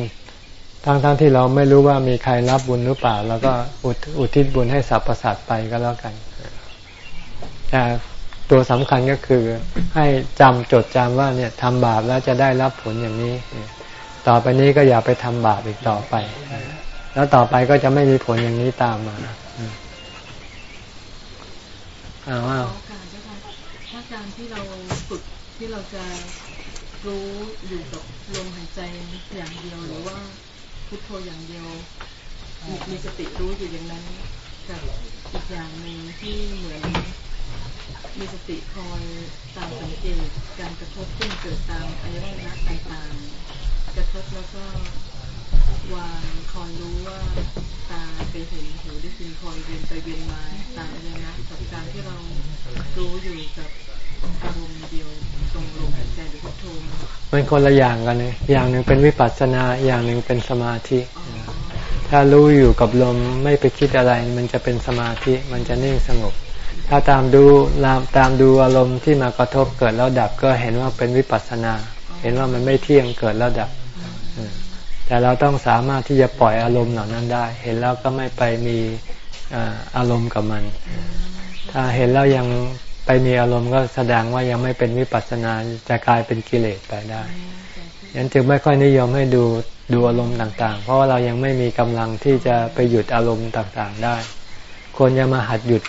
ทั้งๆทที่เราไม่รู้ว่ามีใครรับบุญหรือเปล่าเราก็อุทิศบุญให้สรรพสัตว์ไปก็แล้วกันแต่ตัวสำคัญก็คือให้จำจดจำว่าเนี่ยทำบาปแล้วจะได้รับผลอย่างนี้ ต่อไปนี้ก็อย่าไปทำบาปอีกต่อไป แล้วต่อไปก็จะไม่มีผลอย่างนี้ตามมาอาว่าถ้าการที่เราฝึกที่เราจะรู้อยู่กับลมหายใจอย่างเดียวหรือว่าพุทโธอย่างเดียวมีสติรู้อยู่อย่างนั้นกับอีกอย่างหนึ่งที่เหมือนมีสติคอยตามสังเกตการกระทบขึ้นเกิดตามอายตนะต่างๆกระทบแล้วก็ วางคอยรู้ว่าตาไปเห็นหูได้ยินคอยเวียนไปเวียนมาตามอายนะกับการที่เรารู้อยู่กับอารมณ์เดียวตรงลมหายใจหรือพุทโธมันคนละอย่างกันเลยอย่างหนึ่งเป็นวิปัสสนาอย่างหนึ่งเป็นสมาธิ ถ้ารู้อยู่กับลมไม่ไปคิดอะไร มันจะเป็นสมาธิมันจะนิ่งสงบ ถ้าตามดูตามดูอารมณ์ที่มากระทบเกิดแล้วดับก็เห็นว่าเป็นวิปัสสนา เห็นว่ามันไม่เที่ยงเกิดแล้วดับ แต่เราต้องสามารถที่จะปล่อยอารมณ์เหล่านั้นได้ เห็นแล้วก็ไม่ไปมีอารมณ์กับมัน ถ้าเห็นแล้วยังไปมีอารมณ์ก็แสดงว่ายังไม่เป็นวิปัสสนาจะกลายเป็นกิเลสไปได้ยันจึงไม่ค่อยนิยมให้ดูดูอารมณ์ต่าง ๆ เพราะว่าเรายังไม่มีกำลังที่จะไปหยุดอารมณ์ต่างๆได้ ควรจะมาหัดหยุด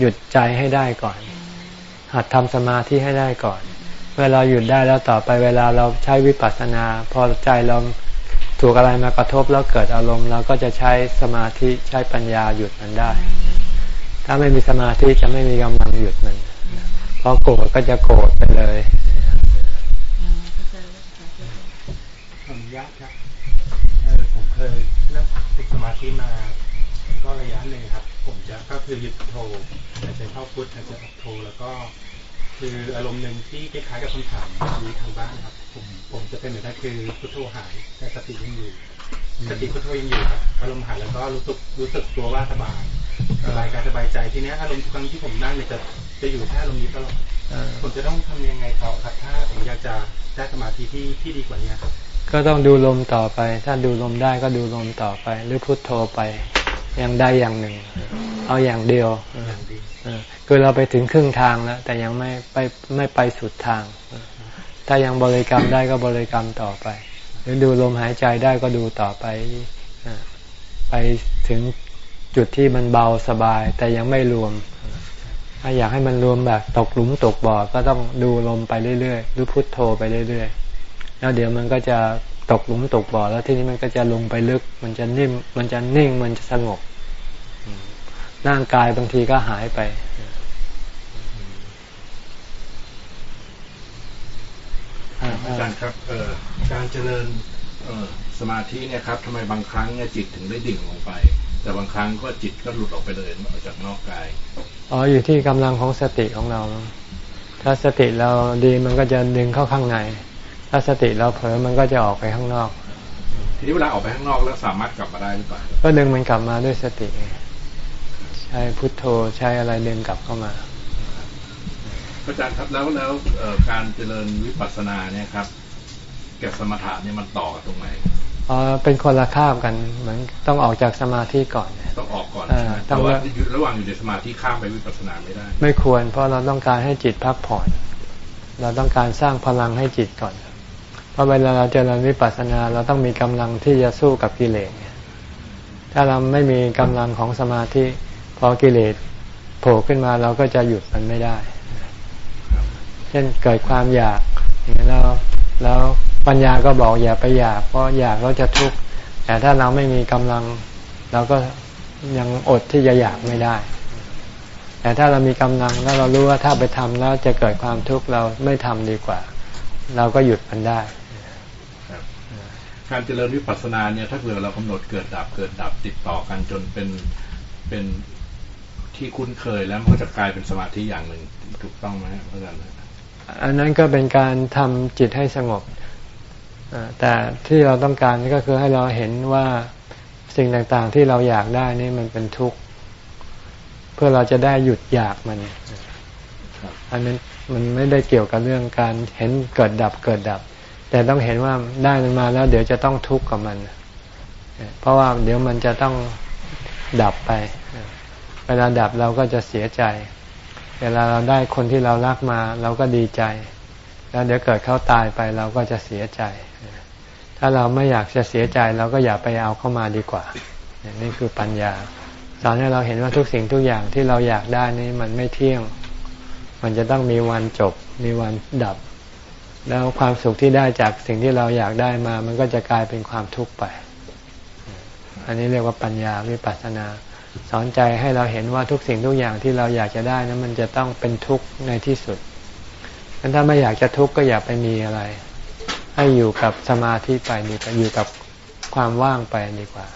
หยุดใจให้ได้ก่อน หัดทำสมาธิให้ได้ก่อน เมื่อเราหยุดได้แล้วต่อไปเวลาเราใช้วิปัสสนา พอใจเรา ถูกอะไรมากระทบแล้วเกิดอารมณ์เราก็จะใช้สมาธิใช้ปัญญาหยุดมันได้ ถ้าไม่มีสมาธิจะไม่มีกำลังหยุดมันพอโกรธก็จะโกรธไปเลยขออนุญาตครับผมเคยนั่งฝึกสมาธิมา ก็ระยะหนึ่งครับ ผมจะก็คือหยุดโทรหายใจเข้าพุทหายใจออกโทรแล้วก็ คืออารมณ์หนึ่งที่คล้ายๆกับคำถามนี้ทางบ้านครับ ผมผมจะเป็นเหมือนกันคือพุทโธหายแต่สติยังอยู่สติพุทโธยังอยู่ครับอารมณ์หายแล้วก็รู้สึกรู้สึกตัวว่าสบายสบายกายสบายใจทีนี้อารมณ์ทุกครั้งที่ผมนั่งเนี่ยจะจะอยู่แค่อารมณ์นี้ตลอดผมจะต้องทำยังไงต่อครับ ถ้าผมอยากจะได้สมาธิที่ที่ดีกว่านี้ครับก็ต้องดูลมต่อไป ถ้าดูลมได้ก็ดูลมต่อไป หรือพุทโธไปอย่างใดอย่างหนึ่ง เอาอย่างเดียว คือเราไปถึงครึ่งทางแล้วแต่ยังไม่ไปไม่ไปสุดทาง ถ้ายังบริกรรมได้ก็บริกรรมต่อไป หรือดูลมหายใจได้ก็ดูต่อไปไปถึงจุดที่มันเบาสบาย แต่ยังไม่รวม ถ้าอยากให้มันรวมแบบตกหลุมตกบ่อก็ต้องดูลมไปเรื่อยๆหรือพุทโธไปเรื่อยๆแล้วเดี๋ยวมันก็จะตกหลุมตกบ่อแล้วที่นี้มันก็จะลงไปลึก มันจะนิ่มมันจะนิ่งมันจะสงบ ร่างกายบางทีก็หายไปอาจารย์ครับเอ่อการเจริญเอ่อสมาธิเนี่ยครับทำไมบางครั้งเนี่ยจิตถึงได้ดิ่งลงไป แต่บางครั้งก็จิตก็หลุดออกไปเลยออกจากนอกกายอ๋ออยู่ที่กำลังของสติของเรา ถ้าสติเราดีมันก็จะดึงเข้าข้างใน ถ้าสติเราเผลอมันก็จะออกไปข้างนอก ทีนี้เวลาออกไปข้างนอกแล้วสามารถกลับมาได้หรือเปล่าก็ดึงมันกลับมาด้วยสติ ใช้พุทโธใช้อะไรดึงกลับเข้ามาอาจารย์ครับแล้วแล้วการเจริญวิปัสสนาเนี่ยครับกับสมถะเนี่ยมันต่อกันตรงไหนอ๋อเป็นคนละข้ามกันเหมือนต้องออกจากสมาธิก่อนต้องออกก่อนแต่ว่าระหว่างอยู่ในสมาธิข้ามไปวิปัสสนาไม่ได้ ไม่ควร เพราะเราต้องการให้จิตพักผ่อน เราต้องการสร้างพลังให้จิตก่อน เพราะเวลาเราเจริญวิปัสสนาเราต้องมีกำลังที่จะสู้กับกิเลสถ้าเราไม่มีกำลังของสมาธิ พอกิเลสโผล่ขึ้นมาเราก็จะหยุดมันไม่ได้ เช่นเกิดความอยากอย่างนี้แล้วแล้วปัญญาก็บอกอย่าไปอยากเพราะอยากเราจะทุกข์แต่ถ้าเราไม่มีกำลัง เราก็ยังอดที่จะอยากไม่ได้ แต่ถ้าเรามีกำลังแล้วเรารู้ว่าถ้าไปทำแล้วจะเกิดความทุกข์เราไม่ทำดีกว่า เราก็หยุดมันได้การเจริญวิปัสสนาเนี่ยถ้าเกิดเรากำหนดเกิดดับเกิดดับติดต่อกันจนเป็นเป็น ที่คุ้นเคยแล้วมันก็จะกลายเป็นสมาธิอย่างหนึ่งถูกต้องไหมอาจารย์อันนั้นก็เป็นการทำจิตให้สงบแต่ที่เราต้องการก็คือให้เราเห็นว่าสิ่งต่างๆที่เราอยากได้นี่มันเป็นทุกข์เพื่อเราจะได้หยุดอยากมันอันนั้นมันไม่ได้เกี่ยวกับเรื่องการเห็นเกิดดับเกิดดับ แต่ต้องเห็นว่าได้มันมาแล้ว เดี๋ยวจะต้องทุกข์กับมัน เพราะว่าเดี๋ยวมันจะต้องดับไป วลาดับเราก็จะเสียใจ เวลาเราได้คนที่เรารักมา เราก็ดีใจ แล้วเดี๋ยวเกิดเขาตายไปเราก็จะเสียใจ ถ้าเราไม่อยากจะเสียใจเราก็อย่าไปเอาเข้ามาดีกว่า นี่คือปัญญาสอนให้เราเห็นว่าทุกสิ่งทุกอย่างที่เราอยากได้นี้มันไม่เที่ยง มันจะต้องมีวันจบ มีวันดับ แล้วความสุขที่ได้จากสิ่งที่เราอยากได้มา มันก็จะกลายเป็นความทุกข์ไป อันนี้เรียกว่าปัญญาวิปัสสนา สอนใจให้เราเห็นว่าทุกสิ่งทุกอย่างที่เราอยากจะได้นั้นมันจะต้องเป็นทุกข์ในที่สุดงั้นถ้าไม่อยากจะทุกข์ก็อย่าไปมีอะไร ให้อยู่กับสมาธิไปดีกว่าอยู่กับความว่างไปดีกว่า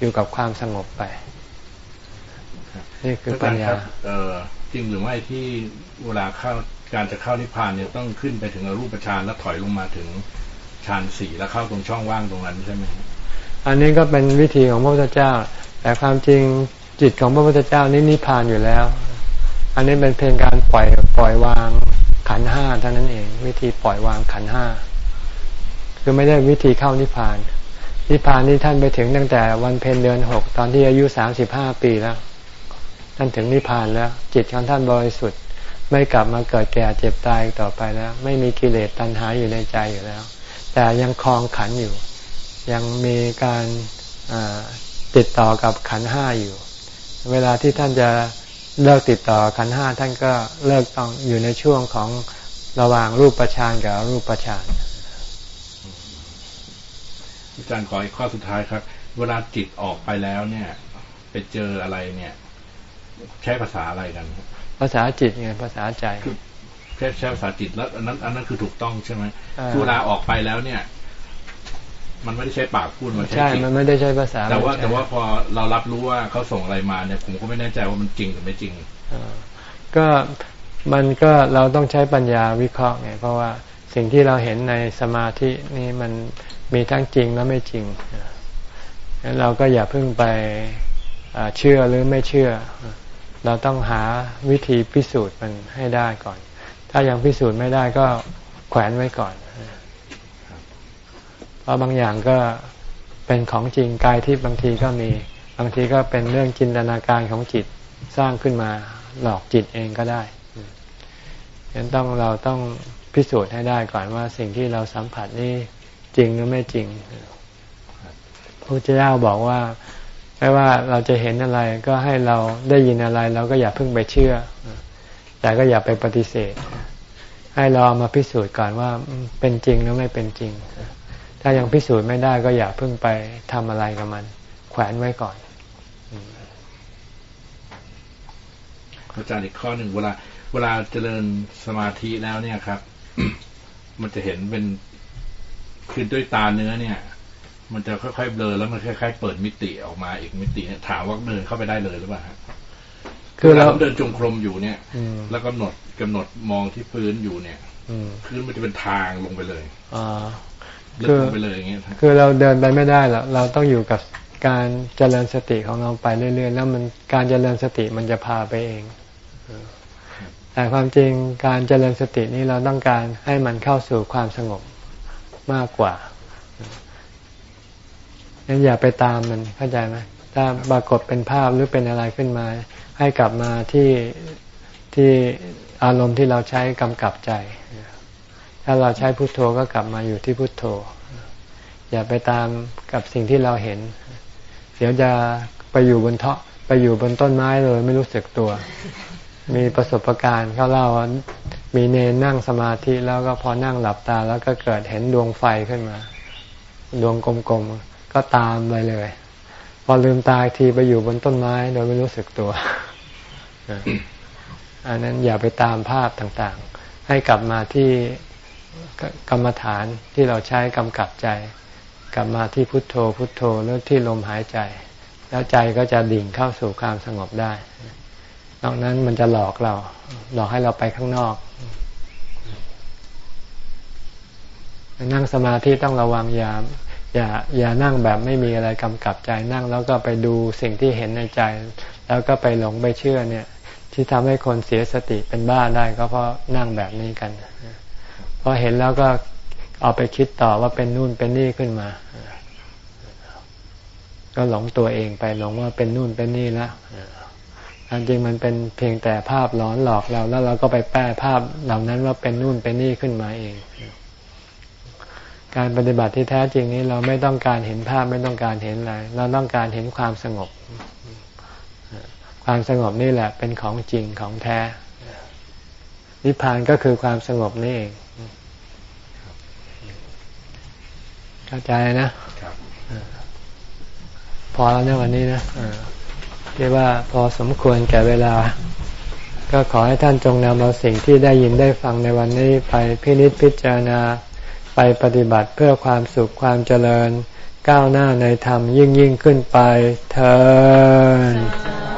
อยู่กับความสงบไป นี่คือปัญญาเออจริงหรือไม่ที่เวลาเข้าการจะเข้านิพพานเนี่ยต้องขึ้นไปถึงอรูปฌานแล้วถอยลงมาถึงฌานสี่แล้วเข้าตรงช่องว่างตรงนั้นใช่ไหมอันนี้ก็เป็นวิธีของพระพุทธเจ้า แต่ความจริง จิตของพระพุทธเจ้านี่นิพพานอยู่แล้ว อันนี้เป็นเพียงการปล่อยปล่อยวางขันห้าเท่านั้นเอง วิธีปล่อยวางขันห้าคือไม่ได้วิธีเข้านิพพาน นิพพานนี่ท่านไปถึงตั้งแต่วันเพ็ญเดือนหกตอนที่อายุสามสิบห้าปีแล้ว ท่านถึงนิพพานแล้ว จิตของท่านบริสุทธิ์ไม่กลับมาเกิดแก่เจ็บตายต่อไปแล้ว ไม่มีกิเลสตัณหาอยู่ในใจอยู่แล้ว แต่ยังคลองขันอยู่ ยังมีการติดต่อกับขันห้าอยู่ เวลาที่ท่านจะเลิกติดต่อขันห้าท่านก็เลิกต้องอยู่ในช่วงของระหว่างรูปประชานกับรูปประชานอาจารย์ขออีกข้อสุดท้ายครับ เวลาจิตออกไปแล้วเนี่ย ไปเจออะไรเนี่ย ใช้ภาษาอะไรกัน ภาษาจิตไงภาษาใจแค่ใช้ภาษาจิตแล้วอันนั้นอันนั้นคือถูกต้องใช่ไหมเวลาออกไปแล้วเนี่ย มันไม่ได้ใช้ปากพูดมันใช่มันไม่ได้ใช้ภาษา แต่ว่าแต่ว่าพอเรารับรู้ว่าเขาส่งอะไรมาเนี่ยผมก็ไม่แน่ใจว่ามันจริงหรือไม่จริงก็มันก็เราต้องใช้ปัญญาวิเคราะห์ไงเพราะว่าสิ่งที่เราเห็นในสมาธินี่มันมีทั้งจริงและไม่จริงงั้นเราก็อย่าเพิ่งไปเชื่อหรือไม่เชื่อ เราต้องหาวิธีพิสูจน์มันให้ได้ก่อน ถ้ายังพิสูจน์ไม่ได้ก็แขวนไว้ก่อน เพราะบางอย่างก็เป็นของจริงกายที่บางทีก็มี บางทีก็เป็นเรื่องจินตนาการของจิตสร้างขึ้นมาหลอกจิตเองก็ได้ฉะนั้นต้องเราต้องพิสูจน์ให้ได้ก่อนว่าสิ่งที่เราสัมผัสนี่จริงหรือไม่จริงพระเจ้าบอกว่าไม่ว่าเราจะเห็นอะไรก็ให้เราได้ยินอะไร เราก็อย่าเพิ่งไปเชื่อ แต่ก็อย่าไปปฏิเสธ ให้เราเอามาพิสูจน์ก่อนว่าเป็นจริงหรือไม่เป็นจริง ถ้ายังพิสูจน์ไม่ได้ก็อย่าเพิ่งไปทำอะไรกับมัน แขวนไว้ก่อนอาจารย์อีกข้อหนึ่งเวลาเวลาเจริญสมาธิแล้วเนี่ยครับ มันจะเห็นเป็นคือด้วยตาเนื้อเนี่ย มันจะค่อยๆเบลอแล้วมันคล้ายๆเปิดมิติออกมาอีกมิติเนี่ยถามว่าเดินเข้าไปได้เลยหรือเปล่าคือเราเดินจงกรมอยู่เนี่ยแล้วกำหนดกำหนดมองที่พื้นอยู่เนี่ยพื้นมันจะเป็นทางลงไปเลยอ่า คือลงไปเลยอย่างเงี้ยคือเราเดินไปไม่ได้แล้วเราต้องอยู่กับการเจริญสติของเราไปเรื่อยๆแล้วมันการเจริญสติมันจะพาไปเองแต่ความจริงการเจริญสตินี้เราต้องการให้มันเข้าสู่ความสงบมากกว่างั้นอย่าไปตามมันเข้าใจไหมถ้าปรากฏเป็นภาพหรือเป็นอะไรขึ้นมา ให้กลับมาที่ที่อารมณ์ที่เราใช้กำกับใจ ถ้าเราใช้พุทโธก็กลับมาอยู่ที่พุทโธ อย่าไปตามกับสิ่งที่เราเห็น เดี๋ยวจะไปอยู่บนเทาะไปอยู่บนต้นไม้เลยไม่รู้สึกตัว มีประสบการณ์เขาเล่าว่ามีเนนนั่งสมาธิแล้วก็พอนั่งหลับตา แล้วก็เกิดเห็นดวงไฟขึ้นมา ดวงกลมๆก็ตามไปเลย พอลืมตาทีไปอยู่บนต้นไม้โดยไม่รู้สึกตัวอันนั้นอย่าไปตามภาพต่างๆ ให้กลับมาที่ กรรมฐานที่เราใช้กำกับใจ กลับมาที่พุทโธพุทโธแล้วที่ลมหายใจ แล้วใจก็จะดิ่งเข้าสู่ความสงบได้ นอกนั้นมันจะหลอกเรา หลอกให้เราไปข้างนอก นั่งสมาธิต้องระวังอย่าอย่าอย่านั่งแบบไม่มีอะไรกำกับใจนั่งแล้วก็ไปดูสิ่งที่เห็นในใจ แล้วก็ไปหลงไปเชื่อเนี่ย ที่ทำให้คนเสียสติเป็นบ้าได้ก็เพราะนั่งแบบนี้กัน พอเห็นแล้วก็เอาไปคิดต่อว่าเป็นนู่นเป็นนี่ขึ้นมา ก็หลงตัวเองไปหลงว่าเป็นนู่นเป็นนี่แล้วจริงมันเป็นเพียงแต่ภาพหลอนหลอกเรา แล้วเราก็ไปแปลภาพเหล่านั้นว่าเป็นนู่นเป็นนี่ขึ้นมาเอง การปฏิบัติที่แท้จริงนี้เราไม่ต้องการเห็นภาพไม่ต้องการเห็นอะไรเราต้องการเห็นความสงบ ความสงบนี่แหละเป็นของจริงของแท้นิพพานก็คือความสงบนี่เอง เข้าใจนะพอแล้วเนี่ยวันนี้นะที่ว่าพอสมควรแก่เวลา ก็ขอให้ท่านจงนำเอาสิ่งที่ได้ยินได้ฟังในวันนี้ไปพินิจพิจารณา ไปปฏิบัติเพื่อความสุขความเจริญ ก้าวหน้าในธรรมยิ่งยิ่งขึ้นไปเธอ